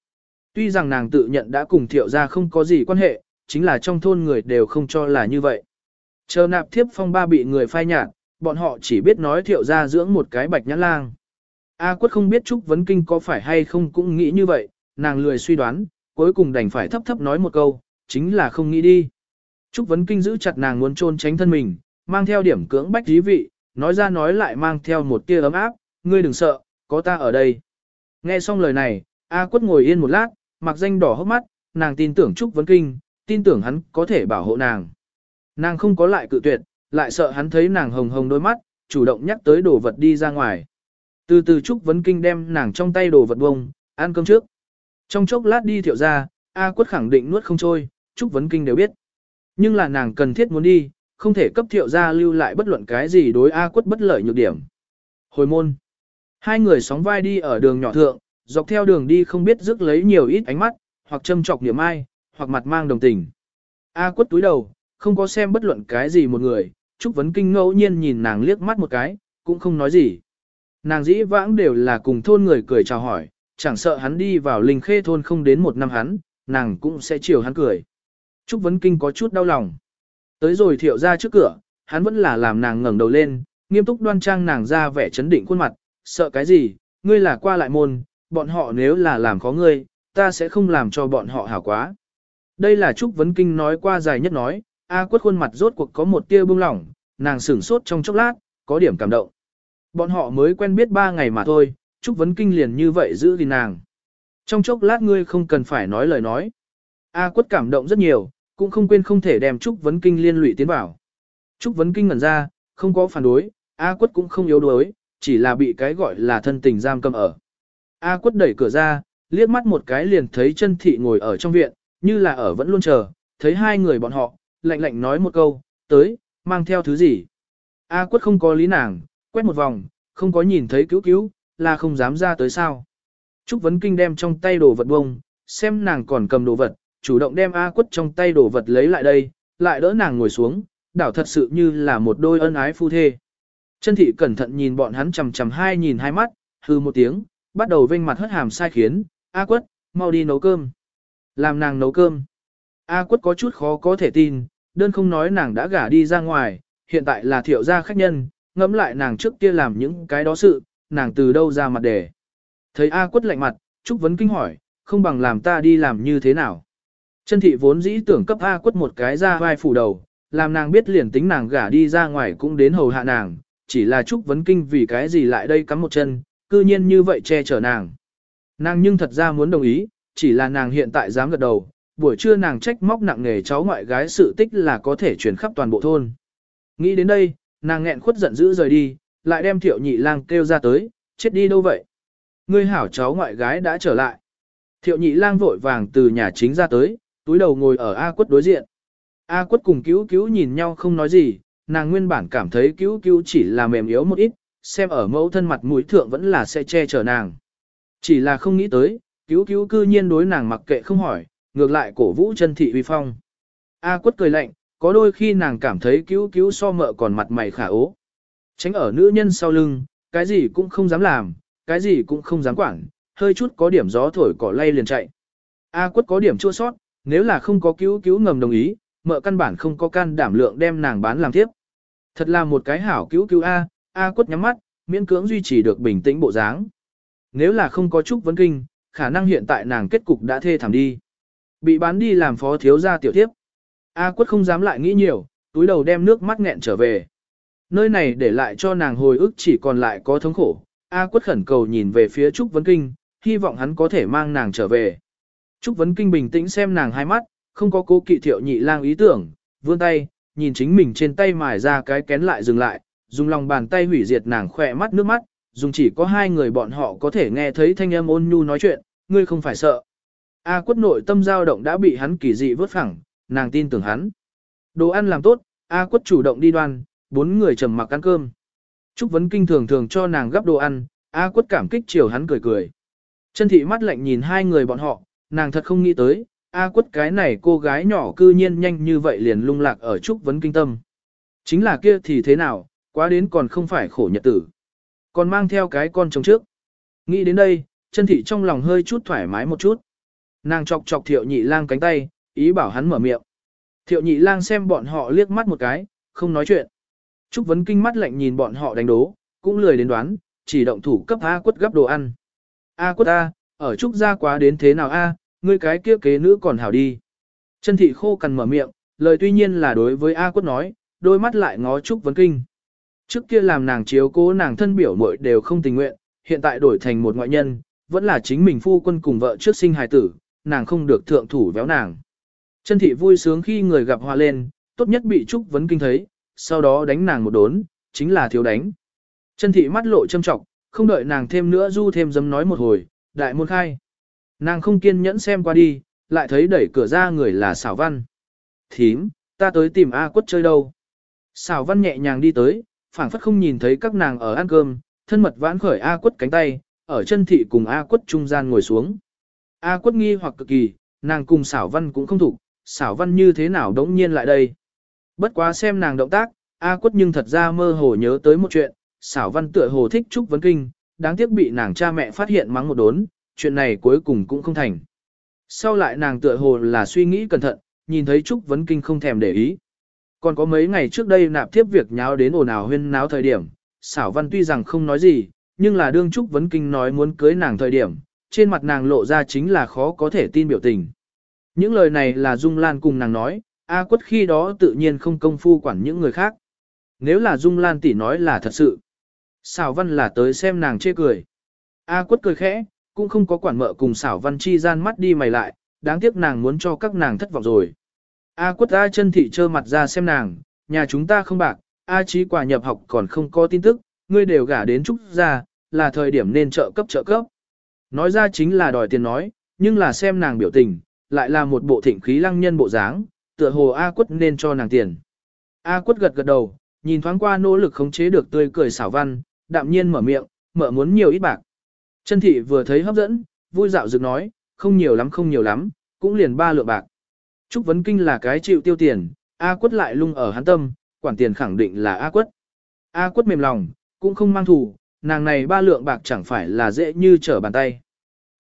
Tuy rằng nàng tự nhận đã cùng thiệu ra không có gì quan hệ, chính là trong thôn người đều không cho là như vậy. Chờ nạp thiếp phong ba bị người phai nhạt, bọn họ chỉ biết nói thiệu ra dưỡng một cái bạch nhãn lang. A quất không biết Trúc Vấn Kinh có phải hay không cũng nghĩ như vậy, nàng lười suy đoán, cuối cùng đành phải thấp thấp nói một câu, chính là không nghĩ đi. Trúc Vấn Kinh giữ chặt nàng muốn trôn tránh thân mình, mang theo điểm cưỡng bách dí vị, nói ra nói lại mang theo một tia ấm áp, ngươi đừng sợ, có ta ở đây. Nghe xong lời này, A quất ngồi yên một lát, mặc danh đỏ hốc mắt, nàng tin tưởng Trúc Vấn Kinh, tin tưởng hắn có thể bảo hộ nàng. Nàng không có lại cự tuyệt, lại sợ hắn thấy nàng hồng hồng đôi mắt, chủ động nhắc tới đồ vật đi ra ngoài. Từ từ Trúc Vấn Kinh đem nàng trong tay đồ vật bông, ăn cơm trước. Trong chốc lát đi thiệu ra, A quất khẳng định nuốt không trôi, Trúc Vấn Kinh đều biết. Nhưng là nàng cần thiết muốn đi, không thể cấp thiệu ra lưu lại bất luận cái gì đối A quất bất lợi nhược điểm. Hồi môn. Hai người sóng vai đi ở đường nhỏ thượng, dọc theo đường đi không biết rước lấy nhiều ít ánh mắt, hoặc châm chọc niệm ai, hoặc mặt mang đồng tình. A quất túi đầu, không có xem bất luận cái gì một người, Trúc Vấn Kinh ngẫu nhiên nhìn nàng liếc mắt một cái, cũng không nói gì. Nàng dĩ vãng đều là cùng thôn người cười chào hỏi, chẳng sợ hắn đi vào linh khê thôn không đến một năm hắn, nàng cũng sẽ chiều hắn cười. Trúc Vấn Kinh có chút đau lòng. Tới rồi thiệu ra trước cửa, hắn vẫn là làm nàng ngẩng đầu lên, nghiêm túc đoan trang nàng ra vẻ chấn định khuôn mặt, sợ cái gì, ngươi là qua lại môn, bọn họ nếu là làm khó ngươi, ta sẽ không làm cho bọn họ hảo quá. Đây là Trúc Vấn Kinh nói qua dài nhất nói, A quất khuôn mặt rốt cuộc có một tia bưng lỏng, nàng sửng sốt trong chốc lát, có điểm cảm động. Bọn họ mới quen biết ba ngày mà thôi, Trúc Vấn Kinh liền như vậy giữ gìn nàng. Trong chốc lát ngươi không cần phải nói lời nói. A quất cảm động rất nhiều, cũng không quên không thể đem Trúc Vấn Kinh liên lụy tiến vào. Trúc Vấn Kinh ngẩn ra, không có phản đối, A quất cũng không yếu đuối, chỉ là bị cái gọi là thân tình giam cầm ở. A quất đẩy cửa ra, liếc mắt một cái liền thấy chân thị ngồi ở trong viện, như là ở vẫn luôn chờ, thấy hai người bọn họ, lạnh lạnh nói một câu, tới, mang theo thứ gì. A quất không có lý nàng, quét một vòng, không có nhìn thấy cứu cứu, là không dám ra tới sao. Trúc Vấn Kinh đem trong tay đồ vật bông, xem nàng còn cầm đồ vật, chủ động đem A quất trong tay đồ vật lấy lại đây, lại đỡ nàng ngồi xuống, đảo thật sự như là một đôi ân ái phu thê. Chân thị cẩn thận nhìn bọn hắn chầm chầm hai nhìn hai mắt, hư một tiếng, bắt đầu vênh mặt hất hàm sai khiến, A quất, mau đi nấu cơm. Làm nàng nấu cơm. A quất có chút khó có thể tin, đơn không nói nàng đã gả đi ra ngoài, hiện tại là thiệu gia khách nhân, ngẫm lại nàng trước kia làm những cái đó sự, nàng từ đâu ra mặt để. Thấy A quất lạnh mặt, Trúc Vấn Kinh hỏi, không bằng làm ta đi làm như thế nào. Chân thị vốn dĩ tưởng cấp A quất một cái ra vai phủ đầu, làm nàng biết liền tính nàng gả đi ra ngoài cũng đến hầu hạ nàng, chỉ là Trúc Vấn Kinh vì cái gì lại đây cắm một chân, cư nhiên như vậy che chở nàng. Nàng nhưng thật ra muốn đồng ý, chỉ là nàng hiện tại dám gật đầu, buổi trưa nàng trách móc nặng nghề cháu ngoại gái sự tích là có thể truyền khắp toàn bộ thôn. Nghĩ đến đây, nàng nghẹn khuất giận dữ rời đi, lại đem thiệu nhị lang kêu ra tới, chết đi đâu vậy? Ngươi hảo cháu ngoại gái đã trở lại. Thiệu nhị lang vội vàng từ nhà chính ra tới, túi đầu ngồi ở A quất đối diện. A quất cùng cứu cứu nhìn nhau không nói gì, nàng nguyên bản cảm thấy cứu cứu chỉ là mềm yếu một ít, xem ở mẫu thân mặt mũi thượng vẫn là sẽ che chở nàng. Chỉ là không nghĩ tới, cứu cứu cư nhiên đối nàng mặc kệ không hỏi, ngược lại cổ vũ chân thị uy phong. A quất cười lạnh, có đôi khi nàng cảm thấy cứu cứu so mợ còn mặt mày khả ố. Tránh ở nữ nhân sau lưng, cái gì cũng không dám làm, cái gì cũng không dám quản, hơi chút có điểm gió thổi cỏ lay liền chạy. A quất có điểm chua sót, nếu là không có cứu cứu ngầm đồng ý, mợ căn bản không có can đảm lượng đem nàng bán làm tiếp. Thật là một cái hảo cứu cứu A, A quất nhắm mắt, miễn cưỡng duy trì được bình tĩnh bộ dáng. Nếu là không có Trúc Vấn Kinh, khả năng hiện tại nàng kết cục đã thê thảm đi. Bị bán đi làm phó thiếu gia tiểu tiếp. A quất không dám lại nghĩ nhiều, túi đầu đem nước mắt nghẹn trở về. Nơi này để lại cho nàng hồi ức chỉ còn lại có thống khổ. A quất khẩn cầu nhìn về phía Trúc Vấn Kinh, hy vọng hắn có thể mang nàng trở về. Trúc Vấn Kinh bình tĩnh xem nàng hai mắt, không có cố kỵ thiệu nhị lang ý tưởng, vươn tay, nhìn chính mình trên tay mài ra cái kén lại dừng lại, dùng lòng bàn tay hủy diệt nàng khỏe mắt nước mắt, dùng chỉ có hai người bọn họ có thể nghe thấy thanh âm ôn nhu nói chuyện, ngươi không phải sợ. A quất nội tâm dao động đã bị hắn kỳ dị vớt phẳng, nàng tin tưởng hắn. Đồ ăn làm tốt, A quất chủ động đi đoan, bốn người trầm mặc ăn cơm. Trúc Vấn Kinh thường thường cho nàng gắp đồ ăn, A quất cảm kích chiều hắn cười cười. Chân thị mắt lạnh nhìn hai người bọn họ, nàng thật không nghĩ tới, A quất cái này cô gái nhỏ cư nhiên nhanh như vậy liền lung lạc ở Trúc Vấn Kinh tâm. Chính là kia thì thế nào, quá đến còn không phải khổ nhật tử. Còn mang theo cái con trống trước. Nghĩ đến đây, chân thị trong lòng hơi chút thoải mái một chút. Nàng chọc chọc thiệu nhị lang cánh tay, ý bảo hắn mở miệng. Thiệu nhị lang xem bọn họ liếc mắt một cái, không nói chuyện. Trúc vấn kinh mắt lạnh nhìn bọn họ đánh đố, cũng lười đến đoán, chỉ động thủ cấp A quất gấp đồ ăn. A quất A, ở Trúc gia quá đến thế nào A, ngươi cái kia kế nữ còn hảo đi. Chân thị khô cằn mở miệng, lời tuy nhiên là đối với A quất nói, đôi mắt lại ngó Trúc vấn kinh. Trước kia làm nàng chiếu cố nàng thân biểu muội đều không tình nguyện, hiện tại đổi thành một ngoại nhân, vẫn là chính mình phu quân cùng vợ trước sinh hài tử, nàng không được thượng thủ véo nàng. Chân thị vui sướng khi người gặp hoa lên, tốt nhất bị Trúc Vấn Kinh thấy, sau đó đánh nàng một đốn, chính là thiếu đánh. Chân thị mắt lộ châm trọng, không đợi nàng thêm nữa du thêm dấm nói một hồi, đại môn khai. Nàng không kiên nhẫn xem qua đi, lại thấy đẩy cửa ra người là xảo văn. Thím, ta tới tìm A quất chơi đâu. Xảo văn nhẹ nhàng đi tới, phảng phất không nhìn thấy các nàng ở ăn cơm, thân mật vãn khởi A quất cánh tay, ở chân thị cùng A quất trung gian ngồi xuống. A quất nghi hoặc cực kỳ, nàng cùng xảo văn cũng không thủ, xảo văn như thế nào đống nhiên lại đây. Bất quá xem nàng động tác, A quất nhưng thật ra mơ hồ nhớ tới một chuyện, xảo văn tựa hồ thích Trúc Vấn Kinh, đáng tiếc bị nàng cha mẹ phát hiện mắng một đốn, chuyện này cuối cùng cũng không thành. Sau lại nàng tựa hồ là suy nghĩ cẩn thận, nhìn thấy Trúc Vấn Kinh không thèm để ý. Còn có mấy ngày trước đây nạp tiếp việc nháo đến ồn ào huyên náo thời điểm, xảo văn tuy rằng không nói gì, nhưng là đương Trúc Vấn Kinh nói muốn cưới nàng thời điểm, trên mặt nàng lộ ra chính là khó có thể tin biểu tình. Những lời này là Dung Lan cùng nàng nói, A quất khi đó tự nhiên không công phu quản những người khác. Nếu là Dung Lan tỷ nói là thật sự. Xảo văn là tới xem nàng chê cười. A quất cười khẽ, cũng không có quản mợ cùng xảo văn chi gian mắt đi mày lại, đáng tiếc nàng muốn cho các nàng thất vọng rồi. A quất A chân thị trơ mặt ra xem nàng, nhà chúng ta không bạc, A trí quả nhập học còn không có tin tức, ngươi đều gả đến trúc ra, là thời điểm nên trợ cấp trợ cấp. Nói ra chính là đòi tiền nói, nhưng là xem nàng biểu tình, lại là một bộ thịnh khí lăng nhân bộ dáng, tựa hồ A quất nên cho nàng tiền. A quất gật gật đầu, nhìn thoáng qua nỗ lực khống chế được tươi cười xảo văn, đạm nhiên mở miệng, mở muốn nhiều ít bạc. Chân thị vừa thấy hấp dẫn, vui dạo dựng nói, không nhiều lắm không nhiều lắm, cũng liền ba lượng bạc. Trúc Vấn Kinh là cái chịu tiêu tiền, A quất lại lung ở hắn tâm, quản tiền khẳng định là A quất. A quất mềm lòng, cũng không mang thù, nàng này ba lượng bạc chẳng phải là dễ như trở bàn tay.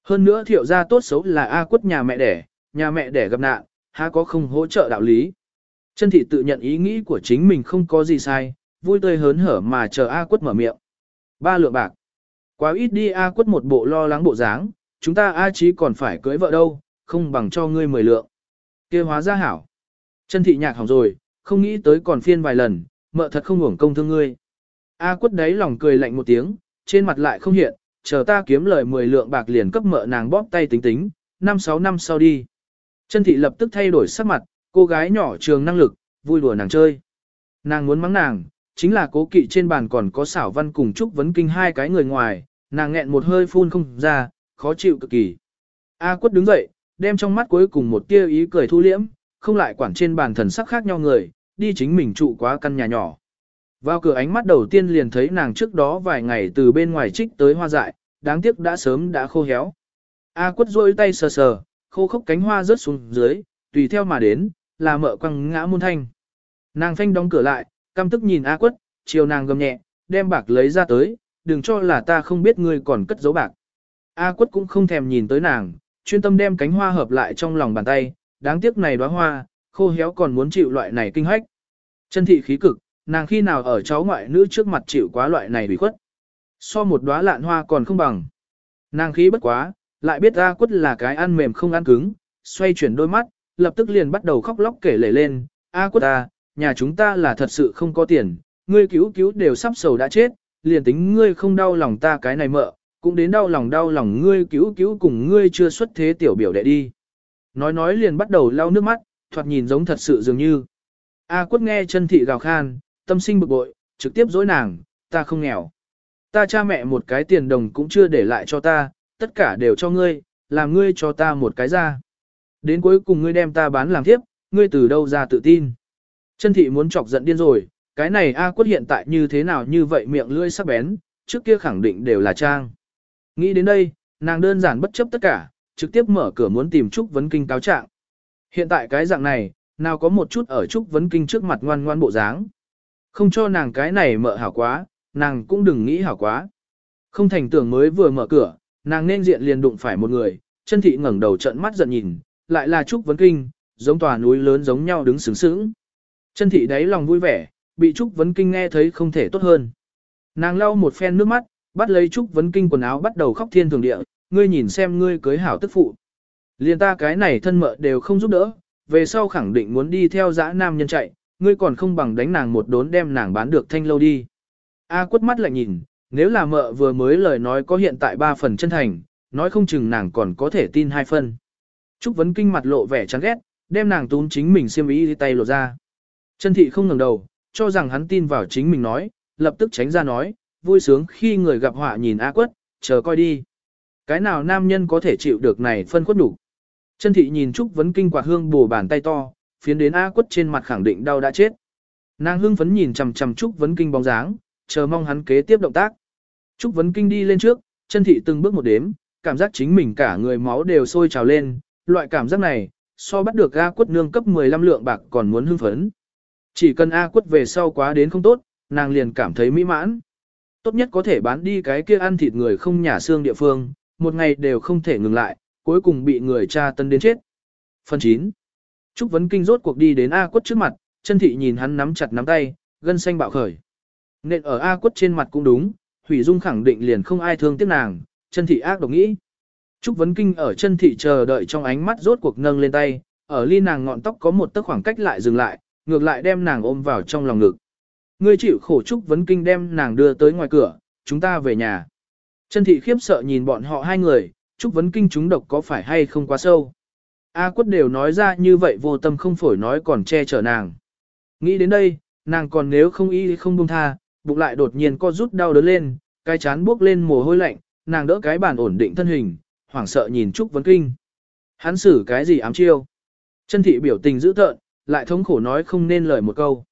Hơn nữa thiệu gia tốt xấu là A quất nhà mẹ đẻ, nhà mẹ đẻ gặp nạn, há có không hỗ trợ đạo lý. Chân thị tự nhận ý nghĩ của chính mình không có gì sai, vui tươi hớn hở mà chờ A quất mở miệng. Ba lượng bạc. Quá ít đi A quất một bộ lo lắng bộ dáng, chúng ta A chí còn phải cưới vợ đâu, không bằng cho ngươi mười lượng kia hóa ra hảo. Chân thị nhạc hỏng rồi, không nghĩ tới còn phiên vài lần, mợ thật không hưởng công thương ngươi. A quất đấy lòng cười lạnh một tiếng, trên mặt lại không hiện, chờ ta kiếm lời 10 lượng bạc liền cấp mợ nàng bóp tay tính tính, năm sáu năm sau đi. Chân thị lập tức thay đổi sắc mặt, cô gái nhỏ trường năng lực, vui đùa nàng chơi. Nàng muốn mắng nàng, chính là cố kỵ trên bàn còn có xảo văn cùng Trúc Vấn Kinh hai cái người ngoài, nàng nghẹn một hơi phun không ra, khó chịu cực kỳ. A quất đứng dậy, đem trong mắt cuối cùng một tia ý cười thu liễm, không lại quản trên bàn thần sắc khác nhau người, đi chính mình trụ quá căn nhà nhỏ. Vào cửa ánh mắt đầu tiên liền thấy nàng trước đó vài ngày từ bên ngoài trích tới hoa dại, đáng tiếc đã sớm đã khô héo. A quất rôi tay sờ sờ, khô khốc cánh hoa rớt xuống dưới, tùy theo mà đến, là mợ quăng ngã môn thanh. Nàng phanh đóng cửa lại, căm tức nhìn A quất, chiều nàng gầm nhẹ, đem bạc lấy ra tới, đừng cho là ta không biết ngươi còn cất giấu bạc. A quất cũng không thèm nhìn tới nàng, chuyên tâm đem cánh hoa hợp lại trong lòng bàn tay, đáng tiếc này đóa hoa, khô héo còn muốn chịu loại này kinh hách. Chân thị khí cực, nàng khi nào ở cháu ngoại nữ trước mặt chịu quá loại này bị khuất. So một đóa lạn hoa còn không bằng. Nàng khí bất quá, lại biết A quất là cái ăn mềm không ăn cứng, xoay chuyển đôi mắt, lập tức liền bắt đầu khóc lóc kể lể lên, A quất ta, nhà chúng ta là thật sự không có tiền, ngươi cứu cứu đều sắp sầu đã chết, liền tính ngươi không đau lòng ta cái này mợ, cũng đến đau lòng đau lòng ngươi cứu cứu cùng ngươi chưa xuất thế tiểu biểu đệ đi. Nói nói liền bắt đầu lau nước mắt, thoạt nhìn giống thật sự dường như. A quất nghe chân thị gào khan, tâm sinh bực bội, trực tiếp dối nàng, ta không nghèo. Ta cha mẹ một cái tiền đồng cũng chưa để lại cho ta, tất cả đều cho ngươi, làm ngươi cho ta một cái ra. Đến cuối cùng ngươi đem ta bán làm thiếp, ngươi từ đâu ra tự tin. Chân thị muốn chọc giận điên rồi, cái này A quất hiện tại như thế nào như vậy miệng lưỡi sắc bén, trước kia khẳng định đều là trang. Nghĩ đến đây, nàng đơn giản bất chấp tất cả, trực tiếp mở cửa muốn tìm Trúc Vấn Kinh cáo trạng. Hiện tại cái dạng này, nào có một chút ở Trúc Vấn Kinh trước mặt ngoan ngoan bộ dáng. Không cho nàng cái này mở hảo quá, nàng cũng đừng nghĩ hảo quá. Không thành tưởng mới vừa mở cửa, nàng nên diện liền đụng phải một người, chân thị ngẩng đầu trận mắt giận nhìn, lại là Trúc Vấn Kinh, giống tòa núi lớn giống nhau đứng sướng sướng. Chân thị đáy lòng vui vẻ, bị Trúc Vấn Kinh nghe thấy không thể tốt hơn. Nàng lau một phen nước mắt, bắt lấy Trúc Vấn Kinh quần áo bắt đầu khóc thiên thường địa, ngươi nhìn xem ngươi cưới hảo tức phụ. liền ta cái này thân mợ đều không giúp đỡ, về sau khẳng định muốn đi theo dã nam nhân chạy, ngươi còn không bằng đánh nàng một đốn đem nàng bán được thanh lâu đi. A quất mắt lại nhìn, nếu là mợ vừa mới lời nói có hiện tại ba phần chân thành, nói không chừng nàng còn có thể tin hai phần. Trúc Vấn Kinh mặt lộ vẻ chán ghét, đem nàng tún chính mình xiêm ý tay lộ ra. Chân thị không ngẩng đầu, cho rằng hắn tin vào chính mình nói, lập tức tránh ra nói, vui sướng khi người gặp họa nhìn A quất, chờ coi đi. Cái nào nam nhân có thể chịu được này phân khuất đủ. Chân thị nhìn Trúc Vấn Kinh quạt hương bổ bàn tay to, phiến đến A quất trên mặt khẳng định đau đã chết. Nàng hưng phấn nhìn chằm chằm Trúc Vấn Kinh bóng dáng, chờ mong hắn kế tiếp động tác. Trúc Vấn Kinh đi lên trước, chân thị từng bước một đếm, cảm giác chính mình cả người máu đều sôi trào lên, loại cảm giác này, so bắt được A quất nương cấp 15 lượng bạc còn muốn hưng phấn. Chỉ cần A quất về sau quá đến không tốt, nàng liền cảm thấy mỹ mãn. Tốt nhất có thể bán đi cái kia ăn thịt người không nhả xương địa phương, một ngày đều không thể ngừng lại, cuối cùng bị người cha tân đến chết. Phần 9. Trúc Vấn Kinh rốt cuộc đi đến A quất trước mặt, chân thị nhìn hắn nắm chặt nắm tay, gân xanh bạo khởi. Nên ở A quất trên mặt cũng đúng, Hủy Dung khẳng định liền không ai thương tiếc nàng, chân thị ác độc nghĩ. Trúc Vấn Kinh ở chân thị chờ đợi trong ánh mắt rốt cuộc nâng lên tay, ở ly nàng ngọn tóc có một tấc khoảng cách lại dừng lại, ngược lại đem nàng ôm vào trong lòng ngực. Ngươi chịu khổ Trúc Vấn Kinh đem nàng đưa tới ngoài cửa, chúng ta về nhà. Chân thị khiếp sợ nhìn bọn họ hai người, Trúc Vấn Kinh chúng độc có phải hay không quá sâu. A quất đều nói ra như vậy vô tâm không phổi nói còn che chở nàng. Nghĩ đến đây, nàng còn nếu không y không buông tha, bụng lại đột nhiên co rút đau đớn lên, cái chán buốc lên mồ hôi lạnh, nàng đỡ cái bàn ổn định thân hình, hoảng sợ nhìn Trúc Vấn Kinh. Hắn xử cái gì ám chiêu? Chân thị biểu tình dữ tợn, lại thống khổ nói không nên lời một câu.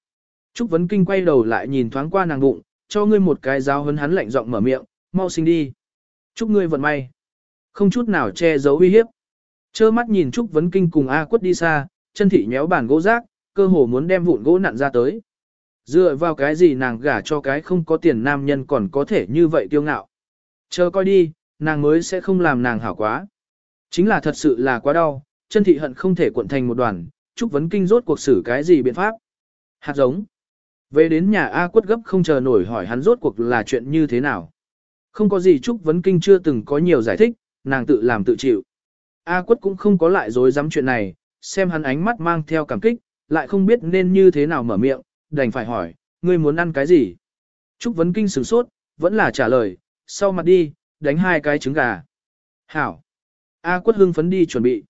Trúc Vấn Kinh quay đầu lại nhìn thoáng qua nàng bụng, cho ngươi một cái giáo hấn hắn lạnh giọng mở miệng, mau sinh đi. Chúc ngươi vận may. Không chút nào che giấu uy hiếp. Chơ mắt nhìn Trúc Vấn Kinh cùng A quất đi xa, chân thị nhéo bàn gỗ rác, cơ hồ muốn đem vụn gỗ nặn ra tới. Dựa vào cái gì nàng gả cho cái không có tiền nam nhân còn có thể như vậy tiêu ngạo. Chờ coi đi, nàng mới sẽ không làm nàng hảo quá. Chính là thật sự là quá đau, chân thị hận không thể cuộn thành một đoàn, Trúc Vấn Kinh rốt cuộc xử cái gì biện pháp. Hạt giống. Về đến nhà A quất gấp không chờ nổi hỏi hắn rốt cuộc là chuyện như thế nào. Không có gì Trúc Vấn Kinh chưa từng có nhiều giải thích, nàng tự làm tự chịu. A quất cũng không có lại dối dám chuyện này, xem hắn ánh mắt mang theo cảm kích, lại không biết nên như thế nào mở miệng, đành phải hỏi, ngươi muốn ăn cái gì? Trúc Vấn Kinh sửng sốt, vẫn là trả lời, sau mặt đi, đánh hai cái trứng gà. Hảo. A quất hưng phấn đi chuẩn bị.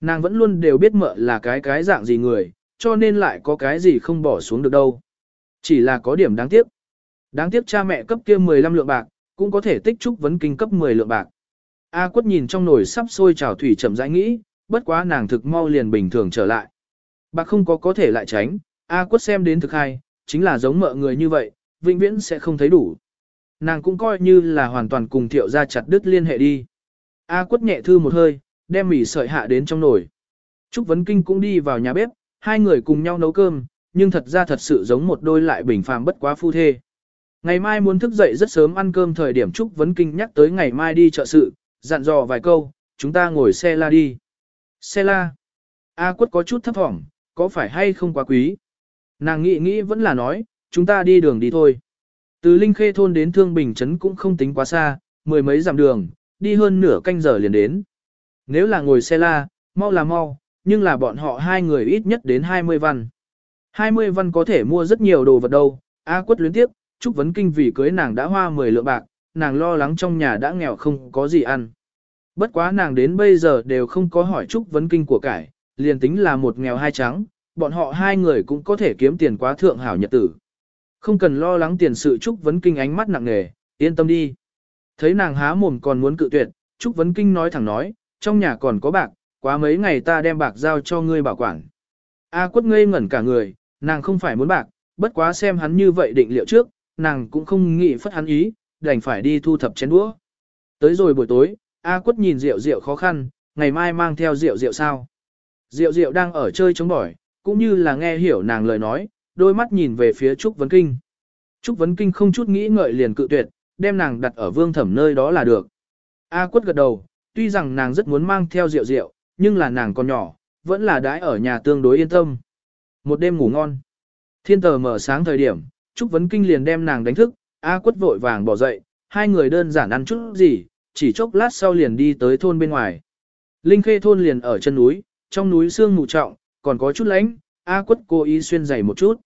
nàng vẫn luôn đều biết mợ là cái cái dạng gì người, cho nên lại có cái gì không bỏ xuống được đâu. Chỉ là có điểm đáng tiếc. Đáng tiếc cha mẹ cấp kia 15 lượng bạc, cũng có thể tích trúc vấn kinh cấp 10 lượng bạc. A quất nhìn trong nồi sắp sôi trào thủy chậm rãi nghĩ, bất quá nàng thực mau liền bình thường trở lại. Bạc không có có thể lại tránh, A quất xem đến thực hay, chính là giống mợ người như vậy, vĩnh viễn sẽ không thấy đủ. Nàng cũng coi như là hoàn toàn cùng thiệu ra chặt đứt liên hệ đi. A quất nhẹ thư một hơi, đem mì sợi hạ đến trong nồi. Trúc Vấn Kinh cũng đi vào nhà bếp, hai người cùng nhau nấu cơm, nhưng thật ra thật sự giống một đôi lại bình phàm bất quá phu thê. Ngày mai muốn thức dậy rất sớm ăn cơm thời điểm Trúc Vấn Kinh nhắc tới ngày mai đi chợ sự, dặn dò vài câu, chúng ta ngồi xe la đi. Xe la. A quất có chút thấp thỏm, có phải hay không quá quý? Nàng nghĩ nghĩ vẫn là nói, chúng ta đi đường đi thôi. Từ Linh Khê thôn đến Thương Bình Trấn cũng không tính quá xa, mười mấy dặm đường, đi hơn nửa canh giờ liền đến. Nếu là ngồi xe la, mau là mau, nhưng là bọn họ hai người ít nhất đến 20 văn. 20 văn có thể mua rất nhiều đồ vật đâu, A quất luyến tiếp, Trúc Vấn Kinh vì cưới nàng đã hoa 10 lượng bạc, nàng lo lắng trong nhà đã nghèo không có gì ăn. Bất quá nàng đến bây giờ đều không có hỏi Trúc Vấn Kinh của cải, liền tính là một nghèo hai trắng, bọn họ hai người cũng có thể kiếm tiền quá thượng hảo nhật tử. Không cần lo lắng tiền sự Trúc Vấn Kinh ánh mắt nặng nề, yên tâm đi. Thấy nàng há mồm còn muốn cự tuyệt, Trúc Vấn Kinh nói thẳng nói, trong nhà còn có bạc, quá mấy ngày ta đem bạc giao cho ngươi bảo quản. A quất ngây ngẩn cả người, nàng không phải muốn bạc, bất quá xem hắn như vậy định liệu trước, nàng cũng không nghĩ phất hắn ý, đành phải đi thu thập chén đũa. Tới rồi buổi tối, A quất nhìn rượu rượu khó khăn, ngày mai mang theo rượu rượu sao. Rượu rượu đang ở chơi chống bỏi, cũng như là nghe hiểu nàng lời nói, đôi mắt nhìn về phía Trúc Vấn Kinh. Trúc Vấn Kinh không chút nghĩ ngợi liền cự tuyệt, đem nàng đặt ở vương thẩm nơi đó là được. A quất gật đầu, tuy rằng nàng rất muốn mang theo rượu rượu, nhưng là nàng còn nhỏ, vẫn là đãi ở nhà tương đối yên tâm. Một đêm ngủ ngon. Thiên tờ mở sáng thời điểm, Trúc Vấn Kinh liền đem nàng đánh thức, A quất vội vàng bỏ dậy, hai người đơn giản ăn chút gì, chỉ chốc lát sau liền đi tới thôn bên ngoài. Linh Khê thôn liền ở chân núi, trong núi sương mù trọng, còn có chút lạnh, A quất cố ý xuyên giày một chút.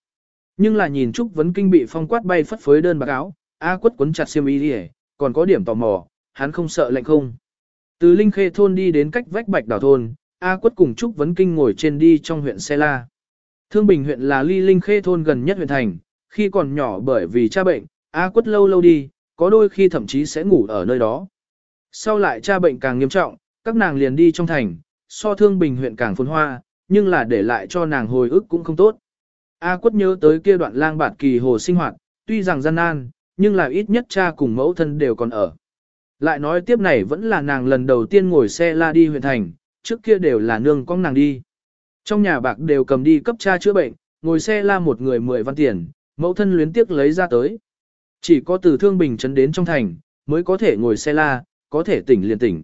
Nhưng là nhìn Trúc Vấn Kinh bị phong quát bay phất phới đơn bạc áo, A quất quấn chặt xiêm y đi còn có điểm tò mò, hắn không sợ lạnh không. Từ Linh Khê thôn đi đến cách vách Bạch Đảo thôn, A Quất cùng Trúc Vấn Kinh ngồi trên đi trong huyện Xe La. Thương Bình huyện là ly Linh Khê thôn gần nhất huyện thành, khi còn nhỏ bởi vì cha bệnh, A Quất lâu lâu đi, có đôi khi thậm chí sẽ ngủ ở nơi đó. Sau lại cha bệnh càng nghiêm trọng, các nàng liền đi trong thành, so Thương Bình huyện càng phồn hoa, nhưng là để lại cho nàng hồi ức cũng không tốt. A Quất nhớ tới kia đoạn lang bạt kỳ hồ sinh hoạt, tuy rằng gian nan, nhưng là ít nhất cha cùng mẫu thân đều còn ở. Lại nói tiếp này vẫn là nàng lần đầu tiên ngồi xe la đi huyện thành, trước kia đều là nương con nàng đi. Trong nhà bạc đều cầm đi cấp cha chữa bệnh, ngồi xe la một người 10 văn tiền, mẫu thân luyến tiếc lấy ra tới. Chỉ có từ thương bình trấn đến trong thành, mới có thể ngồi xe la, có thể tỉnh liền tỉnh.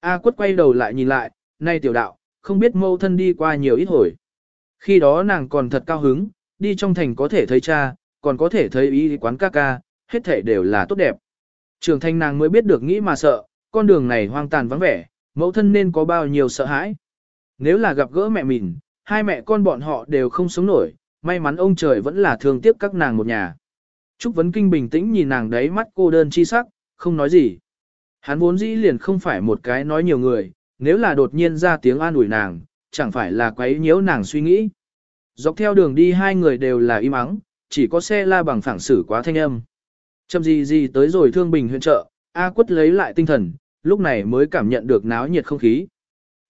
A quất quay đầu lại nhìn lại, nay tiểu đạo, không biết mẫu thân đi qua nhiều ít hồi. Khi đó nàng còn thật cao hứng, đi trong thành có thể thấy cha, còn có thể thấy ý quán ca ca, hết thể đều là tốt đẹp. Trường thanh nàng mới biết được nghĩ mà sợ, con đường này hoang tàn vắng vẻ, mẫu thân nên có bao nhiêu sợ hãi. Nếu là gặp gỡ mẹ mình, hai mẹ con bọn họ đều không sống nổi, may mắn ông trời vẫn là thương tiếc các nàng một nhà. Trúc Vấn Kinh bình tĩnh nhìn nàng đấy mắt cô đơn chi sắc, không nói gì. Hắn vốn dĩ liền không phải một cái nói nhiều người, nếu là đột nhiên ra tiếng an ủi nàng, chẳng phải là quấy nhiễu nàng suy nghĩ. Dọc theo đường đi hai người đều là im ắng, chỉ có xe la bằng phẳng xử quá thanh âm. Chậm gì gì tới rồi thương bình huyện chợ, A quất lấy lại tinh thần, lúc này mới cảm nhận được náo nhiệt không khí.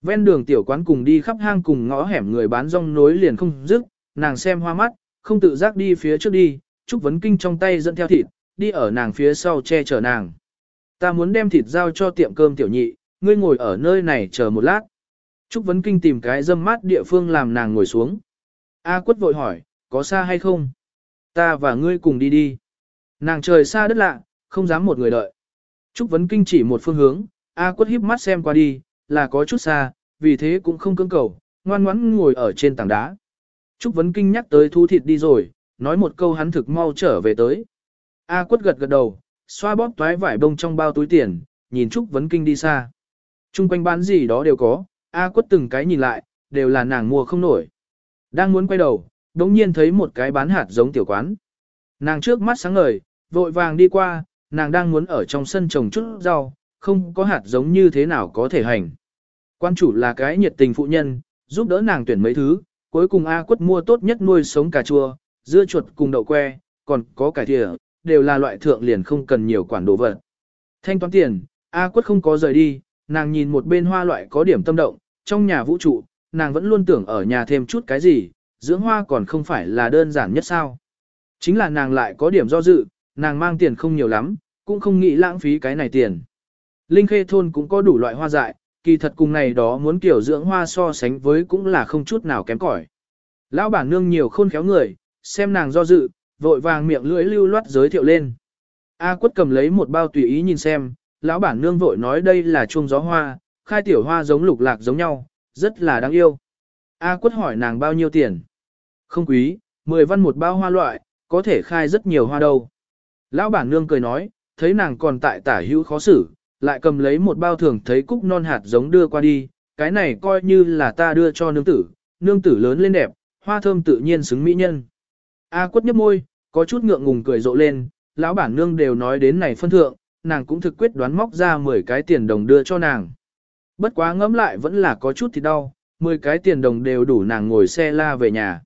Ven đường tiểu quán cùng đi khắp hang cùng ngõ hẻm người bán rong nối liền không dứt, nàng xem hoa mắt, không tự giác đi phía trước đi, Trúc Vấn Kinh trong tay dẫn theo thịt, đi ở nàng phía sau che chở nàng. Ta muốn đem thịt giao cho tiệm cơm tiểu nhị, ngươi ngồi ở nơi này chờ một lát. Trúc Vấn Kinh tìm cái dâm mát địa phương làm nàng ngồi xuống. A quất vội hỏi, có xa hay không? Ta và ngươi cùng đi đi. Nàng trời xa đất lạ, không dám một người đợi. Trúc Vấn Kinh chỉ một phương hướng, A quất híp mắt xem qua đi, là có chút xa, vì thế cũng không cưỡng cầu, ngoan ngoãn ngồi ở trên tảng đá. Trúc Vấn Kinh nhắc tới thu thịt đi rồi, nói một câu hắn thực mau trở về tới. A quất gật gật đầu, xoa bóp toái vải bông trong bao túi tiền, nhìn Trúc Vấn Kinh đi xa. Trung quanh bán gì đó đều có, A quất từng cái nhìn lại, đều là nàng mua không nổi. Đang muốn quay đầu, đống nhiên thấy một cái bán hạt giống tiểu quán. Nàng trước mắt sáng ngời, vội vàng đi qua, nàng đang muốn ở trong sân trồng chút rau, không có hạt giống như thế nào có thể hành. Quan chủ là cái nhiệt tình phụ nhân, giúp đỡ nàng tuyển mấy thứ, cuối cùng A quất mua tốt nhất nuôi sống cà chua, dưa chuột cùng đậu que, còn có cải thìa, đều là loại thượng liền không cần nhiều quản đồ vật. Thanh toán tiền, A quất không có rời đi, nàng nhìn một bên hoa loại có điểm tâm động, trong nhà vũ trụ, nàng vẫn luôn tưởng ở nhà thêm chút cái gì, dưỡng hoa còn không phải là đơn giản nhất sao. Chính là nàng lại có điểm do dự, nàng mang tiền không nhiều lắm, cũng không nghĩ lãng phí cái này tiền. Linh Khê thôn cũng có đủ loại hoa dại, kỳ thật cùng này đó muốn kiểu dưỡng hoa so sánh với cũng là không chút nào kém cỏi. Lão bản nương nhiều khôn khéo người, xem nàng do dự, vội vàng miệng lưỡi lưu loát giới thiệu lên. A quất cầm lấy một bao tùy ý nhìn xem, lão bản nương vội nói đây là chuông gió hoa, khai tiểu hoa giống lục lạc giống nhau, rất là đáng yêu. A quất hỏi nàng bao nhiêu tiền. Không quý, 10 văn một bao hoa loại, có thể khai rất nhiều hoa đâu. Lão bản nương cười nói, thấy nàng còn tại tả hữu khó xử, lại cầm lấy một bao thường thấy cúc non hạt giống đưa qua đi, cái này coi như là ta đưa cho nương tử, nương tử lớn lên đẹp, hoa thơm tự nhiên xứng mỹ nhân. A quất nhấp môi, có chút ngượng ngùng cười rộ lên, lão bản nương đều nói đến này phân thượng, nàng cũng thực quyết đoán móc ra 10 cái tiền đồng đưa cho nàng. Bất quá ngẫm lại vẫn là có chút thì đau, 10 cái tiền đồng đều đủ nàng ngồi xe la về nhà.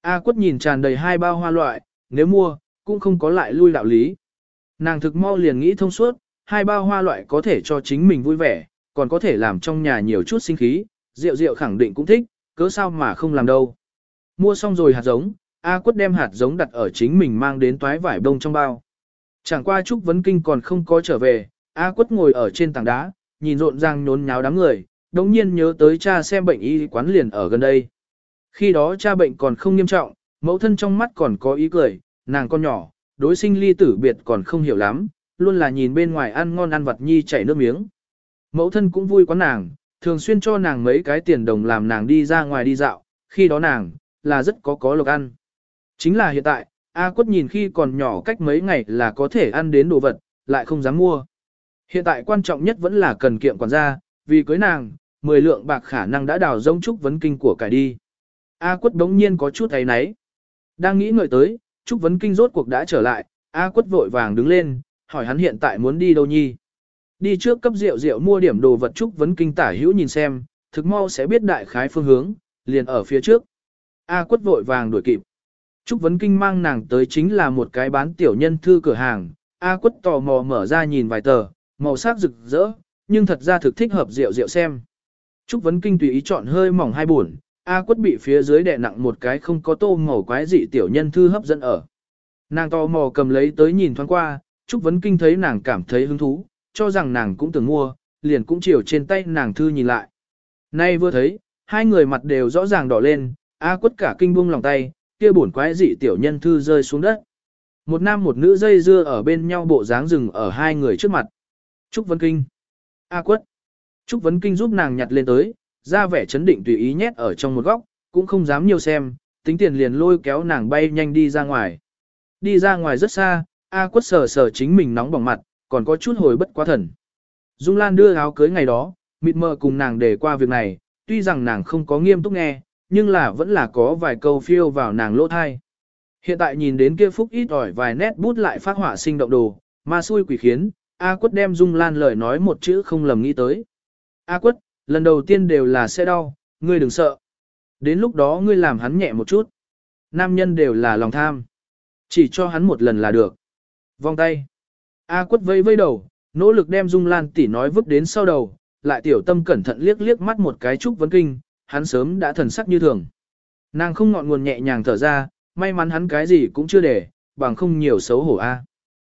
A quất nhìn tràn đầy hai bao hoa loại, nếu mua, cũng không có lại lui đạo lý. Nàng thực mau liền nghĩ thông suốt, hai bao hoa loại có thể cho chính mình vui vẻ, còn có thể làm trong nhà nhiều chút sinh khí, rượu rượu khẳng định cũng thích, cớ sao mà không làm đâu. Mua xong rồi hạt giống, A quất đem hạt giống đặt ở chính mình mang đến toái vải đông trong bao. Chẳng qua Trúc Vấn Kinh còn không có trở về, A quất ngồi ở trên tảng đá, nhìn rộn ràng nhốn nháo đám người, đồng nhiên nhớ tới cha xem bệnh y quán liền ở gần đây. Khi đó cha bệnh còn không nghiêm trọng, mẫu thân trong mắt còn có ý cười, nàng con nhỏ, đối sinh ly tử biệt còn không hiểu lắm, luôn là nhìn bên ngoài ăn ngon ăn vặt nhi chảy nước miếng. Mẫu thân cũng vui quán nàng, thường xuyên cho nàng mấy cái tiền đồng làm nàng đi ra ngoài đi dạo, khi đó nàng, là rất có có lộc ăn. Chính là hiện tại, A quất nhìn khi còn nhỏ cách mấy ngày là có thể ăn đến đồ vật, lại không dám mua. Hiện tại quan trọng nhất vẫn là cần kiệm quản gia, vì cưới nàng, 10 lượng bạc khả năng đã đào rông trúc vấn kinh của cải đi. A quất đống nhiên có chút thấy náy. Đang nghĩ ngợi tới, trúc vấn kinh rốt cuộc đã trở lại, A quất vội vàng đứng lên, hỏi hắn hiện tại muốn đi đâu nhi. Đi trước cấp rượu rượu mua điểm đồ vật trúc vấn kinh tả hữu nhìn xem, thực mau sẽ biết đại khái phương hướng, liền ở phía trước. A quất vội vàng đuổi kịp. Trúc vấn kinh mang nàng tới chính là một cái bán tiểu nhân thư cửa hàng. A quất tò mò mở ra nhìn vài tờ, màu sắc rực rỡ, nhưng thật ra thực thích hợp rượu rượu xem. Trúc vấn kinh tùy ý chọn hơi mỏng hai buồn, A quất bị phía dưới đè nặng một cái không có tô màu quái dị tiểu nhân thư hấp dẫn ở. Nàng tò mò cầm lấy tới nhìn thoáng qua, Trúc vấn kinh thấy nàng cảm thấy hứng thú, cho rằng nàng cũng từng mua, liền cũng chiều trên tay nàng thư nhìn lại. Nay vừa thấy, hai người mặt đều rõ ràng đỏ lên, A quất cả kinh buông lòng tay, kia bổn quái dị tiểu nhân thư rơi xuống đất. Một nam một nữ dây dưa ở bên nhau bộ dáng rừng ở hai người trước mặt. Trúc Vấn Kinh. A quất. Trúc Vấn Kinh giúp nàng nhặt lên tới, ra vẻ chấn định tùy ý nhét ở trong một góc, cũng không dám nhiều xem, tính tiền liền lôi kéo nàng bay nhanh đi ra ngoài. Đi ra ngoài rất xa, A quất sờ sờ chính mình nóng bỏng mặt, còn có chút hồi bất quá thần. Dung Lan đưa áo cưới ngày đó, mịt mờ cùng nàng để qua việc này, tuy rằng nàng không có nghiêm túc nghe, nhưng là vẫn là có vài câu phiêu vào nàng lỗ thai. Hiện tại nhìn đến kia phúc ít ỏi vài nét bút lại phát họa sinh động đồ, mà xui quỷ khiến, A quất đem Dung Lan lời nói một chữ không lầm nghĩ tới. A quất, lần đầu tiên đều là sẽ đau, ngươi đừng sợ. Đến lúc đó ngươi làm hắn nhẹ một chút. Nam nhân đều là lòng tham. Chỉ cho hắn một lần là được. Vòng tay. A quất vây vây đầu, nỗ lực đem Dung Lan tỉ nói vứt đến sau đầu, lại tiểu tâm cẩn thận liếc liếc mắt một cái trúc vấn kinh, hắn sớm đã thần sắc như thường. Nàng không ngọn nguồn nhẹ nhàng thở ra, may mắn hắn cái gì cũng chưa để, bằng không nhiều xấu hổ a.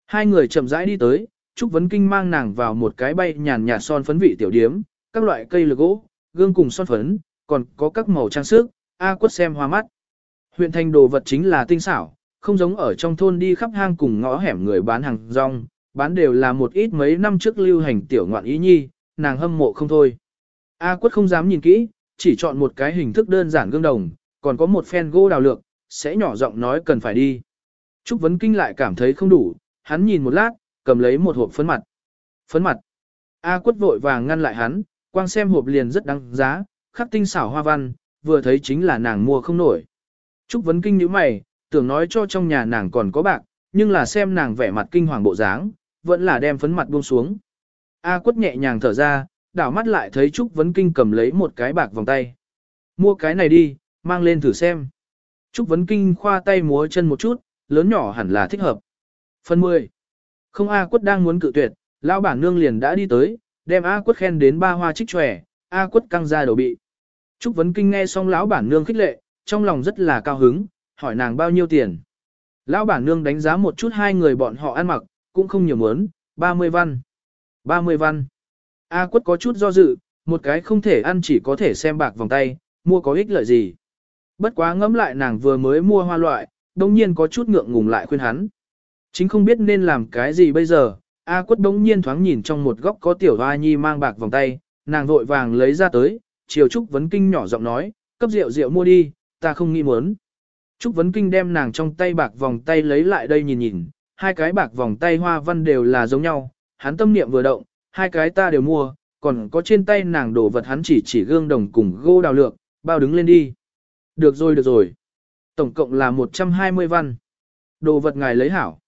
Hai người chậm rãi đi tới, Trúc Vấn Kinh mang nàng vào một cái bay nhàn nhạt son phấn vị tiểu điếm, các loại cây lược gỗ, gương cùng son phấn, còn có các màu trang sức, A quất xem hoa mắt. Huyện thành đồ vật chính là tinh xảo, không giống ở trong thôn đi khắp hang cùng ngõ hẻm người bán hàng rong, bán đều là một ít mấy năm trước lưu hành tiểu ngoạn ý nhi, nàng hâm mộ không thôi. A quất không dám nhìn kỹ, chỉ chọn một cái hình thức đơn giản gương đồng, còn có một phen gỗ đào lược, sẽ nhỏ giọng nói cần phải đi. Trúc Vấn Kinh lại cảm thấy không đủ, hắn nhìn một lát, cầm lấy một hộp phấn mặt. Phấn mặt. A quất vội vàng ngăn lại hắn, quang xem hộp liền rất đáng giá, khắc tinh xảo hoa văn, vừa thấy chính là nàng mua không nổi. Trúc Vấn Kinh nhíu mày, tưởng nói cho trong nhà nàng còn có bạc, nhưng là xem nàng vẻ mặt kinh hoàng bộ dáng, vẫn là đem phấn mặt buông xuống. A quất nhẹ nhàng thở ra, đảo mắt lại thấy Trúc Vấn Kinh cầm lấy một cái bạc vòng tay. Mua cái này đi, mang lên thử xem. Trúc Vấn Kinh khoa tay múa chân một chút, lớn nhỏ hẳn là thích hợp. Phần 10. Không A quất đang muốn cự tuyệt, lão bản nương liền đã đi tới, đem A quất khen đến ba hoa trích tròe, A quất căng ra đầu bị. Trúc Vấn Kinh nghe xong lão bản nương khích lệ, trong lòng rất là cao hứng, hỏi nàng bao nhiêu tiền. Lão bản nương đánh giá một chút hai người bọn họ ăn mặc, cũng không nhiều muốn, 30 văn. 30 văn. A quất có chút do dự, một cái không thể ăn chỉ có thể xem bạc vòng tay, mua có ích lợi gì. Bất quá ngẫm lại nàng vừa mới mua hoa loại, đồng nhiên có chút ngượng ngùng lại khuyên hắn. Chính không biết nên làm cái gì bây giờ, A quất đống nhiên thoáng nhìn trong một góc có tiểu hoa nhi mang bạc vòng tay, nàng vội vàng lấy ra tới, chiều Trúc Vấn Kinh nhỏ giọng nói, cấp rượu rượu mua đi, ta không nghĩ muốn. Trúc Vấn Kinh đem nàng trong tay bạc vòng tay lấy lại đây nhìn nhìn, hai cái bạc vòng tay hoa văn đều là giống nhau, hắn tâm niệm vừa động, hai cái ta đều mua, còn có trên tay nàng đồ vật hắn chỉ chỉ gương đồng cùng gô đào lược, bao đứng lên đi. Được rồi được rồi. Tổng cộng là 120 văn. Đồ vật ngài lấy hảo.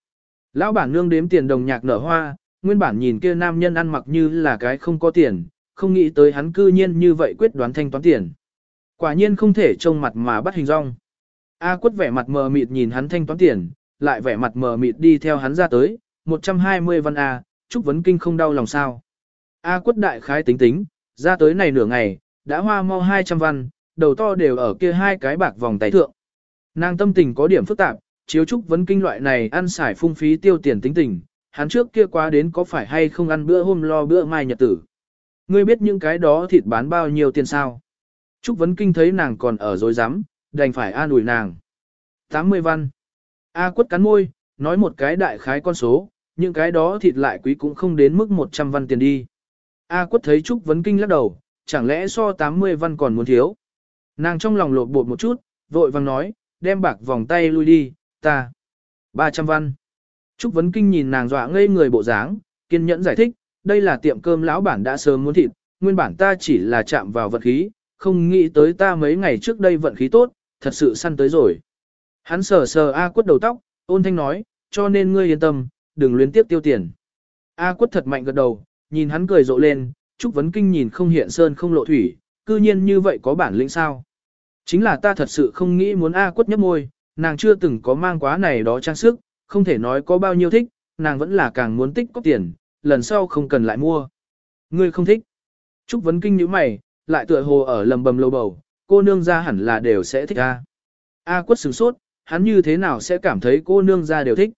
Lão bản nương đếm tiền đồng nhạc nở hoa, nguyên bản nhìn kia nam nhân ăn mặc như là cái không có tiền, không nghĩ tới hắn cư nhiên như vậy quyết đoán thanh toán tiền. Quả nhiên không thể trông mặt mà bắt hình rong. A quất vẻ mặt mờ mịt nhìn hắn thanh toán tiền, lại vẻ mặt mờ mịt đi theo hắn ra tới, 120 văn A, chúc vấn kinh không đau lòng sao. A quất đại khái tính tính, ra tới này nửa ngày, đã hoa mau 200 văn, đầu to đều ở kia hai cái bạc vòng tay thượng. Nàng tâm tình có điểm phức tạp, chiếu trúc vấn kinh loại này ăn xài phung phí tiêu tiền tính tình, hắn trước kia quá đến có phải hay không ăn bữa hôm lo bữa mai nhật tử. Ngươi biết những cái đó thịt bán bao nhiêu tiền sao? Trúc vấn kinh thấy nàng còn ở dối rắm đành phải an ủi nàng. 80 văn. A quất cắn môi, nói một cái đại khái con số, những cái đó thịt lại quý cũng không đến mức 100 văn tiền đi. A quất thấy Trúc Vấn Kinh lắc đầu, chẳng lẽ so 80 văn còn muốn thiếu. Nàng trong lòng lột bột một chút, vội vàng nói, đem bạc vòng tay lui đi, ta. 300 văn. Trúc Vấn Kinh nhìn nàng dọa ngây người bộ dáng, kiên nhẫn giải thích, đây là tiệm cơm lão bản đã sớm muốn thịt, nguyên bản ta chỉ là chạm vào vận khí, không nghĩ tới ta mấy ngày trước đây vận khí tốt, thật sự săn tới rồi. Hắn sờ sờ A quất đầu tóc, ôn thanh nói, cho nên ngươi yên tâm, đừng luyến tiếp tiêu tiền. A quất thật mạnh gật đầu, nhìn hắn cười rộ lên, Trúc Vấn Kinh nhìn không hiện sơn không lộ thủy, cư nhiên như vậy có bản lĩnh sao. Chính là ta thật sự không nghĩ muốn A quất nhấp môi, nàng chưa từng có mang quá này đó trang sức, không thể nói có bao nhiêu thích, nàng vẫn là càng muốn tích có tiền, lần sau không cần lại mua. Ngươi không thích. Trúc Vấn Kinh nhíu mày, lại tựa hồ ở lầm bầm lâu bầu, cô nương ra hẳn là đều sẽ thích A. A quất sửng sốt, hắn như thế nào sẽ cảm thấy cô nương ra đều thích.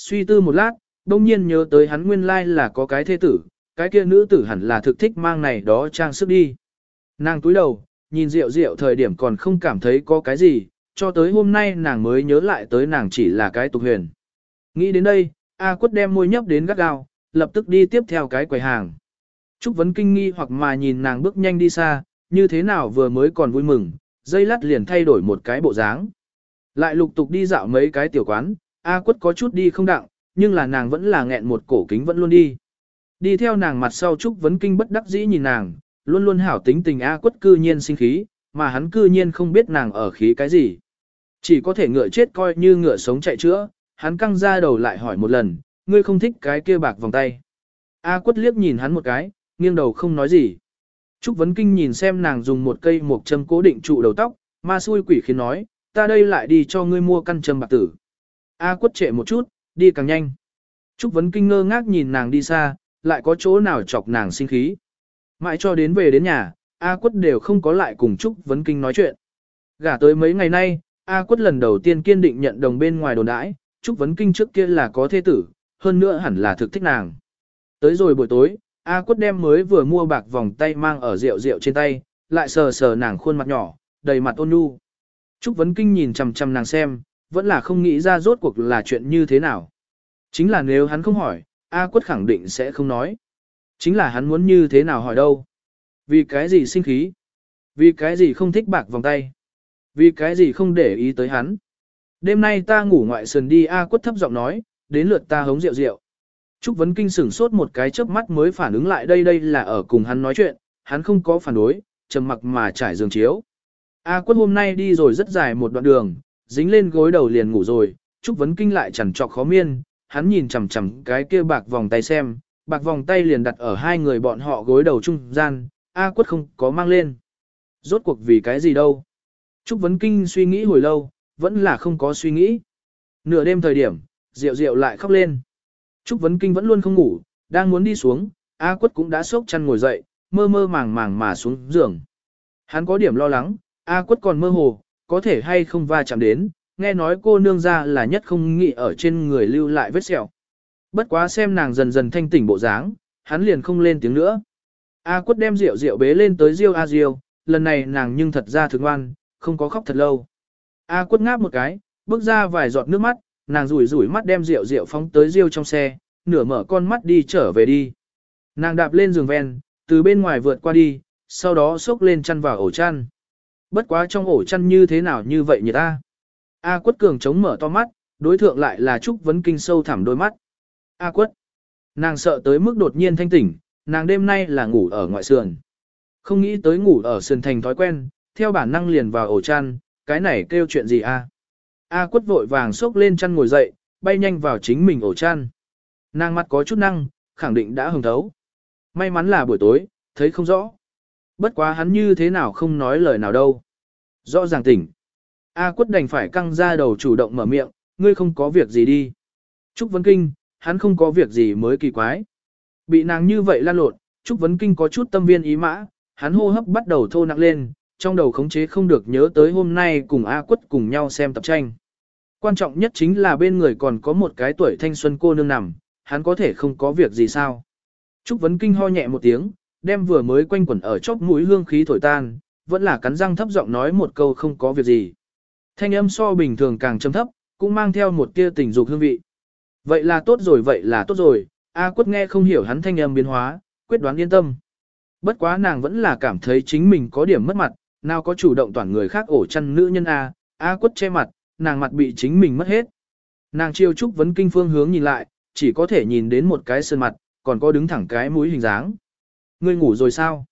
Suy tư một lát, đông nhiên nhớ tới hắn nguyên lai là có cái thế tử, cái kia nữ tử hẳn là thực thích mang này đó trang sức đi. Nàng túi đầu, nhìn rượu rượu thời điểm còn không cảm thấy có cái gì, cho tới hôm nay nàng mới nhớ lại tới nàng chỉ là cái tục huyền. Nghĩ đến đây, A quất đem môi nhấp đến gắt gao, lập tức đi tiếp theo cái quầy hàng. Trúc vấn kinh nghi hoặc mà nhìn nàng bước nhanh đi xa, như thế nào vừa mới còn vui mừng, dây lát liền thay đổi một cái bộ dáng. Lại lục tục đi dạo mấy cái tiểu quán, A quất có chút đi không đặng, nhưng là nàng vẫn là nghẹn một cổ kính vẫn luôn đi. Đi theo nàng mặt sau Trúc Vấn Kinh bất đắc dĩ nhìn nàng, luôn luôn hảo tính tình A quất cư nhiên sinh khí, mà hắn cư nhiên không biết nàng ở khí cái gì. Chỉ có thể ngựa chết coi như ngựa sống chạy chữa, hắn căng ra đầu lại hỏi một lần, ngươi không thích cái kia bạc vòng tay. A quất liếc nhìn hắn một cái, nghiêng đầu không nói gì. Trúc Vấn Kinh nhìn xem nàng dùng một cây một châm cố định trụ đầu tóc, ma xui quỷ khiến nói, ta đây lại đi cho ngươi mua căn châm bạc tử. A quất trệ một chút, đi càng nhanh. Trúc Vấn Kinh ngơ ngác nhìn nàng đi xa, lại có chỗ nào chọc nàng sinh khí. Mãi cho đến về đến nhà, A quất đều không có lại cùng Trúc Vấn Kinh nói chuyện. Gả tới mấy ngày nay, A quất lần đầu tiên kiên định nhận đồng bên ngoài đồn đãi, Trúc Vấn Kinh trước kia là có thế tử, hơn nữa hẳn là thực thích nàng. Tới rồi buổi tối, A quất đem mới vừa mua bạc vòng tay mang ở rượu rượu trên tay, lại sờ sờ nàng khuôn mặt nhỏ, đầy mặt ôn nhu. Trúc Vấn Kinh nhìn chằm chằm nàng xem, vẫn là không nghĩ ra rốt cuộc là chuyện như thế nào. Chính là nếu hắn không hỏi, A quất khẳng định sẽ không nói. Chính là hắn muốn như thế nào hỏi đâu. Vì cái gì sinh khí? Vì cái gì không thích bạc vòng tay? Vì cái gì không để ý tới hắn? Đêm nay ta ngủ ngoại sườn đi A quất thấp giọng nói, đến lượt ta hống rượu rượu. Trúc Vấn Kinh sửng sốt một cái chớp mắt mới phản ứng lại đây đây là ở cùng hắn nói chuyện, hắn không có phản đối, trầm mặc mà trải giường chiếu. A quất hôm nay đi rồi rất dài một đoạn đường, dính lên gối đầu liền ngủ rồi, Trúc Vấn Kinh lại chẳng trọc khó miên, hắn nhìn chằm chằm cái kia bạc vòng tay xem, bạc vòng tay liền đặt ở hai người bọn họ gối đầu trung gian, A quất không có mang lên. Rốt cuộc vì cái gì đâu. Trúc Vấn Kinh suy nghĩ hồi lâu, vẫn là không có suy nghĩ. Nửa đêm thời điểm, Diệu Diệu lại khóc lên. Trúc Vấn Kinh vẫn luôn không ngủ, đang muốn đi xuống, A quất cũng đã sốc chăn ngồi dậy, mơ mơ màng màng mà xuống giường. Hắn có điểm lo lắng, A quất còn mơ hồ, có thể hay không va chạm đến, nghe nói cô nương ra là nhất không nghĩ ở trên người lưu lại vết sẹo. Bất quá xem nàng dần dần thanh tỉnh bộ dáng, hắn liền không lên tiếng nữa. A quất đem rượu rượu bế lên tới Diêu A Diêu, lần này nàng nhưng thật ra thường ngoan, không có khóc thật lâu. A quất ngáp một cái, bước ra vài giọt nước mắt, nàng rủi rủi mắt đem rượu rượu phóng tới Diêu trong xe, nửa mở con mắt đi trở về đi. Nàng đạp lên giường ven, từ bên ngoài vượt qua đi, sau đó xốc lên chăn vào ổ chăn. Bất quá trong ổ chăn như thế nào như vậy nhỉ ta? A quất cường chống mở to mắt, đối thượng lại là Trúc Vấn Kinh sâu thẳm đôi mắt. A quất. Nàng sợ tới mức đột nhiên thanh tỉnh, nàng đêm nay là ngủ ở ngoại sườn. Không nghĩ tới ngủ ở sườn thành thói quen, theo bản năng liền vào ổ chăn, cái này kêu chuyện gì a? A quất vội vàng xốc lên chăn ngồi dậy, bay nhanh vào chính mình ổ chăn. Nàng mắt có chút năng, khẳng định đã hồng thấu. May mắn là buổi tối, thấy không rõ. Bất quá hắn như thế nào không nói lời nào đâu. Rõ ràng tỉnh. A quất đành phải căng ra đầu chủ động mở miệng, ngươi không có việc gì đi. Trúc Vấn Kinh, hắn không có việc gì mới kỳ quái. Bị nàng như vậy lan lộn, Trúc Vấn Kinh có chút tâm viên ý mã, hắn hô hấp bắt đầu thô nặng lên, trong đầu khống chế không được nhớ tới hôm nay cùng A quất cùng nhau xem tập tranh. Quan trọng nhất chính là bên người còn có một cái tuổi thanh xuân cô nương nằm, hắn có thể không có việc gì sao. Trúc Vấn Kinh ho nhẹ một tiếng, đem vừa mới quanh quẩn ở chóp mũi hương khí thổi tan, vẫn là cắn răng thấp giọng nói một câu không có việc gì. Thanh âm so bình thường càng trầm thấp, cũng mang theo một tia tình dục hương vị. Vậy là tốt rồi, vậy là tốt rồi, A quất nghe không hiểu hắn thanh âm biến hóa, quyết đoán yên tâm. Bất quá nàng vẫn là cảm thấy chính mình có điểm mất mặt, nào có chủ động toàn người khác ổ chăn nữ nhân A, A quất che mặt, nàng mặt bị chính mình mất hết. Nàng chiêu trúc vấn kinh phương hướng nhìn lại, chỉ có thể nhìn đến một cái sơn mặt, còn có đứng thẳng cái mũi hình dáng. Ngươi ngủ rồi sao?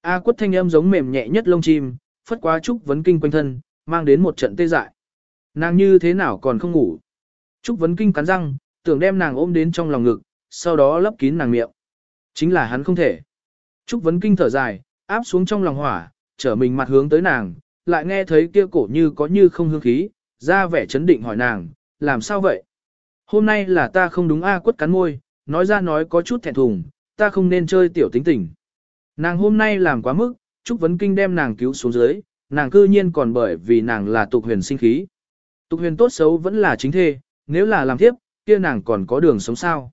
A quất thanh âm giống mềm nhẹ nhất lông chim, phất quá trúc vấn kinh quanh thân, mang đến một trận tê dại. Nàng như thế nào còn không ngủ? Trúc vấn kinh cắn răng, tưởng đem nàng ôm đến trong lòng ngực, sau đó lấp kín nàng miệng. Chính là hắn không thể. Trúc vấn kinh thở dài, áp xuống trong lòng hỏa, trở mình mặt hướng tới nàng, lại nghe thấy kia cổ như có như không hương khí, ra vẻ chấn định hỏi nàng, làm sao vậy? Hôm nay là ta không đúng A quất cắn môi, nói ra nói có chút thẹn thùng, ta không nên chơi tiểu tính tình. Nàng hôm nay làm quá mức, Trúc Vấn Kinh đem nàng cứu xuống dưới, nàng cư nhiên còn bởi vì nàng là tục huyền sinh khí. Tục huyền tốt xấu vẫn là chính thê, nếu là làm tiếp, kia nàng còn có đường sống sao.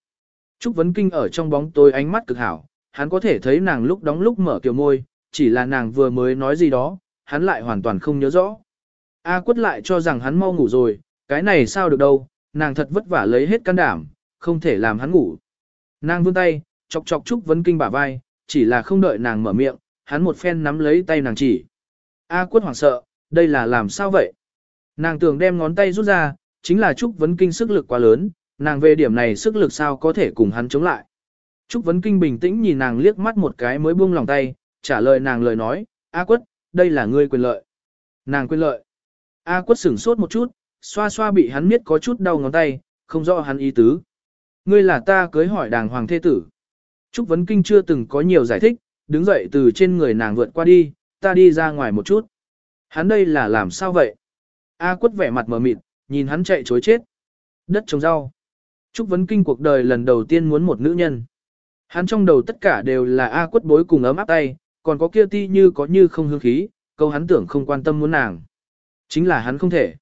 Trúc Vấn Kinh ở trong bóng tối ánh mắt cực hảo, hắn có thể thấy nàng lúc đóng lúc mở kiều môi, chỉ là nàng vừa mới nói gì đó, hắn lại hoàn toàn không nhớ rõ. A quất lại cho rằng hắn mau ngủ rồi, cái này sao được đâu, nàng thật vất vả lấy hết can đảm, không thể làm hắn ngủ. Nàng vươn tay, chọc chọc Trúc Vấn Kinh bả vai, chỉ là không đợi nàng mở miệng, hắn một phen nắm lấy tay nàng chỉ. A quất hoảng sợ, đây là làm sao vậy? Nàng tưởng đem ngón tay rút ra, chính là Trúc Vấn Kinh sức lực quá lớn, nàng về điểm này sức lực sao có thể cùng hắn chống lại. Trúc Vấn Kinh bình tĩnh nhìn nàng liếc mắt một cái mới buông lòng tay, trả lời nàng lời nói, A quất, đây là ngươi quyền lợi. Nàng quyền lợi. A quất sửng sốt một chút, xoa xoa bị hắn miết có chút đau ngón tay, không rõ hắn ý tứ. Ngươi là ta cưới hỏi đàng hoàng thế tử. Trúc Vấn Kinh chưa từng có nhiều giải thích, đứng dậy từ trên người nàng vượt qua đi, ta đi ra ngoài một chút. Hắn đây là làm sao vậy? A quất vẻ mặt mờ mịt, nhìn hắn chạy chối chết. Đất trồng rau. Trúc Vấn Kinh cuộc đời lần đầu tiên muốn một nữ nhân. Hắn trong đầu tất cả đều là A quất bối cùng ấm áp tay, còn có kia ti như có như không hương khí, câu hắn tưởng không quan tâm muốn nàng. Chính là hắn không thể.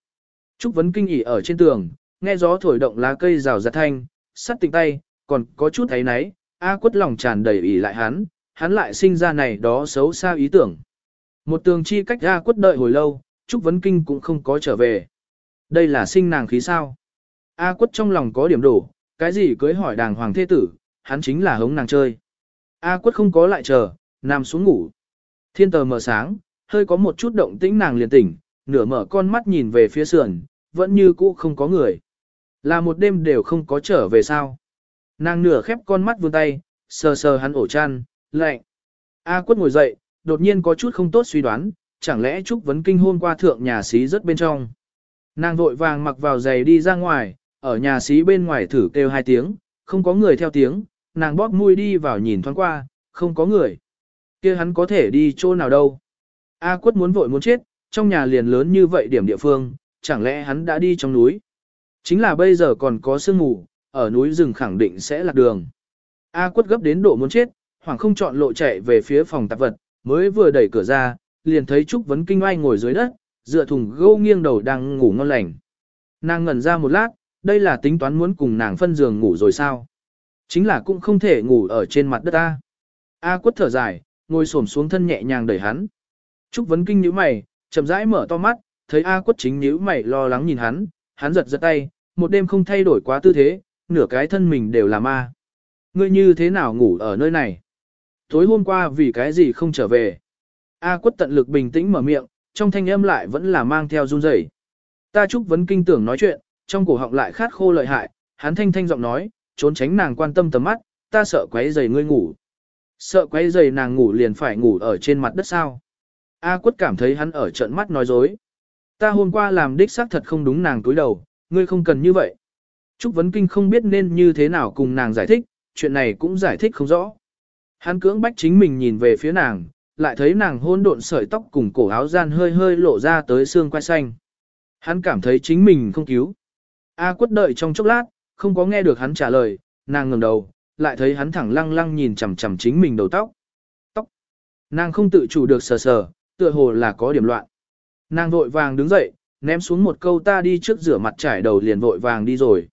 Trúc Vấn Kinh ỉ ở trên tường, nghe gió thổi động lá cây rào rạt thanh, sắt tỉnh tay, còn có chút thấy náy, A quất lòng tràn đầy ỉ lại hắn, hắn lại sinh ra này đó xấu xa ý tưởng. Một tường chi cách A quất đợi hồi lâu, Trúc Vấn Kinh cũng không có trở về. Đây là sinh nàng khí sao. A quất trong lòng có điểm đổ, cái gì cưới hỏi đàng hoàng thế tử, hắn chính là hống nàng chơi. A quất không có lại chờ, nằm xuống ngủ. Thiên tờ mở sáng, hơi có một chút động tĩnh nàng liền tỉnh, nửa mở con mắt nhìn về phía sườn, vẫn như cũ không có người. Là một đêm đều không có trở về sao. Nàng nửa khép con mắt vươn tay, sờ sờ hắn ổ chăn, lạnh. A quất ngồi dậy, đột nhiên có chút không tốt suy đoán, chẳng lẽ Trúc Vấn Kinh hôm qua thượng nhà xí rất bên trong. Nàng vội vàng mặc vào giày đi ra ngoài, ở nhà xí bên ngoài thử kêu hai tiếng, không có người theo tiếng, nàng bóp mũi đi vào nhìn thoáng qua, không có người. kia hắn có thể đi chỗ nào đâu. A quất muốn vội muốn chết, trong nhà liền lớn như vậy điểm địa phương, chẳng lẽ hắn đã đi trong núi. Chính là bây giờ còn có sương ngủ ở núi rừng khẳng định sẽ lạc đường. A quất gấp đến độ muốn chết, hoàng không chọn lộ chạy về phía phòng tạp vật, mới vừa đẩy cửa ra, liền thấy Trúc Vấn Kinh oai ngồi dưới đất, dựa thùng gâu nghiêng đầu đang ngủ ngon lành. Nàng ngẩn ra một lát, đây là tính toán muốn cùng nàng phân giường ngủ rồi sao? Chính là cũng không thể ngủ ở trên mặt đất ta. A quất thở dài, ngồi xổm xuống thân nhẹ nhàng đẩy hắn. Trúc Vấn Kinh nhíu mày, chậm rãi mở to mắt, thấy A quất chính nhíu mày lo lắng nhìn hắn, hắn giật giật tay, một đêm không thay đổi quá tư thế, nửa cái thân mình đều là ma. Ngươi như thế nào ngủ ở nơi này? Tối hôm qua vì cái gì không trở về? A quất tận lực bình tĩnh mở miệng, trong thanh âm lại vẫn là mang theo run rẩy. Ta chúc vấn kinh tưởng nói chuyện, trong cổ họng lại khát khô lợi hại, hắn thanh thanh giọng nói, trốn tránh nàng quan tâm tầm mắt, ta sợ quấy giày ngươi ngủ. Sợ quấy giày nàng ngủ liền phải ngủ ở trên mặt đất sao? A quất cảm thấy hắn ở trận mắt nói dối. Ta hôm qua làm đích xác thật không đúng nàng túi đầu, ngươi không cần như vậy. Trúc Vấn Kinh không biết nên như thế nào cùng nàng giải thích, chuyện này cũng giải thích không rõ. Hắn cưỡng bách chính mình nhìn về phía nàng, lại thấy nàng hôn độn sợi tóc cùng cổ áo gian hơi hơi lộ ra tới xương quai xanh. Hắn cảm thấy chính mình không cứu. A quất đợi trong chốc lát, không có nghe được hắn trả lời, nàng ngẩng đầu, lại thấy hắn thẳng lăng lăng nhìn chằm chằm chính mình đầu tóc. Tóc. Nàng không tự chủ được sờ sờ, tựa hồ là có điểm loạn. Nàng vội vàng đứng dậy, ném xuống một câu ta đi trước rửa mặt trải đầu liền vội vàng đi rồi.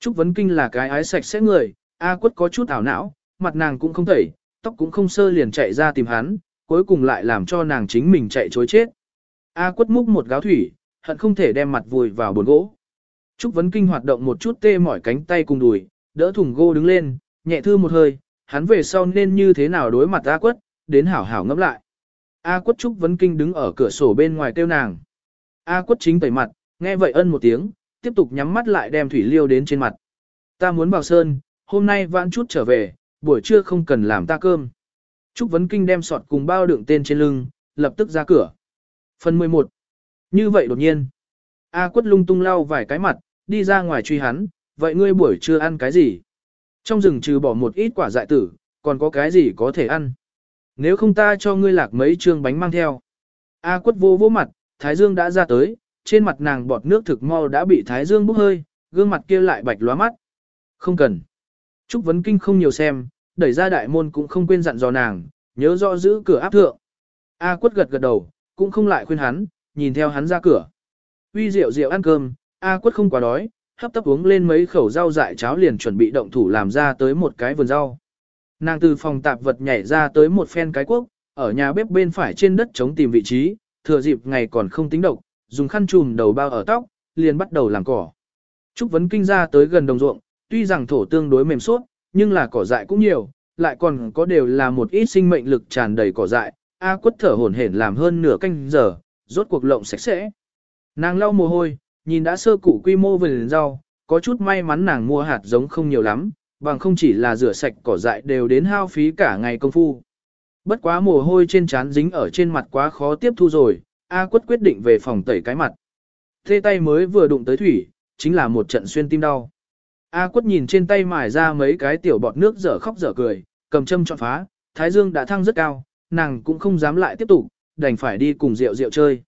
Trúc Vấn Kinh là cái ái sạch sẽ người, A quất có chút ảo não, mặt nàng cũng không tẩy, tóc cũng không sơ liền chạy ra tìm hắn, cuối cùng lại làm cho nàng chính mình chạy chối chết. A quất múc một gáo thủy, hận không thể đem mặt vùi vào bồn gỗ. Trúc Vấn Kinh hoạt động một chút tê mỏi cánh tay cùng đùi, đỡ thùng gỗ đứng lên, nhẹ thư một hơi, hắn về sau nên như thế nào đối mặt A quất, đến hảo hảo ngẫm lại. A quất Trúc Vấn Kinh đứng ở cửa sổ bên ngoài kêu nàng. A quất chính tẩy mặt, nghe vậy ân một tiếng, tiếp tục nhắm mắt lại đem thủy liêu đến trên mặt. Ta muốn vào sơn, hôm nay vãn chút trở về, buổi trưa không cần làm ta cơm. Trúc Vấn Kinh đem sọt cùng bao đựng tên trên lưng, lập tức ra cửa. Phần 11. Như vậy đột nhiên. A quất lung tung lau vài cái mặt, đi ra ngoài truy hắn, vậy ngươi buổi trưa ăn cái gì? Trong rừng trừ bỏ một ít quả dại tử, còn có cái gì có thể ăn? Nếu không ta cho ngươi lạc mấy trương bánh mang theo. A quất vô vô mặt, Thái Dương đã ra tới, trên mặt nàng bọt nước thực mau đã bị Thái Dương bốc hơi, gương mặt kia lại bạch lóa mắt. Không cần. Trúc Vấn Kinh không nhiều xem, đẩy ra đại môn cũng không quên dặn dò nàng, nhớ rõ giữ cửa áp thượng. A quất gật gật đầu, cũng không lại khuyên hắn, nhìn theo hắn ra cửa. Uy rượu rượu ăn cơm, A quất không quá đói, hấp tấp uống lên mấy khẩu rau dại cháo liền chuẩn bị động thủ làm ra tới một cái vườn rau. Nàng từ phòng tạp vật nhảy ra tới một phen cái quốc, ở nhà bếp bên phải trên đất chống tìm vị trí, thừa dịp ngày còn không tính độc, dùng khăn trùm đầu bao ở tóc, liền bắt đầu làm cỏ. Trúc Vấn Kinh ra tới gần đồng ruộng, tuy rằng thổ tương đối mềm suốt, nhưng là cỏ dại cũng nhiều, lại còn có đều là một ít sinh mệnh lực tràn đầy cỏ dại, A quất thở hổn hển làm hơn nửa canh giờ, rốt cuộc lộng sạch sẽ. Nàng lau mồ hôi, nhìn đã sơ cụ quy mô vườn rau, có chút may mắn nàng mua hạt giống không nhiều lắm, bằng không chỉ là rửa sạch cỏ dại đều đến hao phí cả ngày công phu. Bất quá mồ hôi trên trán dính ở trên mặt quá khó tiếp thu rồi, A quất quyết định về phòng tẩy cái mặt. Thê tay mới vừa đụng tới thủy, chính là một trận xuyên tim đau. A quất nhìn trên tay mài ra mấy cái tiểu bọt nước dở khóc dở cười, cầm châm chọn phá, thái dương đã thăng rất cao, nàng cũng không dám lại tiếp tục, đành phải đi cùng rượu rượu chơi.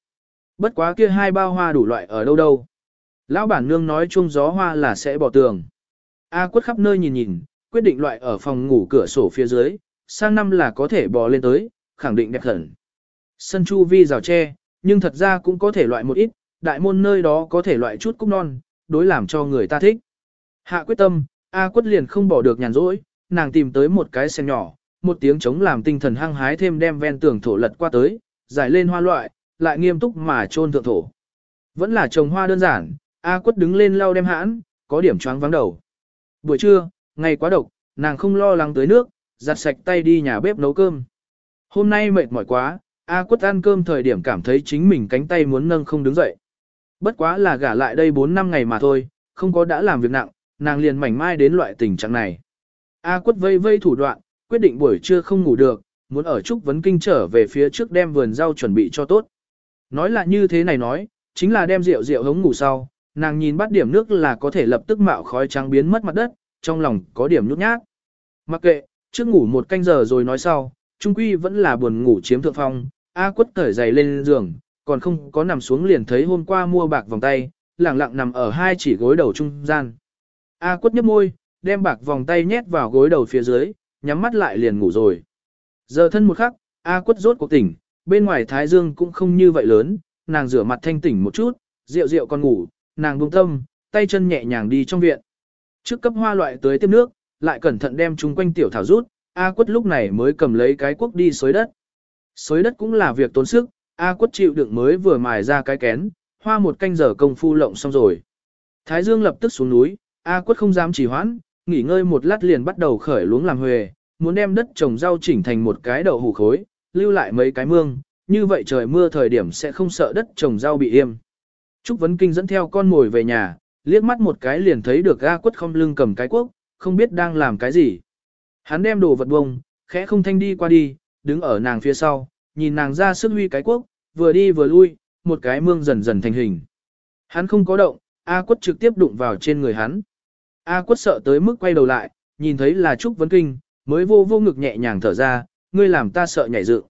Bất quá kia hai bao hoa đủ loại ở đâu đâu. Lão bản nương nói chung gió hoa là sẽ bỏ tường. A quất khắp nơi nhìn nhìn, quyết định loại ở phòng ngủ cửa sổ phía dưới, sang năm là có thể bò lên tới, khẳng định đẹp thần. Sân chu vi rào tre, nhưng thật ra cũng có thể loại một ít, đại môn nơi đó có thể loại chút cúc non, đối làm cho người ta thích. Hạ quyết tâm, A quất liền không bỏ được nhàn rỗi, nàng tìm tới một cái sen nhỏ, một tiếng chống làm tinh thần hăng hái thêm đem ven tường thổ lật qua tới, giải lên hoa loại, lại nghiêm túc mà trôn thượng thổ. Vẫn là trồng hoa đơn giản, A quất đứng lên lau đem hãn, có điểm choáng vắng đầu. Buổi trưa, ngày quá độc, nàng không lo lắng tới nước, giặt sạch tay đi nhà bếp nấu cơm. Hôm nay mệt mỏi quá, A quất ăn cơm thời điểm cảm thấy chính mình cánh tay muốn nâng không đứng dậy. Bất quá là gả lại đây 4 năm ngày mà thôi, không có đã làm việc nặng, nàng liền mảnh mai đến loại tình trạng này. A quất vây vây thủ đoạn, quyết định buổi trưa không ngủ được, muốn ở Trúc Vấn Kinh trở về phía trước đem vườn rau chuẩn bị cho tốt. Nói là như thế này nói, chính là đem rượu rượu hống ngủ sau, nàng nhìn bắt điểm nước là có thể lập tức mạo khói trắng biến mất mặt đất, trong lòng có điểm nhút nhát. Mặc kệ, trước ngủ một canh giờ rồi nói sau, trung quy vẫn là buồn ngủ chiếm thượng phong, A quất cởi giày lên giường, còn không có nằm xuống liền thấy hôm qua mua bạc vòng tay, lẳng lặng nằm ở hai chỉ gối đầu trung gian. A quất nhấp môi, đem bạc vòng tay nhét vào gối đầu phía dưới, nhắm mắt lại liền ngủ rồi. Giờ thân một khắc, A quất rốt cuộc tỉnh, bên ngoài thái dương cũng không như vậy lớn, nàng rửa mặt thanh tỉnh một chút, rượu rượu còn ngủ, nàng buông tâm, tay chân nhẹ nhàng đi trong viện. Trước cấp hoa loại tới tiếp nước, lại cẩn thận đem chúng quanh tiểu thảo rút, A quất lúc này mới cầm lấy cái cuốc đi xới đất. Xới đất cũng là việc tốn sức, A quất chịu đựng mới vừa mài ra cái kén, hoa một canh giờ công phu lộng xong rồi. Thái Dương lập tức xuống núi, A quất không dám trì hoãn, nghỉ ngơi một lát liền bắt đầu khởi luống làm huề, muốn đem đất trồng rau chỉnh thành một cái đậu hủ khối, lưu lại mấy cái mương, như vậy trời mưa thời điểm sẽ không sợ đất trồng rau bị im. Trúc Vấn Kinh dẫn theo con mồi về nhà, liếc mắt một cái liền thấy được A quất không lưng cầm cái quốc, không biết đang làm cái gì. Hắn đem đồ vật bông, khẽ không thanh đi qua đi, đứng ở nàng phía sau, nhìn nàng ra sức huy cái quốc, vừa đi vừa lui, một cái mương dần dần thành hình. Hắn không có động, A quất trực tiếp đụng vào trên người hắn. A quất sợ tới mức quay đầu lại, nhìn thấy là Trúc Vấn Kinh, mới vô vô ngực nhẹ nhàng thở ra, ngươi làm ta sợ nhảy dựng.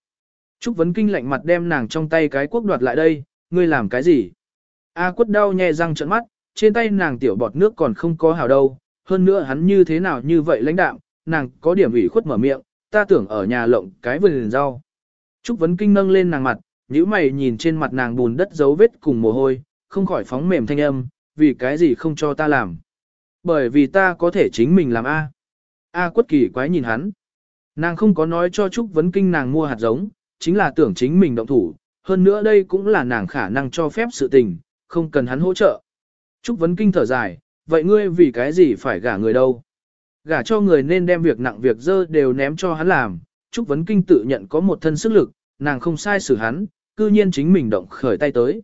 Trúc Vấn Kinh lạnh mặt đem nàng trong tay cái quốc đoạt lại đây, ngươi làm cái gì? A quất đau nhè răng trợn mắt, trên tay nàng tiểu bọt nước còn không có hào đâu, hơn nữa hắn như thế nào như vậy lãnh đạo, nàng có điểm ủy khuất mở miệng, ta tưởng ở nhà lộng cái vườn rau. Trúc Vấn Kinh nâng lên nàng mặt, nhíu mày nhìn trên mặt nàng bùn đất dấu vết cùng mồ hôi, không khỏi phóng mềm thanh âm, vì cái gì không cho ta làm. Bởi vì ta có thể chính mình làm A. A quất kỳ quái nhìn hắn. Nàng không có nói cho Trúc Vấn Kinh nàng mua hạt giống, chính là tưởng chính mình động thủ, hơn nữa đây cũng là nàng khả năng cho phép sự tình, không cần hắn hỗ trợ. Trúc Vấn Kinh thở dài, vậy ngươi vì cái gì phải gả người đâu? Gả cho người nên đem việc nặng việc dơ đều ném cho hắn làm, Trúc Vấn Kinh tự nhận có một thân sức lực, nàng không sai xử hắn, cư nhiên chính mình động khởi tay tới.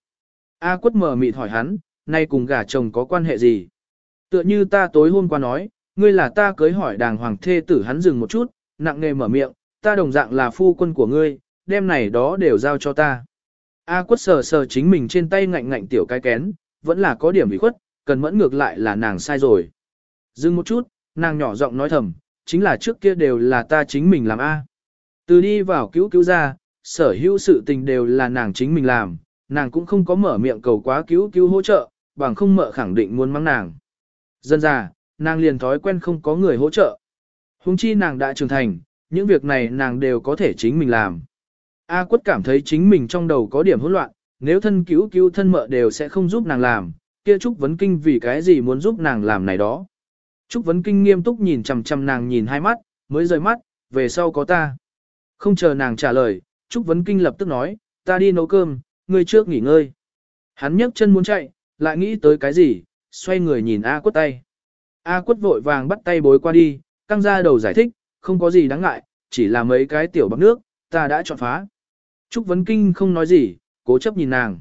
A quất mờ mịt hỏi hắn, nay cùng gả chồng có quan hệ gì? Tựa như ta tối hôm qua nói, ngươi là ta cưới hỏi đàng hoàng thê tử hắn dừng một chút, nặng nghề mở miệng, ta đồng dạng là phu quân của ngươi, đem này đó đều giao cho ta. A quất sờ sờ chính mình trên tay ngạnh ngạnh tiểu cái kén, vẫn là có điểm bị khuất, cần mẫn ngược lại là nàng sai rồi. Dừng một chút, nàng nhỏ giọng nói thầm, chính là trước kia đều là ta chính mình làm A. Từ đi vào cứu cứu ra, sở hữu sự tình đều là nàng chính mình làm, nàng cũng không có mở miệng cầu quá cứu cứu hỗ trợ, bằng không mợ khẳng định muốn mắng nàng. Dân ra, nàng liền thói quen không có người hỗ trợ. Hùng chi nàng đã trưởng thành, những việc này nàng đều có thể chính mình làm. A quất cảm thấy chính mình trong đầu có điểm hỗn loạn, nếu thân cứu cứu thân mợ đều sẽ không giúp nàng làm, kia Trúc Vấn Kinh vì cái gì muốn giúp nàng làm này đó. Trúc Vấn Kinh nghiêm túc nhìn chằm chằm nàng nhìn hai mắt, mới rời mắt, về sau có ta. Không chờ nàng trả lời, Trúc Vấn Kinh lập tức nói, ta đi nấu cơm, ngươi trước nghỉ ngơi. Hắn nhấc chân muốn chạy, lại nghĩ tới cái gì, xoay người nhìn A quất tay. A quất vội vàng bắt tay bối qua đi, căng ra đầu giải thích, không có gì đáng ngại, chỉ là mấy cái tiểu bắp nước, ta đã chọn phá. Trúc Vấn Kinh không nói gì, cố chấp nhìn nàng.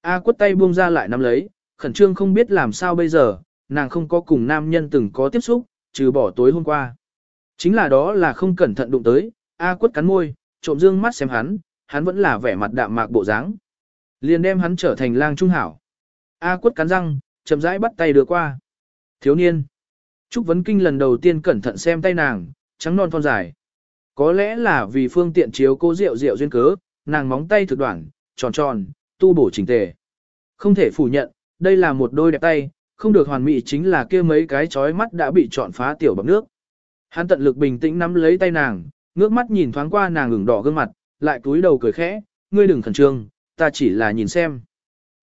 A quất tay buông ra lại nắm lấy, khẩn trương không biết làm sao bây giờ, nàng không có cùng nam nhân từng có tiếp xúc, trừ bỏ tối hôm qua. Chính là đó là không cẩn thận đụng tới, A quất cắn môi, trộm dương mắt xem hắn, hắn vẫn là vẻ mặt đạm mạc bộ dáng. Liền đem hắn trở thành lang trung hảo. A quất cắn răng, chậm rãi bắt tay đưa qua. Thiếu niên. Trúc Vấn Kinh lần đầu tiên cẩn thận xem tay nàng, trắng non thon dài. Có lẽ là vì phương tiện chiếu cô rượu rượu duyên cớ, nàng móng tay thực đoạn, tròn tròn, tu bổ chỉnh tề. Không thể phủ nhận, đây là một đôi đẹp tay, không được hoàn mỹ chính là kia mấy cái chói mắt đã bị trọn phá tiểu bằng nước. Hắn tận lực bình tĩnh nắm lấy tay nàng, ngước mắt nhìn thoáng qua nàng ửng đỏ gương mặt, lại cúi đầu cười khẽ, ngươi đừng khẩn trương, ta chỉ là nhìn xem.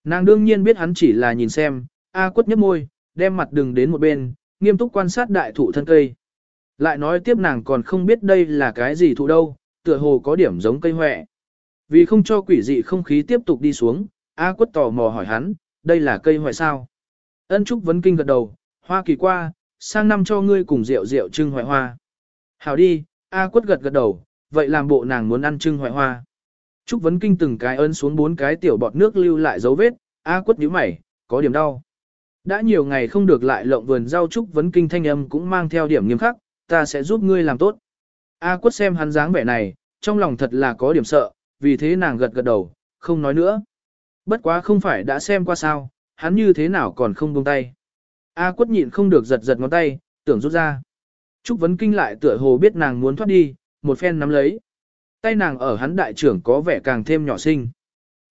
Nàng đương nhiên biết hắn chỉ là nhìn xem, A quất nhấp môi, đem mặt đừng đến một bên, nghiêm túc quan sát đại thụ thân cây. Lại nói tiếp nàng còn không biết đây là cái gì thụ đâu, tựa hồ có điểm giống cây hoẹ. Vì không cho quỷ dị không khí tiếp tục đi xuống, A quất tò mò hỏi hắn, đây là cây hoại sao? Ân Trúc vấn kinh gật đầu, hoa kỳ qua, sang năm cho ngươi cùng rượu rượu trưng hoại hoa. Hảo đi, A quất gật gật đầu, vậy làm bộ nàng muốn ăn trưng hoại hoa. Trúc vấn kinh từng cái ân xuống bốn cái tiểu bọt nước lưu lại dấu vết, A quất nhíu mày, có điểm đau. Đã nhiều ngày không được lại lộng vườn rau Trúc vấn kinh thanh âm cũng mang theo điểm nghiêm khắc, ta sẽ giúp ngươi làm tốt. A quất xem hắn dáng vẻ này, trong lòng thật là có điểm sợ, vì thế nàng gật gật đầu, không nói nữa. Bất quá không phải đã xem qua sao, hắn như thế nào còn không buông tay. A quất nhịn không được giật giật ngón tay, tưởng rút ra. Trúc Vấn Kinh lại tựa hồ biết nàng muốn thoát đi, một phen nắm lấy. Tay nàng ở hắn đại trưởng có vẻ càng thêm nhỏ xinh.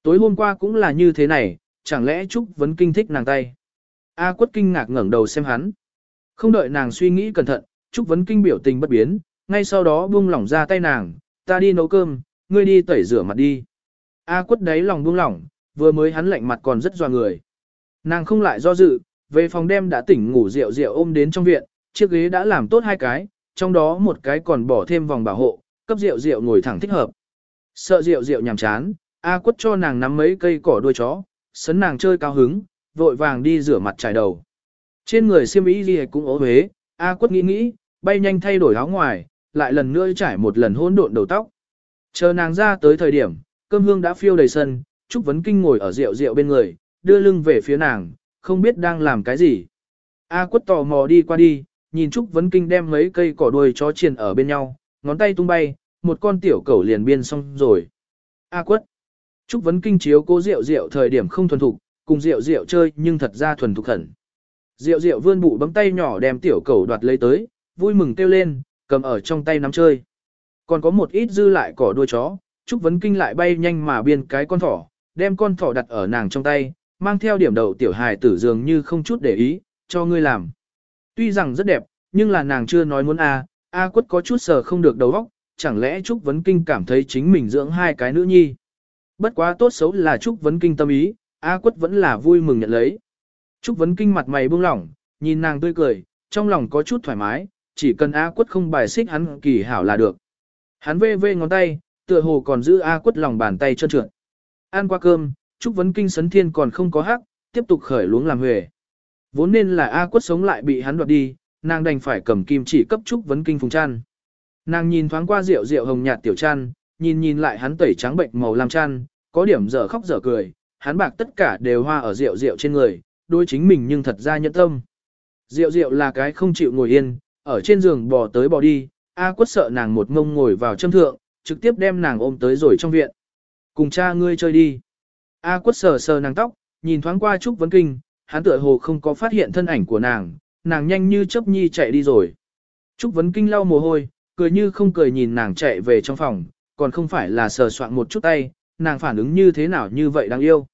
Tối hôm qua cũng là như thế này, chẳng lẽ Trúc Vấn Kinh thích nàng tay. A quất kinh ngạc ngẩng đầu xem hắn. Không đợi nàng suy nghĩ cẩn thận, Trúc Vấn Kinh biểu tình bất biến, ngay sau đó buông lỏng ra tay nàng, ta đi nấu cơm, ngươi đi tẩy rửa mặt đi. A quất đáy lòng buông lỏng, vừa mới hắn lạnh mặt còn rất doa người. Nàng không lại do dự, về phòng đêm đã tỉnh ngủ rượu rượu ôm đến trong viện, chiếc ghế đã làm tốt hai cái, trong đó một cái còn bỏ thêm vòng bảo hộ, cấp rượu rượu ngồi thẳng thích hợp. Sợ rượu rượu nhàm chán, A quất cho nàng nắm mấy cây cỏ đuôi chó, sấn nàng chơi cao hứng, vội vàng đi rửa mặt trải đầu. Trên người siêm ý gì cũng ố huế, A quất nghĩ nghĩ, bay nhanh thay đổi áo ngoài, lại lần nữa trải một lần hỗn độn đầu tóc. Chờ nàng ra tới thời điểm, cơm hương đã phiêu đầy sân, Trúc Vấn Kinh ngồi ở rượu rượu bên người, đưa lưng về phía nàng, không biết đang làm cái gì. A quất tò mò đi qua đi, nhìn Trúc Vấn Kinh đem mấy cây cỏ đuôi chó triền ở bên nhau, ngón tay tung bay, một con tiểu cẩu liền biên xong rồi. A quất. Trúc Vấn Kinh chiếu cố rượu rượu thời điểm không thuần thục, cùng rượu rượu chơi nhưng thật ra thuần thục hẳn. Rượu rượu vươn bụ bấm tay nhỏ đem tiểu cẩu đoạt lấy tới, vui mừng kêu lên, cầm ở trong tay nắm chơi. Còn có một ít dư lại cỏ đuôi chó, Trúc Vấn Kinh lại bay nhanh mà biên cái con thỏ, đem con thỏ đặt ở nàng trong tay, mang theo điểm đầu tiểu hài tử dường như không chút để ý, cho ngươi làm. Tuy rằng rất đẹp, nhưng là nàng chưa nói muốn a, a quất có chút sờ không được đầu óc, chẳng lẽ Trúc Vấn Kinh cảm thấy chính mình dưỡng hai cái nữ nhi. Bất quá tốt xấu là Trúc Vấn Kinh tâm ý, a quất vẫn là vui mừng nhận lấy. Trúc Vấn Kinh mặt mày buông lỏng, nhìn nàng tươi cười, trong lòng có chút thoải mái, chỉ cần A quất không bài xích hắn kỳ hảo là được. Hắn vê vê ngón tay, tựa hồ còn giữ A quất lòng bàn tay trơn trượt. Ăn qua cơm, Trúc Vấn Kinh sấn thiên còn không có hắc, tiếp tục khởi luống làm huề. Vốn nên là A quất sống lại bị hắn đoạt đi, nàng đành phải cầm kim chỉ cấp Trúc Vấn Kinh phùng chăn. Nàng nhìn thoáng qua rượu rượu hồng nhạt tiểu chăn, nhìn nhìn lại hắn tẩy trắng bệnh màu lam chăn, có điểm dở khóc dở cười, hắn bạc tất cả đều hoa ở rượu rượu trên người, đôi chính mình nhưng thật ra nhẫn tâm. Rượu rượu là cái không chịu ngồi yên, ở trên giường bò tới bò đi, A quất sợ nàng một ngông ngồi vào châm thượng, trực tiếp đem nàng ôm tới rồi trong viện. Cùng cha ngươi chơi đi. A quất sờ sờ nàng tóc, nhìn thoáng qua Trúc Vấn Kinh, hắn tựa hồ không có phát hiện thân ảnh của nàng, nàng nhanh như chớp nhi chạy đi rồi. Trúc Vấn Kinh lau mồ hôi, cười như không cười nhìn nàng chạy về trong phòng, còn không phải là sờ soạn một chút tay, nàng phản ứng như thế nào như vậy đáng yêu.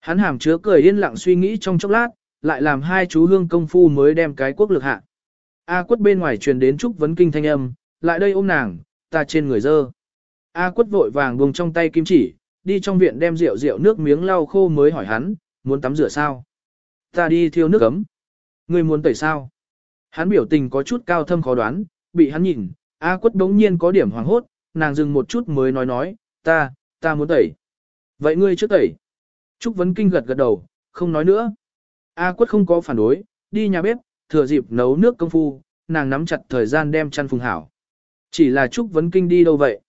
Hắn hàm chứa cười yên lặng suy nghĩ trong chốc lát, lại làm hai chú hương công phu mới đem cái quốc lực hạ. A quất bên ngoài truyền đến Trúc Vấn Kinh thanh âm, lại đây ôm nàng, ta trên người dơ. A quất vội vàng buông trong tay kim chỉ, đi trong viện đem rượu rượu nước miếng lau khô mới hỏi hắn, muốn tắm rửa sao? Ta đi thiêu nước cấm. Ngươi muốn tẩy sao? Hắn biểu tình có chút cao thâm khó đoán, bị hắn nhìn, A quất đống nhiên có điểm hoàng hốt, nàng dừng một chút mới nói nói, ta, ta muốn tẩy. Vậy ngươi trước tẩy. Trúc Vấn Kinh gật gật đầu, không nói nữa. A quất không có phản đối, đi nhà bếp, thừa dịp nấu nước công phu, nàng nắm chặt thời gian đem chăn phùng hảo. Chỉ là Trúc Vấn Kinh đi đâu vậy?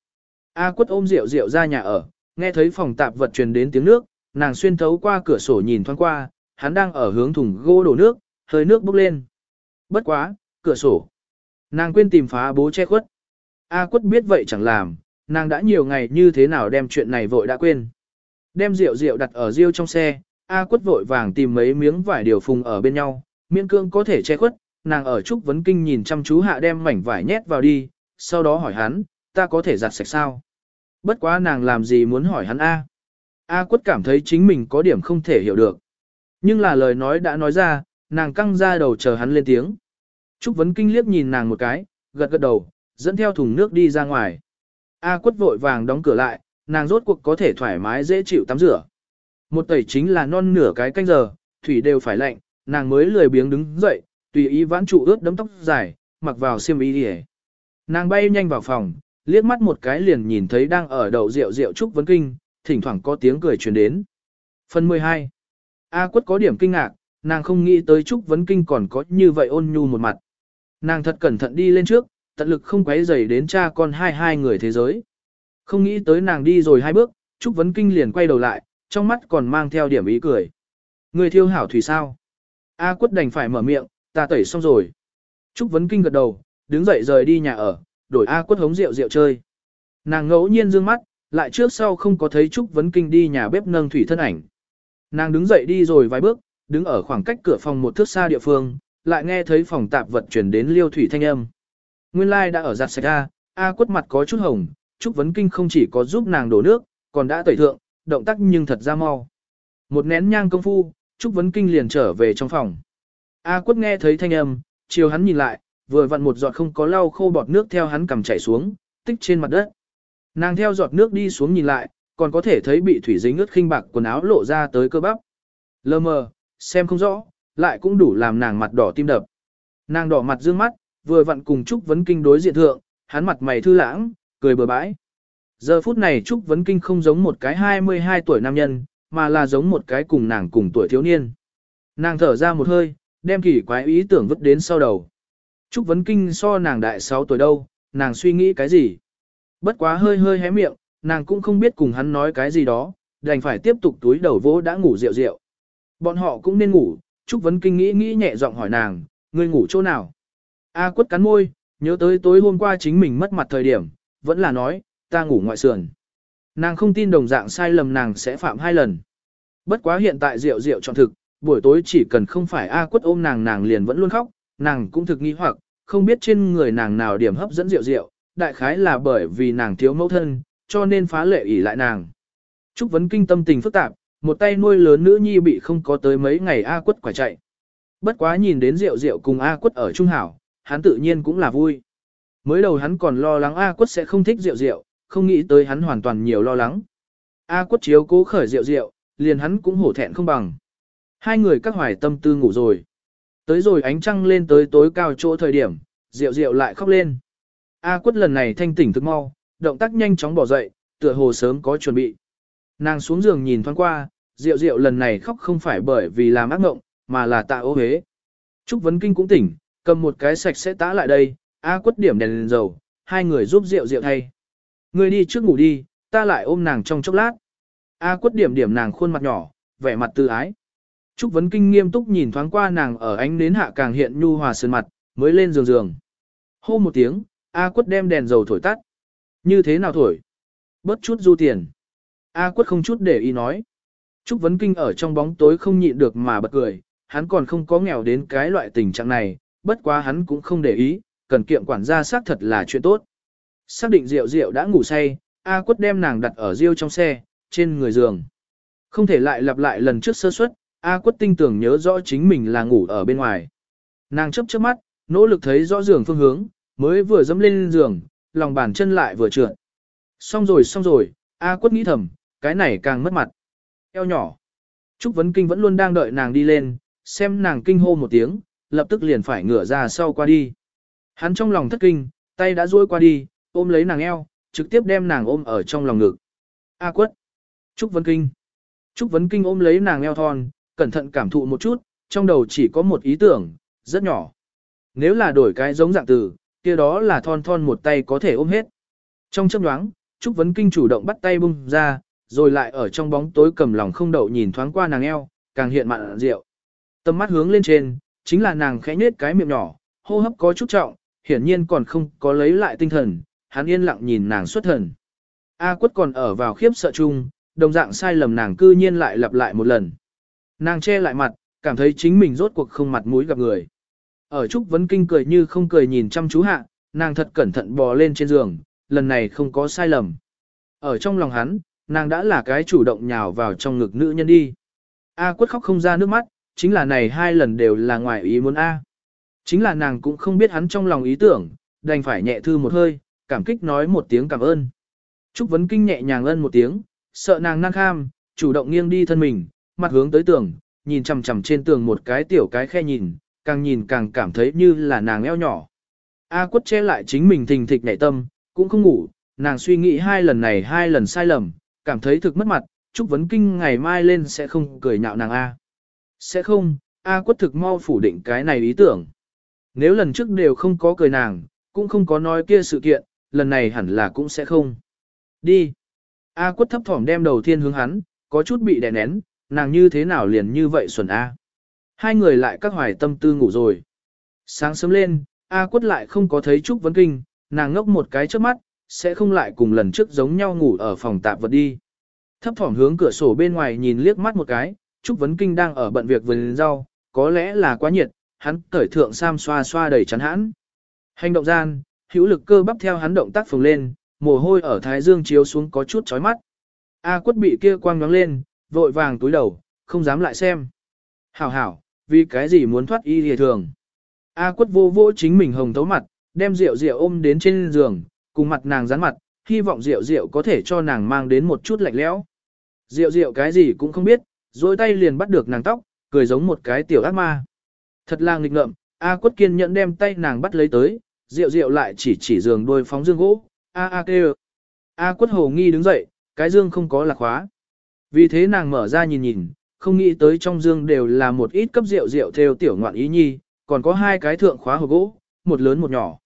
A quất ôm rượu rượu ra nhà ở, nghe thấy phòng tạp vật truyền đến tiếng nước, nàng xuyên thấu qua cửa sổ nhìn thoáng qua, hắn đang ở hướng thùng gỗ đổ nước, hơi nước bốc lên. Bất quá, cửa sổ. Nàng quên tìm phá bố che khuất. A quất biết vậy chẳng làm, nàng đã nhiều ngày như thế nào đem chuyện này vội đã quên. Đem rượu rượu đặt ở riêu trong xe, A quất vội vàng tìm mấy miếng vải điều phùng ở bên nhau, miễn cương có thể che khuất, nàng ở Trúc Vấn Kinh nhìn chăm chú hạ đem mảnh vải nhét vào đi, sau đó hỏi hắn, ta có thể giặt sạch sao? Bất quá nàng làm gì muốn hỏi hắn A. A quất cảm thấy chính mình có điểm không thể hiểu được. Nhưng là lời nói đã nói ra, nàng căng ra đầu chờ hắn lên tiếng. Trúc Vấn Kinh liếc nhìn nàng một cái, gật gật đầu, dẫn theo thùng nước đi ra ngoài. A quất vội vàng đóng cửa lại, nàng rốt cuộc có thể thoải mái dễ chịu tắm rửa. Một tẩy chính là non nửa cái canh giờ, thủy đều phải lạnh, nàng mới lười biếng đứng dậy, tùy ý vãn trụ ướt đấm tóc dài, mặc vào xiêm y đi Nàng bay nhanh vào phòng, liếc mắt một cái liền nhìn thấy đang ở đầu rượu rượu Trúc Vấn Kinh, thỉnh thoảng có tiếng cười truyền đến. Phần 12. A quất có điểm kinh ngạc, nàng không nghĩ tới Trúc Vấn Kinh còn có như vậy ôn nhu một mặt. Nàng thật cẩn thận đi lên trước, tận lực không quấy rầy đến cha con hai hai người thế giới. Không nghĩ tới nàng đi rồi hai bước, Trúc Vấn Kinh liền quay đầu lại, trong mắt còn mang theo điểm ý cười. Người thiêu hảo thủy sao? A quất đành phải mở miệng, ta tẩy xong rồi. Trúc Vấn Kinh gật đầu, đứng dậy rời đi nhà ở, đổi A quất hống rượu rượu chơi. Nàng ngẫu nhiên dương mắt, lại trước sau không có thấy Trúc Vấn Kinh đi nhà bếp nâng thủy thân ảnh. Nàng đứng dậy đi rồi vài bước, đứng ở khoảng cách cửa phòng một thước xa địa phương, lại nghe thấy phòng tạp vật chuyển đến liêu thủy thanh âm. nguyên lai đã ở giặt sạch A, A quất mặt có chút hồng, Trúc Vấn Kinh không chỉ có giúp nàng đổ nước, còn đã tẩy thượng, động tác nhưng thật ra mau. Một nén nhang công phu, Trúc Vấn Kinh liền trở về trong phòng. A quất nghe thấy thanh âm, chiều hắn nhìn lại, vừa vặn một giọt không có lau khô bọt nước theo hắn cầm chảy xuống, tích trên mặt đất. Nàng theo giọt nước đi xuống nhìn lại, còn có thể thấy bị thủy dính ướt khinh bạc quần áo lộ ra tới cơ bắp. Lơ mờ, xem không rõ, lại cũng đủ làm nàng mặt đỏ tim đập. Nàng đỏ mặt dương mắt, vừa vặn cùng Trúc Vấn Kinh đối diện thượng, hắn mặt mày thư lãng, cười bừa bãi. Giờ phút này Trúc Vấn Kinh không giống một cái 22 tuổi nam nhân, mà là giống một cái cùng nàng cùng tuổi thiếu niên. Nàng thở ra một hơi, đem kỳ quái ý tưởng vứt đến sau đầu. Trúc Vấn Kinh so nàng đại 6 tuổi đâu, nàng suy nghĩ cái gì? Bất quá hơi hơi hé miệng, nàng cũng không biết cùng hắn nói cái gì đó, đành phải tiếp tục túi đầu vỗ đã ngủ rượu rượu. Bọn họ cũng nên ngủ, Trúc Vấn Kinh nghĩ nghĩ nhẹ giọng hỏi nàng, ngươi ngủ chỗ nào? A quất cắn môi, nhớ tới tối hôm qua chính mình mất mặt thời điểm, vẫn là nói, ta ngủ ngoại sườn. Nàng không tin đồng dạng sai lầm nàng sẽ phạm hai lần. Bất quá hiện tại rượu rượu chọn thực, buổi tối chỉ cần không phải A quất ôm nàng nàng liền vẫn luôn khóc, nàng cũng thực nghi hoặc, không biết trên người nàng nào điểm hấp dẫn rượu rượu, đại khái là bởi vì nàng thiếu mẫu thân, cho nên phá lệ ỷ lại nàng. Trúc vấn kinh tâm tình phức tạp, một tay nuôi lớn nữ nhi bị không có tới mấy ngày A quất quả chạy. Bất quá nhìn đến rượu rượu cùng A quất ở Trung Hảo, hắn tự nhiên cũng là vui. Mới đầu hắn còn lo lắng A quất sẽ không thích rượu rượu, không nghĩ tới hắn hoàn toàn nhiều lo lắng. A quất chiếu cố khởi rượu rượu, liền hắn cũng hổ thẹn không bằng. Hai người các hoài tâm tư ngủ rồi. Tới rồi ánh trăng lên tới tối cao chỗ thời điểm, rượu rượu lại khóc lên. A quất lần này thanh tỉnh thức mau, động tác nhanh chóng bỏ dậy, tựa hồ sớm có chuẩn bị. Nàng xuống giường nhìn thoáng qua, rượu rượu lần này khóc không phải bởi vì làm ác ngộng, mà là tạ ô hế. Trúc Vấn Kinh cũng tỉnh, cầm một cái sạch sẽ tã lại đây, A quất điểm đèn, đèn dầu, hai người giúp rượu rượu thay. Người đi trước ngủ đi, ta lại ôm nàng trong chốc lát. A quất điểm điểm nàng khuôn mặt nhỏ, vẻ mặt tự ái. Trúc Vấn Kinh nghiêm túc nhìn thoáng qua nàng ở ánh nến hạ càng hiện nhu hòa sơn mặt, mới lên giường giường. Hô một tiếng, A quất đem đèn dầu thổi tắt. Như thế nào thổi? Bớt chút du tiền. A quất không chút để ý nói. Trúc Vấn Kinh ở trong bóng tối không nhịn được mà bật cười, hắn còn không có nghèo đến cái loại tình trạng này, bất quá hắn cũng không để ý, cần kiệm quản gia xác thật là chuyện tốt. Xác định Diệu Diệu đã ngủ say, A quất đem nàng đặt ở riêu trong xe, trên người giường. Không thể lại lặp lại lần trước sơ suất, A quất tinh tưởng nhớ rõ chính mình là ngủ ở bên ngoài. Nàng chấp chớp mắt, nỗ lực thấy rõ giường phương hướng, mới vừa dẫm lên giường, lòng bàn chân lại vừa trượt. Xong rồi xong rồi, A quất nghĩ thầm, cái này càng mất mặt. Eo nhỏ. Trúc Vấn Kinh vẫn luôn đang đợi nàng đi lên, xem nàng kinh hô một tiếng, lập tức liền phải ngửa ra sau qua đi. Hắn trong lòng thất kinh, tay đã duỗi qua đi, ôm lấy nàng eo, trực tiếp đem nàng ôm ở trong lòng ngực. A quất. Trúc Vấn Kinh. Trúc Vấn Kinh ôm lấy nàng eo thon, cẩn thận cảm thụ một chút, trong đầu chỉ có một ý tưởng, rất nhỏ. Nếu là đổi cái giống dạng từ, kia đó là thon thon một tay có thể ôm hết. Trong chấp nhoáng, Trúc Vấn Kinh chủ động bắt tay bung ra, rồi lại ở trong bóng tối cầm lòng không đậu nhìn thoáng qua nàng eo, càng hiện mặn rượu. Tầm mắt hướng lên trên, chính là nàng khẽ nhếch cái miệng nhỏ, hô hấp có chút trọng, hiển nhiên còn không có lấy lại tinh thần, hắn yên lặng nhìn nàng xuất thần. A quất còn ở vào khiếp sợ chung, đồng dạng sai lầm nàng cư nhiên lại lặp lại một lần. Nàng che lại mặt, cảm thấy chính mình rốt cuộc không mặt mũi gặp người. Ở Trúc Vấn Kinh cười như không cười nhìn chăm chú hạ, nàng thật cẩn thận bò lên trên giường, lần này không có sai lầm. Ở trong lòng hắn, nàng đã là cái chủ động nhào vào trong ngực nữ nhân đi. A quất khóc không ra nước mắt, chính là này hai lần đều là ngoài ý muốn A. Chính là nàng cũng không biết hắn trong lòng ý tưởng, đành phải nhẹ thư một hơi, cảm kích nói một tiếng cảm ơn. Trúc Vấn Kinh nhẹ nhàng ân một tiếng, sợ nàng năng kham, chủ động nghiêng đi thân mình, mặt hướng tới tường, nhìn chằm chằm trên tường một cái tiểu cái khe nhìn, càng nhìn càng cảm thấy như là nàng eo nhỏ. A quất che lại chính mình thình thịch nhảy tâm, cũng không ngủ, nàng suy nghĩ hai lần này hai lần sai lầm, cảm thấy thực mất mặt, Trúc Vấn Kinh ngày mai lên sẽ không cười nhạo nàng A. Sẽ không, A quất thực mau phủ định cái này ý tưởng. Nếu lần trước đều không có cười nàng, cũng không có nói kia sự kiện, lần này hẳn là cũng sẽ không. Đi. A quất thấp thỏm đem đầu tiên hướng hắn, có chút bị đè nén, nàng như thế nào liền như vậy xuẩn A. Hai người lại các hoài tâm tư ngủ rồi. Sáng sớm lên, A quất lại không có thấy Trúc Vấn Kinh, nàng ngốc một cái trước mắt, sẽ không lại cùng lần trước giống nhau ngủ ở phòng tạp vật đi. Thấp thỏm hướng cửa sổ bên ngoài nhìn liếc mắt một cái, Trúc Vấn Kinh đang ở bận việc vườn rau, có lẽ là quá nhiệt, hắn cởi thượng sam xoa xoa đầy chắn hãn. Hành động gian, hữu lực cơ bắp theo hắn động tác phồng lên, mồ hôi ở thái dương chiếu xuống có chút chói mắt. A quất bị kia quang nhoáng lên, vội vàng túi đầu, không dám lại xem. Hảo hảo, vì cái gì muốn thoát y hề thường. A quất vô vô chính mình hồng thấu mặt, đem rượu rượu ôm đến trên giường, cùng mặt nàng dán mặt, hy vọng rượu rượu có thể cho nàng mang đến một chút lạnh lẽo. Rượu rượu cái gì cũng không biết, dối tay liền bắt được nàng tóc, cười giống một cái tiểu ác ma. Thật là nghịch ngợm, A quất kiên nhẫn đem tay nàng bắt lấy tới, rượu rượu lại chỉ chỉ giường đôi phóng dương gỗ, A A kêu. A quất hồ nghi đứng dậy, cái dương không có lạc khóa. Vì thế nàng mở ra nhìn nhìn, không nghĩ tới trong dương đều là một ít cấp rượu rượu theo tiểu ngoạn ý nhi, còn có hai cái thượng khóa hộp gỗ, một lớn một nhỏ.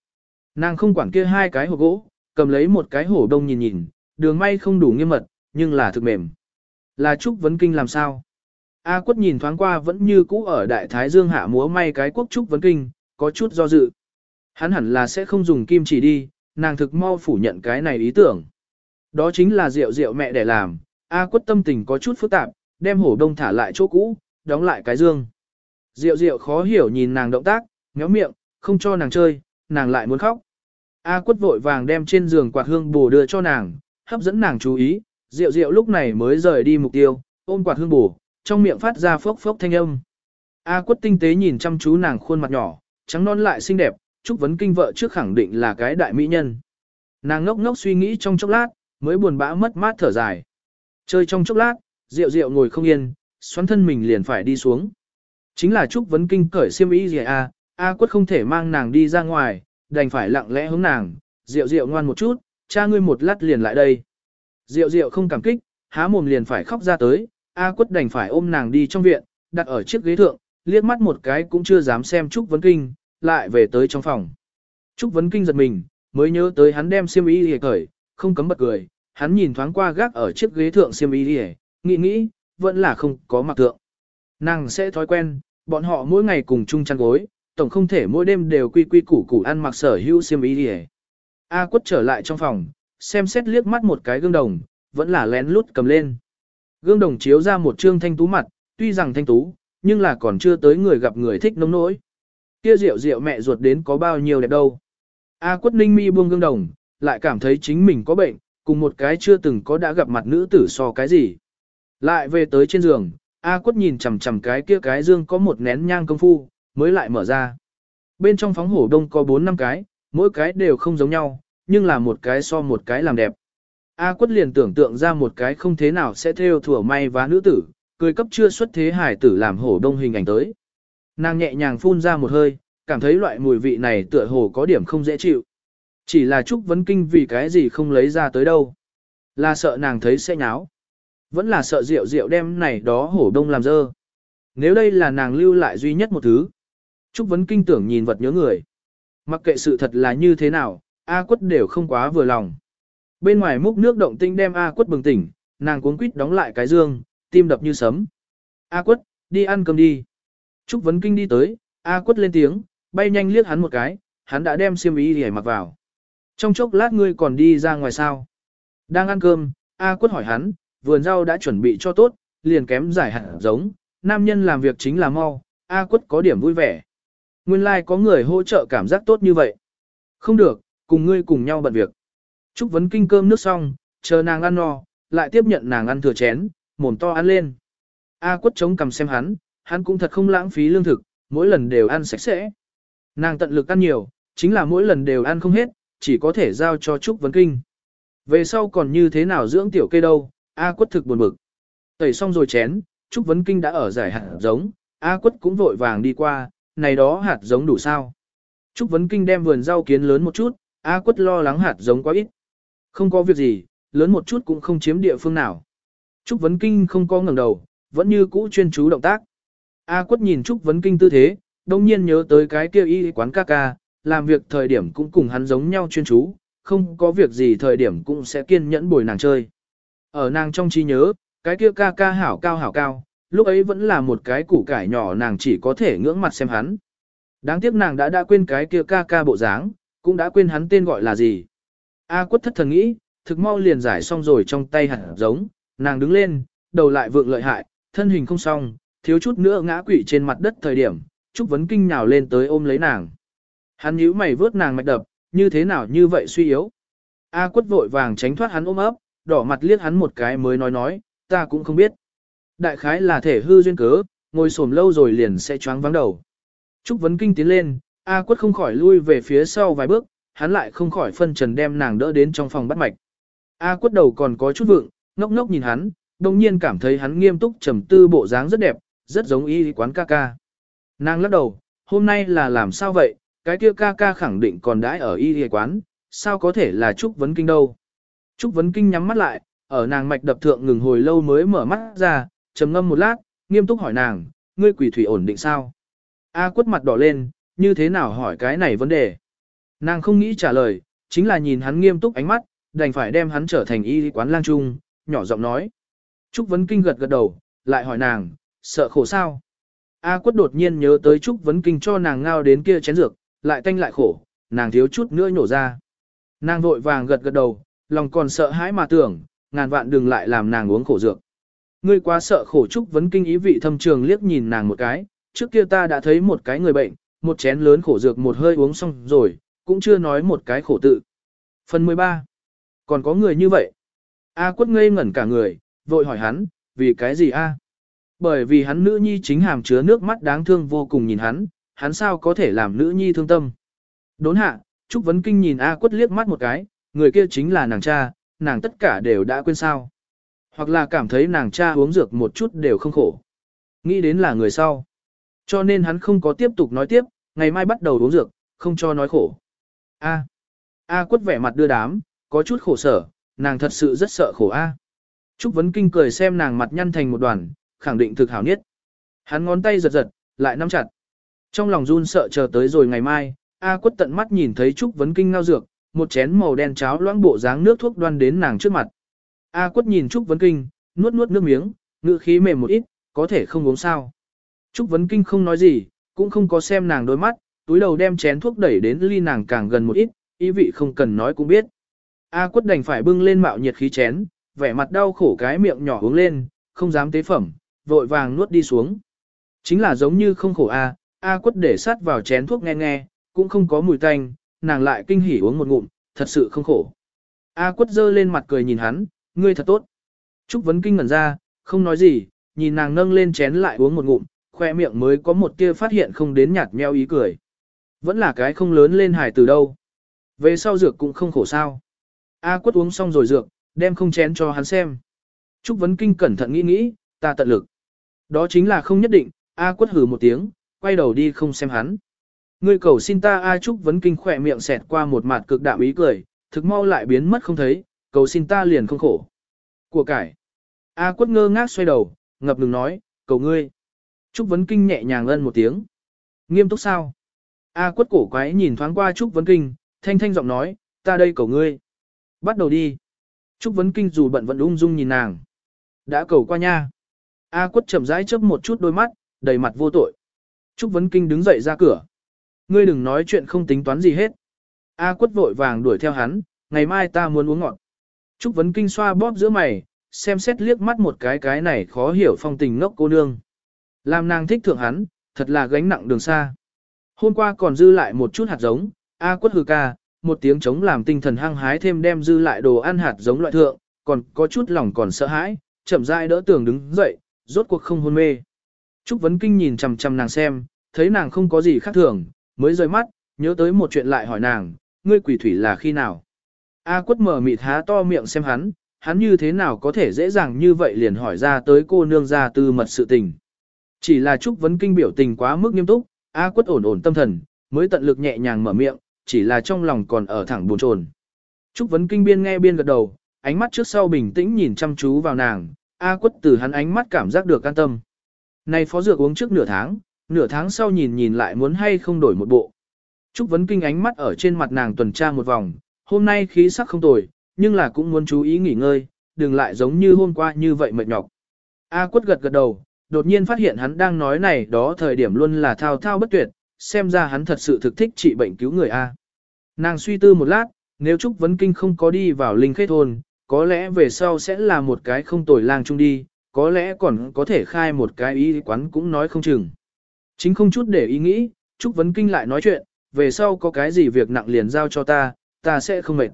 Nàng không quản kia hai cái hộp gỗ, cầm lấy một cái hổ đông nhìn nhìn, đường may không đủ nghiêm mật, nhưng là thực mềm. Là Trúc Vấn Kinh làm sao? A quất nhìn thoáng qua vẫn như cũ ở Đại Thái Dương hạ múa may cái quốc Trúc Vấn Kinh, có chút do dự. Hắn hẳn là sẽ không dùng kim chỉ đi, nàng thực mau phủ nhận cái này ý tưởng. Đó chính là rượu rượu mẹ để làm, A quất tâm tình có chút phức tạp, đem hổ đông thả lại chỗ cũ, đóng lại cái dương. Diệu Diệu khó hiểu nhìn nàng động tác, méo miệng, không cho nàng chơi, nàng lại muốn khóc. A quất vội vàng đem trên giường quạt hương bù đưa cho nàng, hấp dẫn nàng chú ý, Diệu Diệu lúc này mới rời đi mục tiêu, ôm quạt hương bù, trong miệng phát ra phốc phốc thanh âm. A quất tinh tế nhìn chăm chú nàng khuôn mặt nhỏ, trắng non lại xinh đẹp, chúc Vấn Kinh vợ trước khẳng định là cái đại mỹ nhân. Nàng ngốc ngốc suy nghĩ trong chốc lát, mới buồn bã mất mát thở dài. Chơi trong chốc lát, rượu rượu ngồi không yên, xoắn thân mình liền phải đi xuống. Chính là Trúc Vấn Kinh cởi xiêm y gì à, A quất không thể mang nàng đi ra ngoài, đành phải lặng lẽ hướng nàng, rượu rượu ngoan một chút, cha ngươi một lát liền lại đây. Rượu rượu không cảm kích, há mồm liền phải khóc ra tới, A quất đành phải ôm nàng đi trong viện, đặt ở chiếc ghế thượng, liếc mắt một cái cũng chưa dám xem Trúc Vấn Kinh, lại về tới trong phòng. Trúc Vấn Kinh giật mình, mới nhớ tới hắn đem xiêm y hề cởi, không cấm bật cười, hắn nhìn thoáng qua gác ở chiếc ghế thượng xiêm y lìa, nghĩ nghĩ, vẫn là không có mặc thượng. Nàng sẽ thói quen, bọn họ mỗi ngày cùng chung chăn gối, tổng không thể mỗi đêm đều quy quy củ củ ăn mặc sở hữu xiêm y lìa. A quất trở lại trong phòng, xem xét liếc mắt một cái gương đồng, vẫn là lén lút cầm lên. Gương đồng chiếu ra một trương thanh tú mặt, tuy rằng thanh tú, nhưng là còn chưa tới người gặp người thích nông nỗi. Kia rượu rượu mẹ ruột đến có bao nhiêu đẹp đâu. A quất ninh mi buông gương đồng, lại cảm thấy chính mình có bệnh, cùng một cái chưa từng có đã gặp mặt nữ tử so cái gì. Lại về tới trên giường, A quất nhìn chằm chằm cái kia cái dương có một nén nhang công phu, mới lại mở ra. Bên trong phóng hổ đông có 4 năm cái, mỗi cái đều không giống nhau, nhưng là một cái so một cái làm đẹp. A quất liền tưởng tượng ra một cái không thế nào sẽ theo thủa may và nữ tử, cười cấp chưa xuất thế hải tử làm hổ đông hình ảnh tới. Nàng nhẹ nhàng phun ra một hơi, cảm thấy loại mùi vị này tựa hồ có điểm không dễ chịu. Chỉ là Trúc Vấn Kinh vì cái gì không lấy ra tới đâu. Là sợ nàng thấy sẽ nháo. Vẫn là sợ rượu rượu đem này đó hổ đông làm dơ. Nếu đây là nàng lưu lại duy nhất một thứ. Trúc Vấn Kinh tưởng nhìn vật nhớ người. Mặc kệ sự thật là như thế nào, A quất đều không quá vừa lòng. Bên ngoài múc nước động tinh đem A quất bừng tỉnh, nàng cuốn quýt đóng lại cái dương, tim đập như sấm. A quất, đi ăn cơm đi. Trúc Vấn Kinh đi tới, A quất lên tiếng, bay nhanh liếc hắn một cái, hắn đã đem xiêm y để mặc vào. Trong chốc lát ngươi còn đi ra ngoài sao? Đang ăn cơm, A quất hỏi hắn, vườn rau đã chuẩn bị cho tốt, liền kém giải hạt giống, nam nhân làm việc chính là mau, A quất có điểm vui vẻ. Nguyên lai like có người hỗ trợ cảm giác tốt như vậy. Không được, cùng ngươi cùng nhau bận việc. Trúc vấn kinh cơm nước xong, chờ nàng ăn no, lại tiếp nhận nàng ăn thừa chén, mồm to ăn lên. A quất chống cầm xem hắn, hắn cũng thật không lãng phí lương thực, mỗi lần đều ăn sạch sẽ. Nàng tận lực ăn nhiều, chính là mỗi lần đều ăn không hết, chỉ có thể giao cho Trúc vấn kinh. Về sau còn như thế nào dưỡng tiểu cây đâu, A quất thực buồn bực. Tẩy xong rồi chén, Trúc vấn kinh đã ở giải hạt giống, A quất cũng vội vàng đi qua, này đó hạt giống đủ sao. Trúc vấn kinh đem vườn rau kiến lớn một chút, A quất lo lắng hạt giống quá ít. Không có việc gì, lớn một chút cũng không chiếm địa phương nào. Trúc Vấn Kinh không có ngẩng đầu, vẫn như cũ chuyên chú động tác. A quất nhìn Trúc Vấn Kinh tư thế, đông nhiên nhớ tới cái kia y quán ca ca, làm việc thời điểm cũng cùng hắn giống nhau chuyên chú, không có việc gì thời điểm cũng sẽ kiên nhẫn bồi nàng chơi. Ở nàng trong trí nhớ, cái kia ca ca hảo cao hảo cao, lúc ấy vẫn là một cái củ cải nhỏ nàng chỉ có thể ngưỡng mặt xem hắn. Đáng tiếc nàng đã đã quên cái kia ca ca bộ dáng, cũng đã quên hắn tên gọi là gì. A quất thất thần nghĩ, thực mau liền giải xong rồi trong tay hạt giống, nàng đứng lên, đầu lại vượng lợi hại, thân hình không xong, thiếu chút nữa ngã quỵ trên mặt đất thời điểm, Trúc Vấn Kinh nhào lên tới ôm lấy nàng. Hắn nhíu mày vớt nàng mạch đập, như thế nào như vậy suy yếu. A quất vội vàng tránh thoát hắn ôm ấp, đỏ mặt liếc hắn một cái mới nói nói, ta cũng không biết. Đại khái là thể hư duyên cớ, ngồi xổm lâu rồi liền sẽ choáng vắng đầu. Trúc Vấn Kinh tiến lên, A quất không khỏi lui về phía sau vài bước, hắn lại không khỏi phân trần đem nàng đỡ đến trong phòng bắt mạch. A quất đầu còn có chút vượng, ngốc ngốc nhìn hắn, đồng nhiên cảm thấy hắn nghiêm túc trầm tư bộ dáng rất đẹp, rất giống y quán ca ca. Nàng lắc đầu, hôm nay là làm sao vậy, cái kia ca ca khẳng định còn đãi ở y y quán, sao có thể là Trúc Vấn Kinh đâu. Trúc Vấn Kinh nhắm mắt lại, ở nàng mạch đập thượng ngừng hồi lâu mới mở mắt ra, trầm ngâm một lát, nghiêm túc hỏi nàng, ngươi quỷ thủy ổn định sao? A quất mặt đỏ lên, như thế nào hỏi cái này vấn đề? Nàng không nghĩ trả lời, chính là nhìn hắn nghiêm túc ánh mắt, đành phải đem hắn trở thành y quán lang trung, nhỏ giọng nói. Trúc Vấn Kinh gật gật đầu, lại hỏi nàng, sợ khổ sao? A quất đột nhiên nhớ tới Trúc Vấn Kinh cho nàng ngao đến kia chén dược, lại tanh lại khổ, nàng thiếu chút nữa nhổ ra. Nàng vội vàng gật gật đầu, lòng còn sợ hãi mà tưởng, ngàn vạn đừng lại làm nàng uống khổ dược. Ngươi quá sợ khổ Trúc Vấn Kinh ý vị thâm trường liếc nhìn nàng một cái, trước kia ta đã thấy một cái người bệnh, một chén lớn khổ dược một hơi uống xong rồi, cũng chưa nói một cái khổ tự. Phần 13. Còn có người như vậy. A quất ngây ngẩn cả người, vội hỏi hắn, vì cái gì a? Bởi vì hắn nữ nhi chính hàm chứa nước mắt đáng thương vô cùng nhìn hắn, hắn sao có thể làm nữ nhi thương tâm. Đốn hạ, Trúc Vấn Kinh nhìn A quất liếc mắt một cái, người kia chính là nàng cha, nàng tất cả đều đã quên sao. Hoặc là cảm thấy nàng cha uống dược một chút đều không khổ. Nghĩ đến là người sau. Cho nên hắn không có tiếp tục nói tiếp, ngày mai bắt đầu uống dược, không cho nói khổ. A. A quất vẻ mặt đưa đám, có chút khổ sở, nàng thật sự rất sợ khổ A. Trúc Vấn Kinh cười xem nàng mặt nhăn thành một đoàn, khẳng định thực hảo nhất. Hắn ngón tay giật giật, lại nắm chặt. Trong lòng run sợ chờ tới rồi ngày mai, A quất tận mắt nhìn thấy Trúc Vấn Kinh ngao dược, một chén màu đen cháo loãng bộ dáng nước thuốc đoan đến nàng trước mặt. A quất nhìn Trúc Vấn Kinh, nuốt nuốt nước miếng, ngữ khí mềm một ít, có thể không uống sao. Trúc Vấn Kinh không nói gì, cũng không có xem nàng đôi mắt, túi đầu đem chén thuốc đẩy đến ly nàng càng gần một ít, ý vị không cần nói cũng biết. A quất đành phải bưng lên mạo nhiệt khí chén, vẻ mặt đau khổ cái miệng nhỏ uống lên, không dám tế phẩm, vội vàng nuốt đi xuống. Chính là giống như không khổ A, A quất để sát vào chén thuốc nghe nghe, cũng không có mùi tanh, nàng lại kinh hỉ uống một ngụm, thật sự không khổ. A quất giơ lên mặt cười nhìn hắn, ngươi thật tốt. Trúc vấn kinh ngẩn ra, không nói gì, nhìn nàng nâng lên chén lại uống một ngụm, khoe miệng mới có một tia phát hiện không đến nhạt meo ý cười. Vẫn là cái không lớn lên hài từ đâu. Về sau dược cũng không khổ sao. A quất uống xong rồi dược, đem không chén cho hắn xem. Trúc Vấn Kinh cẩn thận nghĩ nghĩ, ta tận lực. Đó chính là không nhất định, A quất hừ một tiếng, quay đầu đi không xem hắn. Ngươi cầu xin ta A Trúc Vấn Kinh khỏe miệng xẹt qua một mặt cực đạm ý cười, thực mau lại biến mất không thấy, cầu xin ta liền không khổ. Của cải. A quất ngơ ngác xoay đầu, ngập ngừng nói, cầu ngươi. Trúc Vấn Kinh nhẹ nhàng ân một tiếng. Nghiêm túc sao? A quất cổ quái nhìn thoáng qua Trúc Vấn Kinh, thanh thanh giọng nói, ta đây cầu ngươi. Bắt đầu đi. Trúc Vấn Kinh dù bận vẫn ung dung nhìn nàng. Đã cầu qua nha. A quất chậm rãi chớp một chút đôi mắt, đầy mặt vô tội. Trúc Vấn Kinh đứng dậy ra cửa. Ngươi đừng nói chuyện không tính toán gì hết. A quất vội vàng đuổi theo hắn, ngày mai ta muốn uống ngọt. Trúc Vấn Kinh xoa bóp giữa mày, xem xét liếc mắt một cái cái này khó hiểu phong tình ngốc cô nương. Làm nàng thích thượng hắn, thật là gánh nặng đường xa. Hôm qua còn dư lại một chút hạt giống, A quất hừ ca, một tiếng chống làm tinh thần hăng hái thêm đem dư lại đồ ăn hạt giống loại thượng, còn có chút lòng còn sợ hãi, chậm rãi đỡ tường đứng dậy, rốt cuộc không hôn mê. Trúc Vấn Kinh nhìn chằm chằm nàng xem, thấy nàng không có gì khác thường, mới rời mắt, nhớ tới một chuyện lại hỏi nàng, ngươi quỷ thủy là khi nào? A quất mở mịt há to miệng xem hắn, hắn như thế nào có thể dễ dàng như vậy liền hỏi ra tới cô nương ra tư mật sự tình. Chỉ là Trúc Vấn Kinh biểu tình quá mức nghiêm túc, A quất ổn ổn tâm thần, mới tận lực nhẹ nhàng mở miệng, chỉ là trong lòng còn ở thẳng buồn trồn. Trúc Vấn Kinh biên nghe biên gật đầu, ánh mắt trước sau bình tĩnh nhìn chăm chú vào nàng, A quất từ hắn ánh mắt cảm giác được an tâm. Này phó dược uống trước nửa tháng, nửa tháng sau nhìn nhìn lại muốn hay không đổi một bộ. Trúc Vấn Kinh ánh mắt ở trên mặt nàng tuần tra một vòng, hôm nay khí sắc không tồi, nhưng là cũng muốn chú ý nghỉ ngơi, đừng lại giống như hôm qua như vậy mệt nhọc. A quất gật gật đầu, đột nhiên phát hiện hắn đang nói này đó thời điểm luôn là thao thao bất tuyệt, xem ra hắn thật sự thực thích trị bệnh cứu người A. Nàng suy tư một lát, nếu Trúc Vấn Kinh không có đi vào linh khế thôn, có lẽ về sau sẽ là một cái không tồi lang chung đi, có lẽ còn có thể khai một cái ý quán cũng nói không chừng. Chính không chút để ý nghĩ, Trúc Vấn Kinh lại nói chuyện, về sau có cái gì việc nặng liền giao cho ta, ta sẽ không mệt.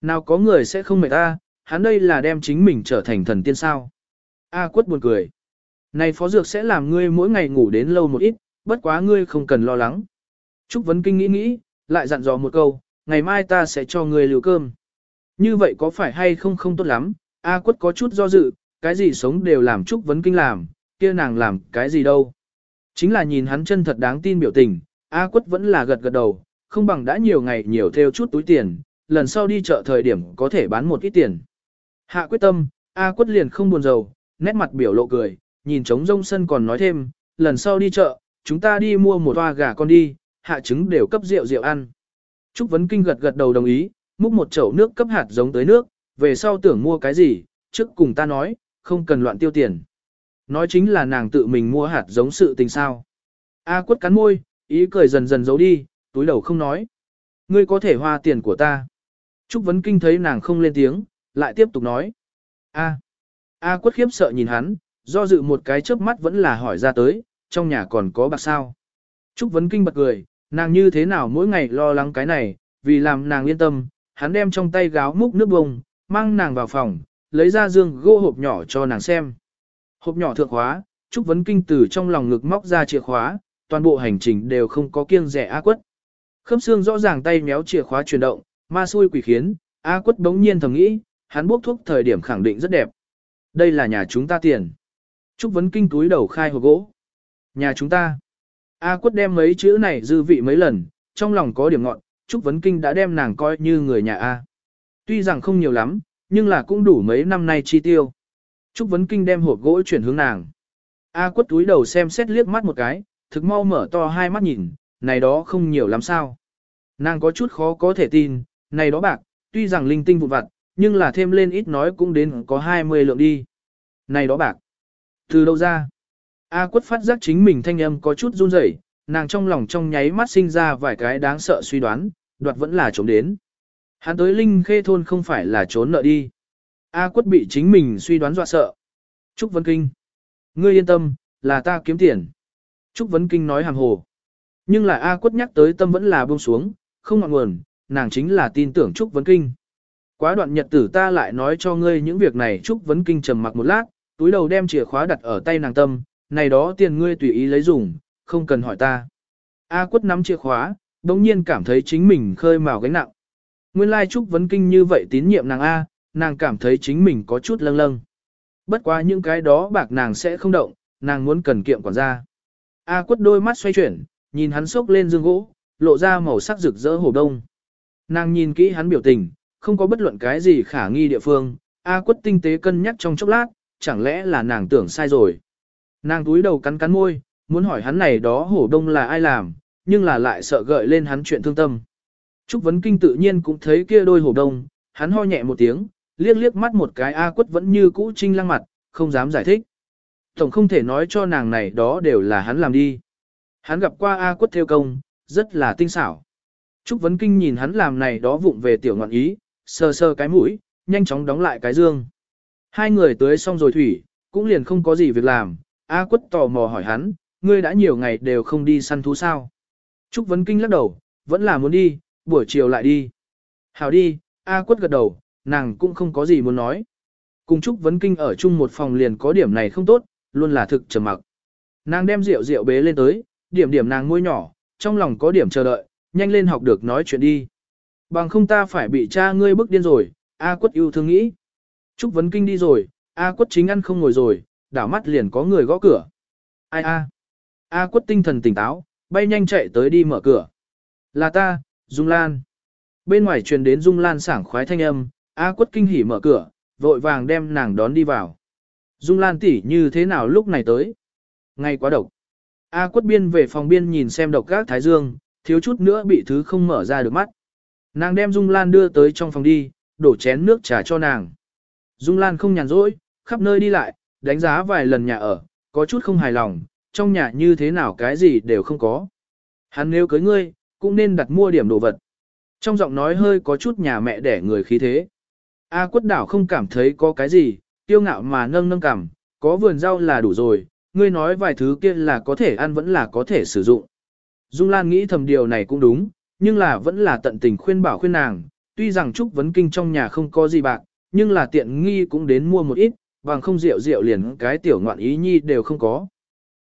Nào có người sẽ không mệt ta, hắn đây là đem chính mình trở thành thần tiên sao. A quất buồn cười. Này phó dược sẽ làm ngươi mỗi ngày ngủ đến lâu một ít, bất quá ngươi không cần lo lắng. Trúc Vấn Kinh nghĩ nghĩ, lại dặn dò một câu, ngày mai ta sẽ cho ngươi liều cơm. Như vậy có phải hay không không tốt lắm, A quất có chút do dự, cái gì sống đều làm Trúc Vấn Kinh làm, kia nàng làm cái gì đâu. Chính là nhìn hắn chân thật đáng tin biểu tình, A quất vẫn là gật gật đầu, không bằng đã nhiều ngày nhiều theo chút túi tiền, lần sau đi chợ thời điểm có thể bán một ít tiền. Hạ quyết tâm, A quất liền không buồn rầu, nét mặt biểu lộ cười, nhìn trống rông sân còn nói thêm, lần sau đi chợ, chúng ta đi mua một toa gà con đi, hạ trứng đều cấp rượu rượu ăn. Trúc Vấn Kinh gật gật đầu đồng ý, múc một chậu nước cấp hạt giống tới nước, về sau tưởng mua cái gì, trước cùng ta nói, không cần loạn tiêu tiền. Nói chính là nàng tự mình mua hạt giống sự tình sao. A quất cắn môi, ý cười dần dần giấu đi, túi đầu không nói. Ngươi có thể hoa tiền của ta. Trúc Vấn Kinh thấy nàng không lên tiếng, lại tiếp tục nói. A. A quất khiếp sợ nhìn hắn, do dự một cái chớp mắt vẫn là hỏi ra tới, trong nhà còn có bạc sao. Trúc Vấn Kinh bật cười, nàng như thế nào mỗi ngày lo lắng cái này, vì làm nàng yên tâm, hắn đem trong tay gáo múc nước bông, mang nàng vào phòng, lấy ra dương gỗ hộp nhỏ cho nàng xem. Hộp nhỏ thượng khóa, Trúc Vấn Kinh từ trong lòng ngực móc ra chìa khóa, toàn bộ hành trình đều không có kiêng rẻ A quất. Khớp xương rõ ràng tay méo chìa khóa chuyển động, ma xui quỷ khiến, A quất bỗng nhiên thầm nghĩ, hắn bốc thuốc thời điểm khẳng định rất đẹp. Đây là nhà chúng ta tiền. Trúc Vấn Kinh túi đầu khai hộp gỗ. Nhà chúng ta. A quất đem mấy chữ này dư vị mấy lần, trong lòng có điểm ngọn, Trúc Vấn Kinh đã đem nàng coi như người nhà A. Tuy rằng không nhiều lắm, nhưng là cũng đủ mấy năm nay chi tiêu. Trúc Vấn Kinh đem hộp gỗ chuyển hướng nàng. A quất túi đầu xem xét liếc mắt một cái, thực mau mở to hai mắt nhìn, này đó không nhiều lắm sao. Nàng có chút khó có thể tin, này đó bạc, tuy rằng linh tinh vụn vặt, nhưng là thêm lên ít nói cũng đến có 20 lượng đi. Này đó bạc. Từ đâu ra? A quất phát giác chính mình thanh âm có chút run rẩy, nàng trong lòng trong nháy mắt sinh ra vài cái đáng sợ suy đoán, đoạt vẫn là trốn đến. Hắn tới Linh Khê thôn không phải là trốn nợ đi. A quất bị chính mình suy đoán dọa sợ. Trúc vấn Kinh. Ngươi yên tâm, là ta kiếm tiền. Trúc Vấn Kinh nói hàng hồ. Nhưng là A quất nhắc tới tâm vẫn là buông xuống, không ngọn nguồn, nàng chính là tin tưởng Trúc Vấn Kinh. Quá đoạn nhật tử ta lại nói cho ngươi những việc này Trúc Vấn Kinh trầm mặc một lát, túi đầu đem chìa khóa đặt ở tay nàng tâm, này đó tiền ngươi tùy ý lấy dùng, không cần hỏi ta. A quất nắm chìa khóa, đồng nhiên cảm thấy chính mình khơi mào gánh nặng. Nguyên lai Trúc Vấn Kinh như vậy tín nhiệm nàng A, nàng cảm thấy chính mình có chút lâng lâng. Bất quá những cái đó bạc nàng sẽ không động, nàng muốn cần kiệm quản gia. A quất đôi mắt xoay chuyển, nhìn hắn sốc lên dương gỗ, lộ ra màu sắc rực rỡ hồ đông. Nàng nhìn kỹ hắn biểu tình, không có bất luận cái gì khả nghi địa phương, A quất tinh tế cân nhắc trong chốc lát, chẳng lẽ là nàng tưởng sai rồi. Nàng túi đầu cắn cắn môi, muốn hỏi hắn này đó hổ đông là ai làm, nhưng là lại sợ gợi lên hắn chuyện thương tâm. Trúc Vấn Kinh tự nhiên cũng thấy kia đôi hổ đông, hắn ho nhẹ một tiếng, liếc liếc mắt một cái A quất vẫn như cũ trinh lăng mặt, không dám giải thích. Tổng không thể nói cho nàng này đó đều là hắn làm đi. Hắn gặp qua A quất theo công, rất là tinh xảo. Trúc Vấn Kinh nhìn hắn làm này đó vụng về tiểu ngọn ý, sờ sờ cái mũi, nhanh chóng đóng lại cái dương. Hai người tới xong rồi thủy, cũng liền không có gì việc làm, A quất tò mò hỏi hắn, ngươi đã nhiều ngày đều không đi săn thú sao. Trúc Vấn Kinh lắc đầu, vẫn là muốn đi, buổi chiều lại đi. Hảo đi, A quất gật đầu, nàng cũng không có gì muốn nói. Cùng Trúc Vấn Kinh ở chung một phòng liền có điểm này không tốt, luôn là thực trầm mặc. Nàng đem rượu rượu bế lên tới, điểm điểm nàng môi nhỏ, trong lòng có điểm chờ đợi, nhanh lên học được nói chuyện đi. Bằng không ta phải bị cha ngươi bức điên rồi, A quất yêu thương nghĩ. Trúc Vấn Kinh đi rồi, A quất chính ăn không ngồi rồi, đảo mắt liền có người gõ cửa. Ai a? A quất tinh thần tỉnh táo, bay nhanh chạy tới đi mở cửa. Là ta, Dung Lan. Bên ngoài truyền đến Dung Lan sảng khoái thanh âm, A quất kinh hỉ mở cửa, vội vàng đem nàng đón đi vào. Dung Lan tỷ như thế nào lúc này tới? Ngay quá độc. A quất biên về phòng biên nhìn xem độc gác thái dương, thiếu chút nữa bị thứ không mở ra được mắt. Nàng đem Dung Lan đưa tới trong phòng đi, đổ chén nước trà cho nàng. Dung Lan không nhàn rỗi, khắp nơi đi lại, đánh giá vài lần nhà ở, có chút không hài lòng, trong nhà như thế nào cái gì đều không có. Hắn nếu cưới ngươi, cũng nên đặt mua điểm đồ vật. Trong giọng nói hơi có chút nhà mẹ đẻ người khí thế. A à, quất đảo không cảm thấy có cái gì, tiêu ngạo mà nâng nâng cảm, có vườn rau là đủ rồi, ngươi nói vài thứ kia là có thể ăn vẫn là có thể sử dụng. Dung Lan nghĩ thầm điều này cũng đúng, nhưng là vẫn là tận tình khuyên bảo khuyên nàng, tuy rằng Trúc Vấn Kinh trong nhà không có gì bạc, nhưng là tiện nghi cũng đến mua một ít, bằng không rượu rượu liền cái tiểu ngoạn ý nhi đều không có.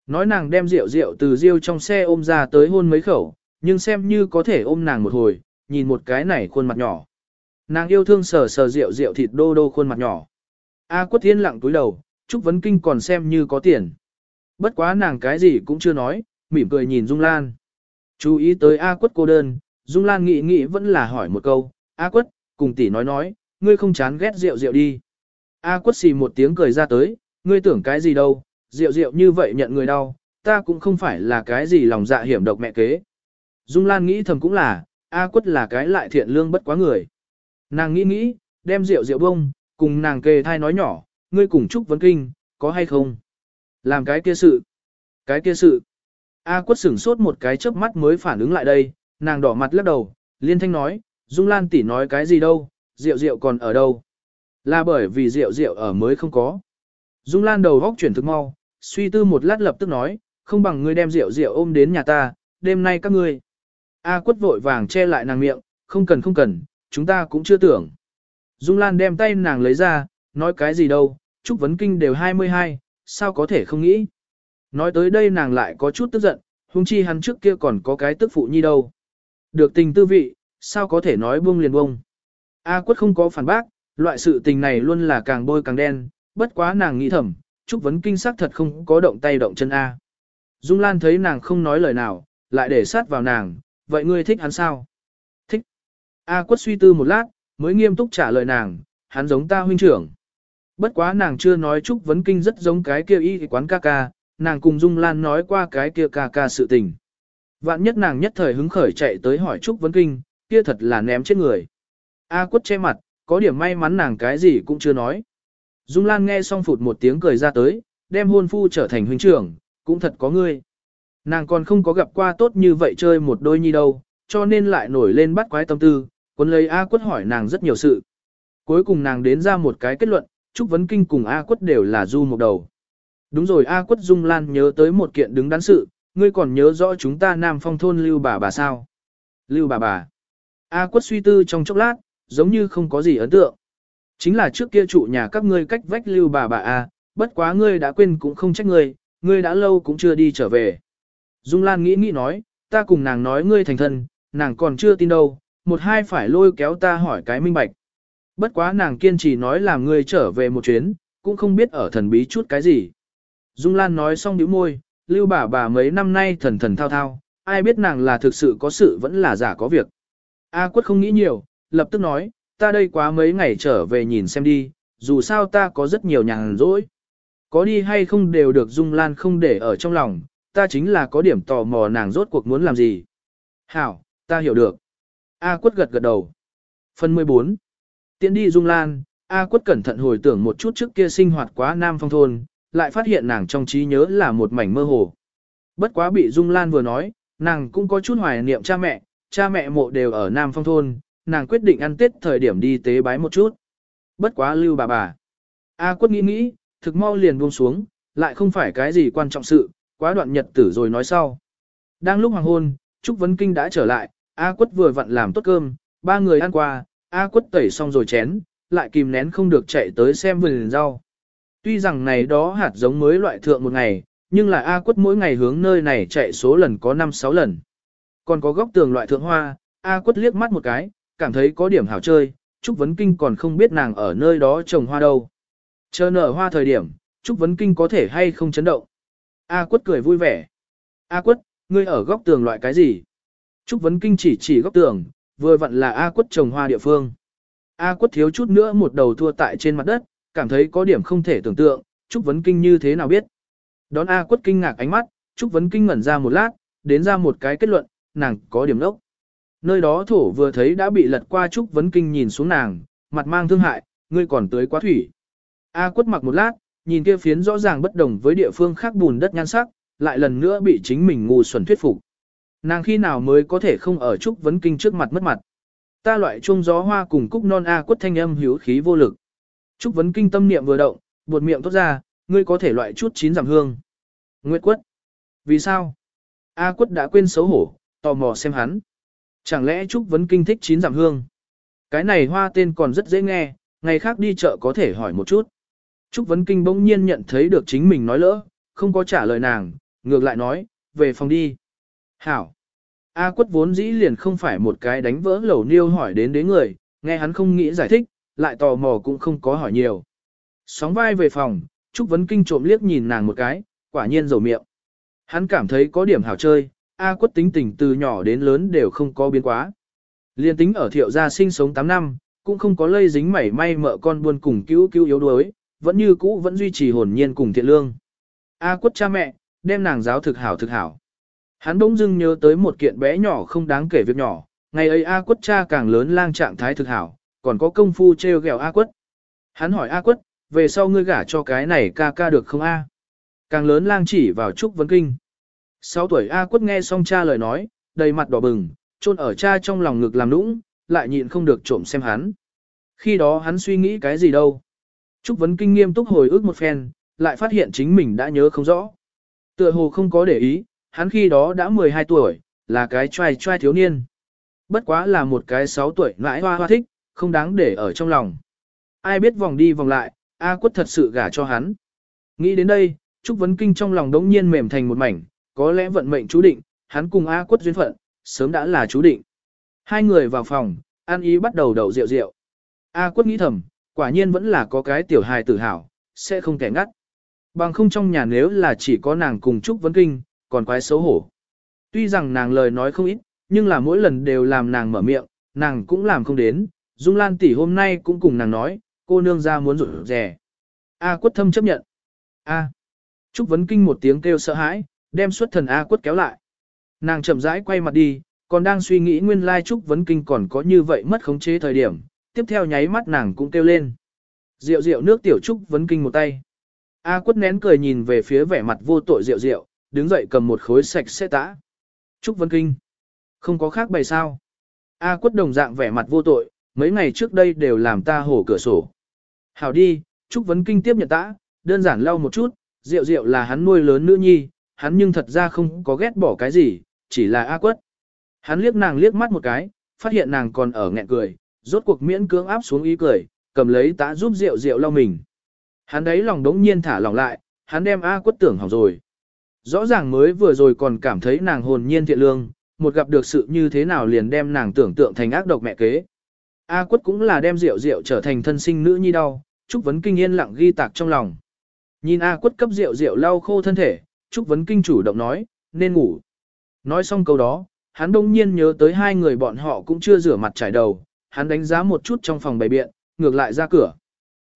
Nói nàng đem rượu rượu từ riêu trong xe ôm ra tới hôn mấy khẩu, nhưng xem như có thể ôm nàng một hồi, nhìn một cái này khuôn mặt nhỏ. Nàng yêu thương sờ sờ rượu rượu thịt đô đô khuôn mặt nhỏ. A quất thiên lặng túi đầu, Trúc Vấn Kinh còn xem như có tiền. Bất quá nàng cái gì cũng chưa nói, mỉm cười nhìn Dung Lan. Chú ý tới A quất cô đơn, Dung Lan nghĩ nghĩ vẫn là hỏi một câu, A quất, cùng tỷ nói nói, ngươi không chán ghét rượu rượu đi. A quất xì một tiếng cười ra tới, ngươi tưởng cái gì đâu, rượu rượu như vậy nhận người đau, ta cũng không phải là cái gì lòng dạ hiểm độc mẹ kế. Dung Lan nghĩ thầm cũng là, A quất là cái lại thiện lương bất quá người. Nàng nghĩ nghĩ, đem rượu rượu bông, cùng nàng kề thai nói nhỏ, ngươi cùng chúc vấn kinh, có hay không? Làm cái kia sự. Cái kia sự. A quất sửng sốt một cái chớp mắt mới phản ứng lại đây, nàng đỏ mặt lắc đầu, liên thanh nói, Dung Lan tỷ nói cái gì đâu, rượu rượu còn ở đâu? Là bởi vì rượu rượu ở mới không có. Dung Lan đầu góc chuyển thực mau, suy tư một lát lập tức nói, không bằng ngươi đem rượu rượu ôm đến nhà ta, đêm nay các ngươi. A quất vội vàng che lại nàng miệng, không cần không cần, chúng ta cũng chưa tưởng. Dung Lan đem tay nàng lấy ra, nói cái gì đâu, Trúc Vấn Kinh đều 22, sao có thể không nghĩ. Nói tới đây nàng lại có chút tức giận, huống chi hắn trước kia còn có cái tức phụ nhi đâu. Được tình tư vị, sao có thể nói buông liền buông. A quất không có phản bác, loại sự tình này luôn là càng bôi càng đen, bất quá nàng nghĩ thầm, Trúc Vấn Kinh xác thật không có động tay động chân A. Dung Lan thấy nàng không nói lời nào, lại để sát vào nàng, vậy ngươi thích hắn sao? Thích. A quất suy tư một lát, mới nghiêm túc trả lời nàng, hắn giống ta huynh trưởng. Bất quá nàng chưa nói Trúc Vấn Kinh rất giống cái kia y quán ca ca, nàng cùng Dung Lan nói qua cái kia ca ca sự tình. Vạn nhất nàng nhất thời hứng khởi chạy tới hỏi Trúc Vấn Kinh, kia thật là ném chết người. A quất che mặt, có điểm may mắn nàng cái gì cũng chưa nói. Dung Lan nghe xong phụt một tiếng cười ra tới, đem hôn phu trở thành huynh trưởng, cũng thật có ngươi. Nàng còn không có gặp qua tốt như vậy chơi một đôi nhi đâu, cho nên lại nổi lên bắt quái tâm tư, quân lấy A quất hỏi nàng rất nhiều sự. Cuối cùng nàng đến ra một cái kết luận, Trúc Vấn Kinh cùng A quất đều là du một đầu. Đúng rồi A quất Dung Lan nhớ tới một kiện đứng đắn sự, ngươi còn nhớ rõ chúng ta nam phong thôn lưu bà bà sao? Lưu bà bà. A quất suy tư trong chốc lát, giống như không có gì ấn tượng. Chính là trước kia trụ nhà các ngươi cách vách lưu bà bà A, bất quá ngươi đã quên cũng không trách ngươi, ngươi đã lâu cũng chưa đi trở về. Dung Lan nghĩ nghĩ nói, ta cùng nàng nói ngươi thành thân, nàng còn chưa tin đâu, một hai phải lôi kéo ta hỏi cái minh bạch. Bất quá nàng kiên trì nói làm ngươi trở về một chuyến, cũng không biết ở thần bí chút cái gì. Dung Lan nói xong nhíu môi, lưu bà bà mấy năm nay thần thần thao thao, ai biết nàng là thực sự có sự vẫn là giả có việc. A quất không nghĩ nhiều, lập tức nói, ta đây quá mấy ngày trở về nhìn xem đi, dù sao ta có rất nhiều nhàn rỗi. Có đi hay không đều được Dung Lan không để ở trong lòng, ta chính là có điểm tò mò nàng rốt cuộc muốn làm gì. Hảo, ta hiểu được. A quất gật gật đầu. Phần 14. Tiến đi Dung Lan, A quất cẩn thận hồi tưởng một chút trước kia sinh hoạt quá nam phong thôn, lại phát hiện nàng trong trí nhớ là một mảnh mơ hồ. Bất quá bị Dung Lan vừa nói, nàng cũng có chút hoài niệm cha mẹ, cha mẹ mộ đều ở nam phong thôn, nàng quyết định ăn tết thời điểm đi tế bái một chút. Bất quá lưu bà bà. A quất nghĩ nghĩ, thực mau liền buông xuống, lại không phải cái gì quan trọng sự, quá đoạn nhật tử rồi nói sau. Đang lúc hoàng hôn, Trúc Vấn Kinh đã trở lại, A quất vừa vặn làm tốt cơm, ba người ăn qua, A quất tẩy xong rồi chén, lại kìm nén không được chạy tới xem vườn rau. Tuy rằng này đó hạt giống mới loại thượng một ngày, nhưng là A quất mỗi ngày hướng nơi này chạy số lần có 5-6 lần. Còn có góc tường loại thượng hoa, A quất liếc mắt một cái, cảm thấy có điểm hảo chơi, Trúc Vấn Kinh còn không biết nàng ở nơi đó trồng hoa đâu. Chờ nở hoa thời điểm, Trúc Vấn Kinh có thể hay không chấn động. A quất cười vui vẻ. A quất, ngươi ở góc tường loại cái gì? Trúc Vấn Kinh chỉ chỉ góc tường, vừa vặn là A quất trồng hoa địa phương. A quất thiếu chút nữa một đầu thua tại trên mặt đất, cảm thấy có điểm không thể tưởng tượng, Trúc Vấn Kinh như thế nào biết. Đón A quất kinh ngạc ánh mắt, Trúc Vấn Kinh ngẩn ra một lát, đến ra một cái kết luận, nàng có điểm đốc. Nơi đó thổ vừa thấy đã bị lật qua Trúc Vấn Kinh nhìn xuống nàng, mặt mang thương hại, ngươi còn tới quá thủy. A quất mặc một lát, nhìn kia phiến rõ ràng bất đồng với địa phương khác bùn đất nhan sắc, lại lần nữa bị chính mình ngu xuẩn thuyết phục. Nàng khi nào mới có thể không ở Trúc Vấn Kinh trước mặt mất mặt. Ta loại chuông gió hoa cùng cúc non A quất thanh âm hữu khí vô lực. Trúc Vấn Kinh tâm niệm vừa động, buột miệng tốt ra, ngươi có thể loại chút chín giảm hương. Nguyệt quất. Vì sao? A quất đã quên xấu hổ, tò mò xem hắn. Chẳng lẽ Trúc Vấn Kinh thích chín giảm hương? Cái này hoa tên còn rất dễ nghe, ngày khác đi chợ có thể hỏi một chút. Trúc Vấn Kinh bỗng nhiên nhận thấy được chính mình nói lỡ, không có trả lời nàng, ngược lại nói, về phòng đi. Hảo. A quất vốn dĩ liền không phải một cái đánh vỡ lẩu niêu hỏi đến đế người, nghe hắn không nghĩ giải thích, lại tò mò cũng không có hỏi nhiều. Sóng vai về phòng, Trúc Vấn Kinh trộm liếc nhìn nàng một cái, quả nhiên rầu miệng. Hắn cảm thấy có điểm hảo chơi, A quất tính tình từ nhỏ đến lớn đều không có biến quá. Liên tính ở thiệu gia sinh sống 8 năm, cũng không có lây dính mảy may mợ con buôn cùng cứu cứu yếu đuối, vẫn như cũ vẫn duy trì hồn nhiên cùng thiện lương. A quất cha mẹ, đem nàng giáo thực hảo thực hảo. Hắn bỗng dưng nhớ tới một kiện bé nhỏ không đáng kể việc nhỏ, ngày ấy A quất cha càng lớn lang trạng thái thực hảo, còn có công phu treo gẹo A quất. Hắn hỏi A quất, về sau ngươi gả cho cái này ca ca được không A? Càng lớn lang chỉ vào Trúc Vấn Kinh. 6 tuổi A quất nghe xong cha lời nói, đầy mặt đỏ bừng, chôn ở cha trong lòng ngực làm nũng, lại nhịn không được trộm xem hắn. Khi đó hắn suy nghĩ cái gì đâu. Trúc Vấn Kinh nghiêm túc hồi ức một phen, lại phát hiện chính mình đã nhớ không rõ. Tựa hồ không có để ý, hắn khi đó đã 12 tuổi, là cái trai trai thiếu niên. Bất quá là một cái 6 tuổi nãi hoa hoa thích, không đáng để ở trong lòng. Ai biết vòng đi vòng lại, A quất thật sự gả cho hắn. Nghĩ đến đây, Trúc Vấn Kinh trong lòng đống nhiên mềm thành một mảnh, có lẽ vận mệnh chú định, hắn cùng A quất duyên phận, sớm đã là chú định. Hai người vào phòng, An Ý bắt đầu đậu rượu rượu. A quất nghĩ thầm, quả nhiên vẫn là có cái tiểu hài tử hảo, sẽ không kẻ ngắt. Bằng không trong nhà nếu là chỉ có nàng cùng Trúc Vấn Kinh, còn quái xấu hổ. Tuy rằng nàng lời nói không ít, nhưng là mỗi lần đều làm nàng mở miệng, nàng cũng làm không đến. Dung Lan tỷ hôm nay cũng cùng nàng nói, cô nương ra muốn rủ rẻ. A quất thâm chấp nhận. A. Trúc Vấn Kinh một tiếng kêu sợ hãi, đem xuất thần A quất kéo lại. Nàng chậm rãi quay mặt đi, còn đang suy nghĩ nguyên lai Trúc Vấn Kinh còn có như vậy mất khống chế thời điểm. Tiếp theo nháy mắt nàng cũng kêu lên. Rượu rượu nước tiểu Trúc Vấn Kinh một tay. A quất nén cười nhìn về phía vẻ mặt vô tội rượu rượu, đứng dậy cầm một khối sạch sẽ tã. Trúc vấn Kinh. Không có khác bày sao. A quất đồng dạng vẻ mặt vô tội, mấy ngày trước đây đều làm ta hổ cửa sổ. Hảo đi, Trúc Vấn Kinh tiếp nhận tã, đơn giản lau một chút, rượu rượu là hắn nuôi lớn nữ nhi, hắn nhưng thật ra không có ghét bỏ cái gì, chỉ là A quất. Hắn liếc nàng liếc mắt một cái, phát hiện nàng còn ở nghẹn cười, rốt cuộc miễn cưỡng áp xuống ý cười, cầm lấy tã giúp rượu rượu lau mình. Hắn đấy lòng đống nhiên thả lòng lại, hắn đem A quất tưởng hỏng rồi. Rõ ràng mới vừa rồi còn cảm thấy nàng hồn nhiên thiện lương, một gặp được sự như thế nào liền đem nàng tưởng tượng thành ác độc mẹ kế. A quất cũng là đem rượu rượu trở thành thân sinh nữ nhi đau, Trúc Vấn Kinh yên lặng ghi tạc trong lòng. Nhìn A quất cấp rượu rượu lau khô thân thể, Trúc Vấn Kinh chủ động nói, nên ngủ. Nói xong câu đó, hắn đông nhiên nhớ tới hai người bọn họ cũng chưa rửa mặt trải đầu, hắn đánh giá một chút trong phòng bày biện, ngược lại ra cửa.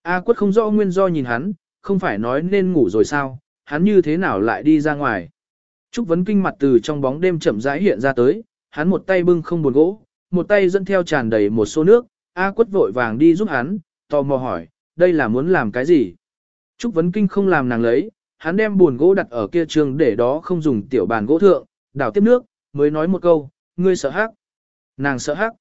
A quất không rõ nguyên do nhìn hắn, không phải nói nên ngủ rồi sao, hắn như thế nào lại đi ra ngoài. Trúc vấn kinh mặt từ trong bóng đêm chậm rãi hiện ra tới, hắn một tay bưng không buồn gỗ, một tay dẫn theo tràn đầy một số nước, A quất vội vàng đi giúp hắn, tò mò hỏi, đây là muốn làm cái gì? Trúc vấn kinh không làm nàng lấy, hắn đem buồn gỗ đặt ở kia trường để đó không dùng tiểu bàn gỗ thượng, đảo tiếp nước, mới nói một câu, ngươi sợ hắc. Nàng sợ hắc.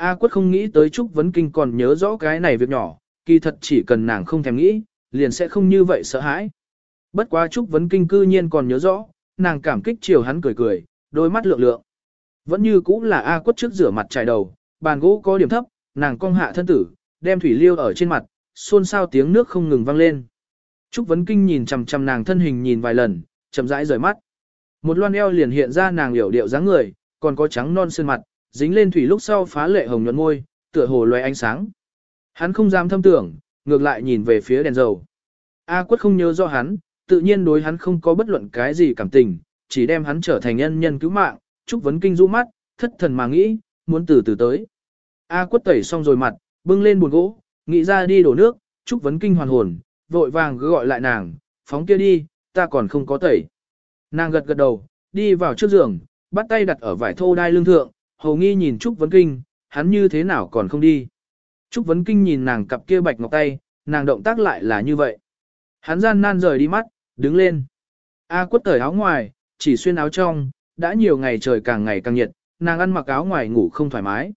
A quất không nghĩ tới Trúc vấn kinh còn nhớ rõ cái này việc nhỏ, kỳ thật chỉ cần nàng không thèm nghĩ, liền sẽ không như vậy sợ hãi. Bất quá Trúc Vấn Kinh cư nhiên còn nhớ rõ, nàng cảm kích chiều hắn cười cười, đôi mắt lượng lượng. Vẫn như cũ là A quất trước rửa mặt trải đầu, bàn gỗ có điểm thấp, nàng cong hạ thân tử, đem thủy liêu ở trên mặt, xôn xao tiếng nước không ngừng vang lên. Trúc Vấn Kinh nhìn chằm chằm nàng thân hình nhìn vài lần, chậm rãi rời mắt. Một loan eo liền hiện ra nàng hiểu điệu dáng người, còn có trắng non sơn mặt, dính lên thủy lúc sau phá lệ hồng nhuận môi, tựa hồ loé ánh sáng. Hắn không dám thâm tưởng, ngược lại nhìn về phía đèn dầu. A quất không nhớ do hắn, tự nhiên đối hắn không có bất luận cái gì cảm tình, chỉ đem hắn trở thành nhân nhân cứu mạng, Trúc Vấn Kinh rũ mắt, thất thần mà nghĩ, muốn từ từ tới. A quất tẩy xong rồi mặt, bưng lên buồn gỗ, nghĩ ra đi đổ nước, Trúc Vấn Kinh hoàn hồn, vội vàng gọi lại nàng, phóng kia đi, ta còn không có tẩy. Nàng gật gật đầu, đi vào trước giường, bắt tay đặt ở vải thô đai lưng thượng, hầu nghi nhìn Trúc Vấn Kinh, hắn như thế nào còn không đi. Trúc Vấn Kinh nhìn nàng cặp kia bạch ngọc tay, nàng động tác lại là như vậy. Hắn gian nan rời đi mắt, đứng lên. A quất thời áo ngoài, chỉ xuyên áo trong, đã nhiều ngày trời càng ngày càng nhiệt, nàng ăn mặc áo ngoài ngủ không thoải mái.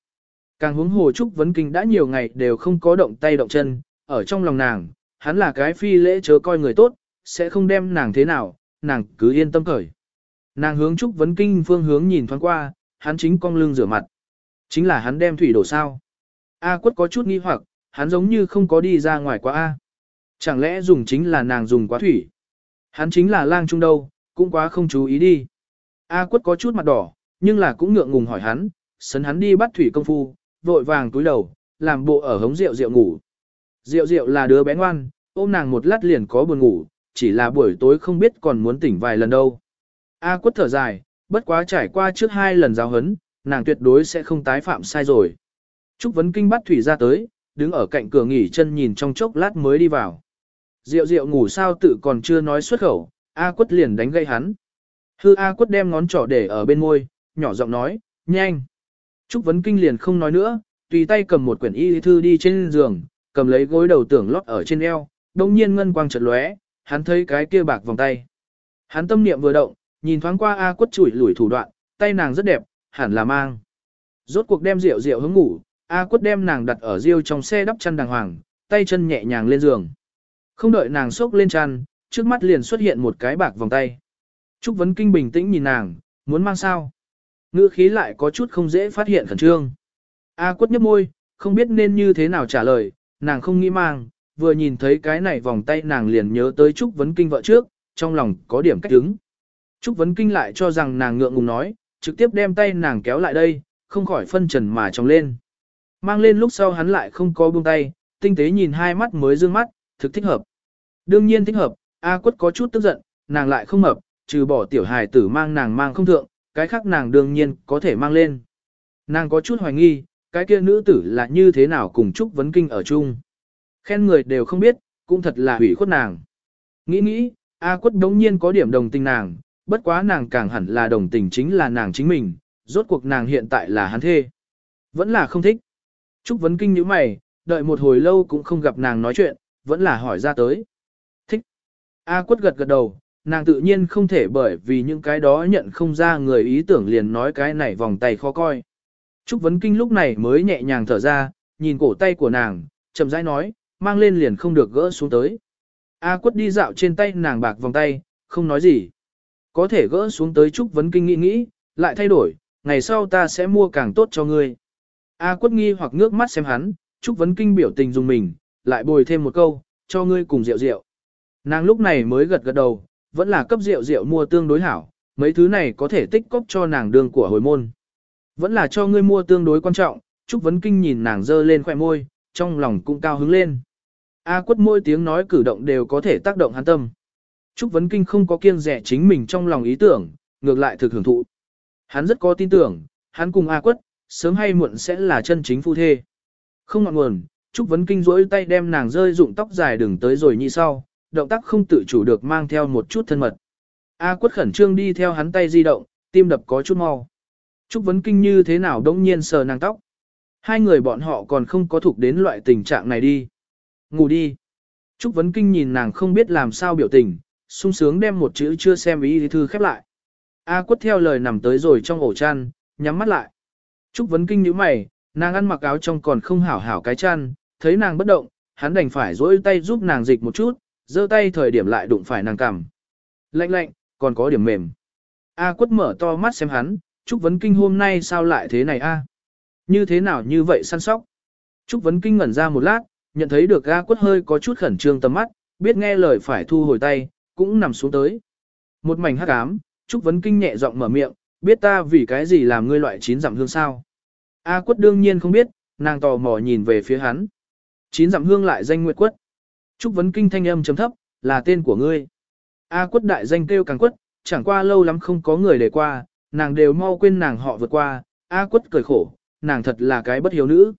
Càng hướng hồ Trúc Vấn Kinh đã nhiều ngày đều không có động tay động chân, ở trong lòng nàng, hắn là cái phi lễ chớ coi người tốt, sẽ không đem nàng thế nào, nàng cứ yên tâm cởi. Nàng hướng Trúc Vấn Kinh phương hướng nhìn thoáng qua, hắn chính cong lưng rửa mặt. Chính là hắn đem thủy đổ sao. A quất có chút nghi hoặc, hắn giống như không có đi ra ngoài quá A. Chẳng lẽ dùng chính là nàng dùng quá thủy. Hắn chính là lang trung đâu, cũng quá không chú ý đi. A quất có chút mặt đỏ, nhưng là cũng ngượng ngùng hỏi hắn, sấn hắn đi bắt thủy công phu, vội vàng túi đầu, làm bộ ở hống rượu rượu ngủ. Rượu rượu là đứa bé ngoan, ôm nàng một lát liền có buồn ngủ, chỉ là buổi tối không biết còn muốn tỉnh vài lần đâu. A quất thở dài, bất quá trải qua trước hai lần giáo hấn, nàng tuyệt đối sẽ không tái phạm sai rồi. Trúc Vấn Kinh bắt thủy ra tới, đứng ở cạnh cửa nghỉ chân nhìn trong chốc lát mới đi vào. Diệu diệu ngủ sao tự còn chưa nói xuất khẩu, A quất liền đánh gây hắn. Hư A quất đem ngón trỏ để ở bên môi, nhỏ giọng nói, nhanh. Trúc Vấn Kinh liền không nói nữa, tùy tay cầm một quyển y thư đi trên giường, cầm lấy gối đầu tưởng lót ở trên eo, đồng nhiên ngân quang chợt lóe, hắn thấy cái kia bạc vòng tay. Hắn tâm niệm vừa động, nhìn thoáng qua A quất chủi lủi thủ đoạn, tay nàng rất đẹp, hẳn là mang. Rốt cuộc đem rượu rượu hướng ngủ, A quất đem nàng đặt ở riêu trong xe đắp chăn đàng hoàng, tay chân nhẹ nhàng lên giường. Không đợi nàng sốc lên chăn, trước mắt liền xuất hiện một cái bạc vòng tay. Trúc Vấn Kinh bình tĩnh nhìn nàng, muốn mang sao? Ngữ khí lại có chút không dễ phát hiện khẩn trương. A quất nhấp môi, không biết nên như thế nào trả lời, nàng không nghĩ mang, vừa nhìn thấy cái này vòng tay nàng liền nhớ tới Trúc Vấn Kinh vợ trước, trong lòng có điểm cách đứng. Trúc Vấn Kinh lại cho rằng nàng ngượng ngùng nói, trực tiếp đem tay nàng kéo lại đây, không khỏi phân trần mà tròng lên. Mang lên lúc sau hắn lại không có buông tay, tinh tế nhìn hai mắt mới dương mắt, thực thích hợp. Đương nhiên thích hợp, A quất có chút tức giận, nàng lại không hợp, trừ bỏ tiểu hài tử mang nàng mang không thượng, cái khác nàng đương nhiên có thể mang lên. Nàng có chút hoài nghi, cái kia nữ tử là như thế nào cùng Trúc Vấn Kinh ở chung. Khen người đều không biết, cũng thật là hủy khuất nàng. Nghĩ nghĩ, A quất đống nhiên có điểm đồng tình nàng, bất quá nàng càng hẳn là đồng tình chính là nàng chính mình, rốt cuộc nàng hiện tại là hắn thê. Vẫn là không thích. Trúc Vấn Kinh như mày, đợi một hồi lâu cũng không gặp nàng nói chuyện, vẫn là hỏi ra tới. Thích. A quất gật gật đầu, nàng tự nhiên không thể bởi vì những cái đó nhận không ra người ý tưởng liền nói cái này vòng tay khó coi. Trúc Vấn Kinh lúc này mới nhẹ nhàng thở ra, nhìn cổ tay của nàng, chậm rãi nói, mang lên liền không được gỡ xuống tới. A quất đi dạo trên tay nàng bạc vòng tay, không nói gì. Có thể gỡ xuống tới Trúc Vấn Kinh nghĩ nghĩ, lại thay đổi, ngày sau ta sẽ mua càng tốt cho ngươi. A quất nghi hoặc ngước mắt xem hắn, Trúc Vấn Kinh biểu tình dùng mình, lại bồi thêm một câu, cho ngươi cùng rượu rượu. Nàng lúc này mới gật gật đầu, vẫn là cấp rượu rượu mua tương đối hảo, mấy thứ này có thể tích cóp cho nàng đường của hồi môn. Vẫn là cho ngươi mua tương đối quan trọng, Trúc Vấn Kinh nhìn nàng dơ lên khỏe môi, trong lòng cũng cao hứng lên. A quất môi tiếng nói cử động đều có thể tác động hắn tâm. Trúc Vấn Kinh không có kiêng rẻ chính mình trong lòng ý tưởng, ngược lại thực hưởng thụ. Hắn rất có tin tưởng, hắn cùng A quất, sớm hay muộn sẽ là chân chính phu thê. Không ngọn nguồn, Trúc Vấn Kinh rỗi tay đem nàng rơi dụng tóc dài đừng tới rồi như sau, động tác không tự chủ được mang theo một chút thân mật. A quất khẩn trương đi theo hắn tay di động, tim đập có chút mau. Trúc Vấn Kinh như thế nào đống nhiên sờ nàng tóc. Hai người bọn họ còn không có thuộc đến loại tình trạng này đi. Ngủ đi. Trúc Vấn Kinh nhìn nàng không biết làm sao biểu tình, sung sướng đem một chữ chưa xem ý thư khép lại. A quất theo lời nằm tới rồi trong ổ chăn, nhắm mắt lại. Trúc Vấn Kinh nhíu mày, nàng ăn mặc áo trong còn không hảo hảo cái chăn, thấy nàng bất động, hắn đành phải dỗi tay giúp nàng dịch một chút, giơ tay thời điểm lại đụng phải nàng cằm. Lạnh lạnh, còn có điểm mềm. A quất mở to mắt xem hắn, Trúc Vấn Kinh hôm nay sao lại thế này a? Như thế nào như vậy săn sóc? Trúc Vấn Kinh ngẩn ra một lát, nhận thấy được A quất hơi có chút khẩn trương tầm mắt, biết nghe lời phải thu hồi tay, cũng nằm xuống tới. Một mảnh hắc ám, Trúc Vấn Kinh nhẹ giọng mở miệng, biết ta vì cái gì làm ngươi loại chín dặm hương sao? A quất đương nhiên không biết, nàng tò mò nhìn về phía hắn. Chín dặm hương lại danh nguyệt quất. Trúc vấn kinh thanh âm chấm thấp, là tên của ngươi. A quất đại danh kêu càng quất, chẳng qua lâu lắm không có người để qua, nàng đều mau quên nàng họ vượt qua, A quất cười khổ, nàng thật là cái bất hiếu nữ.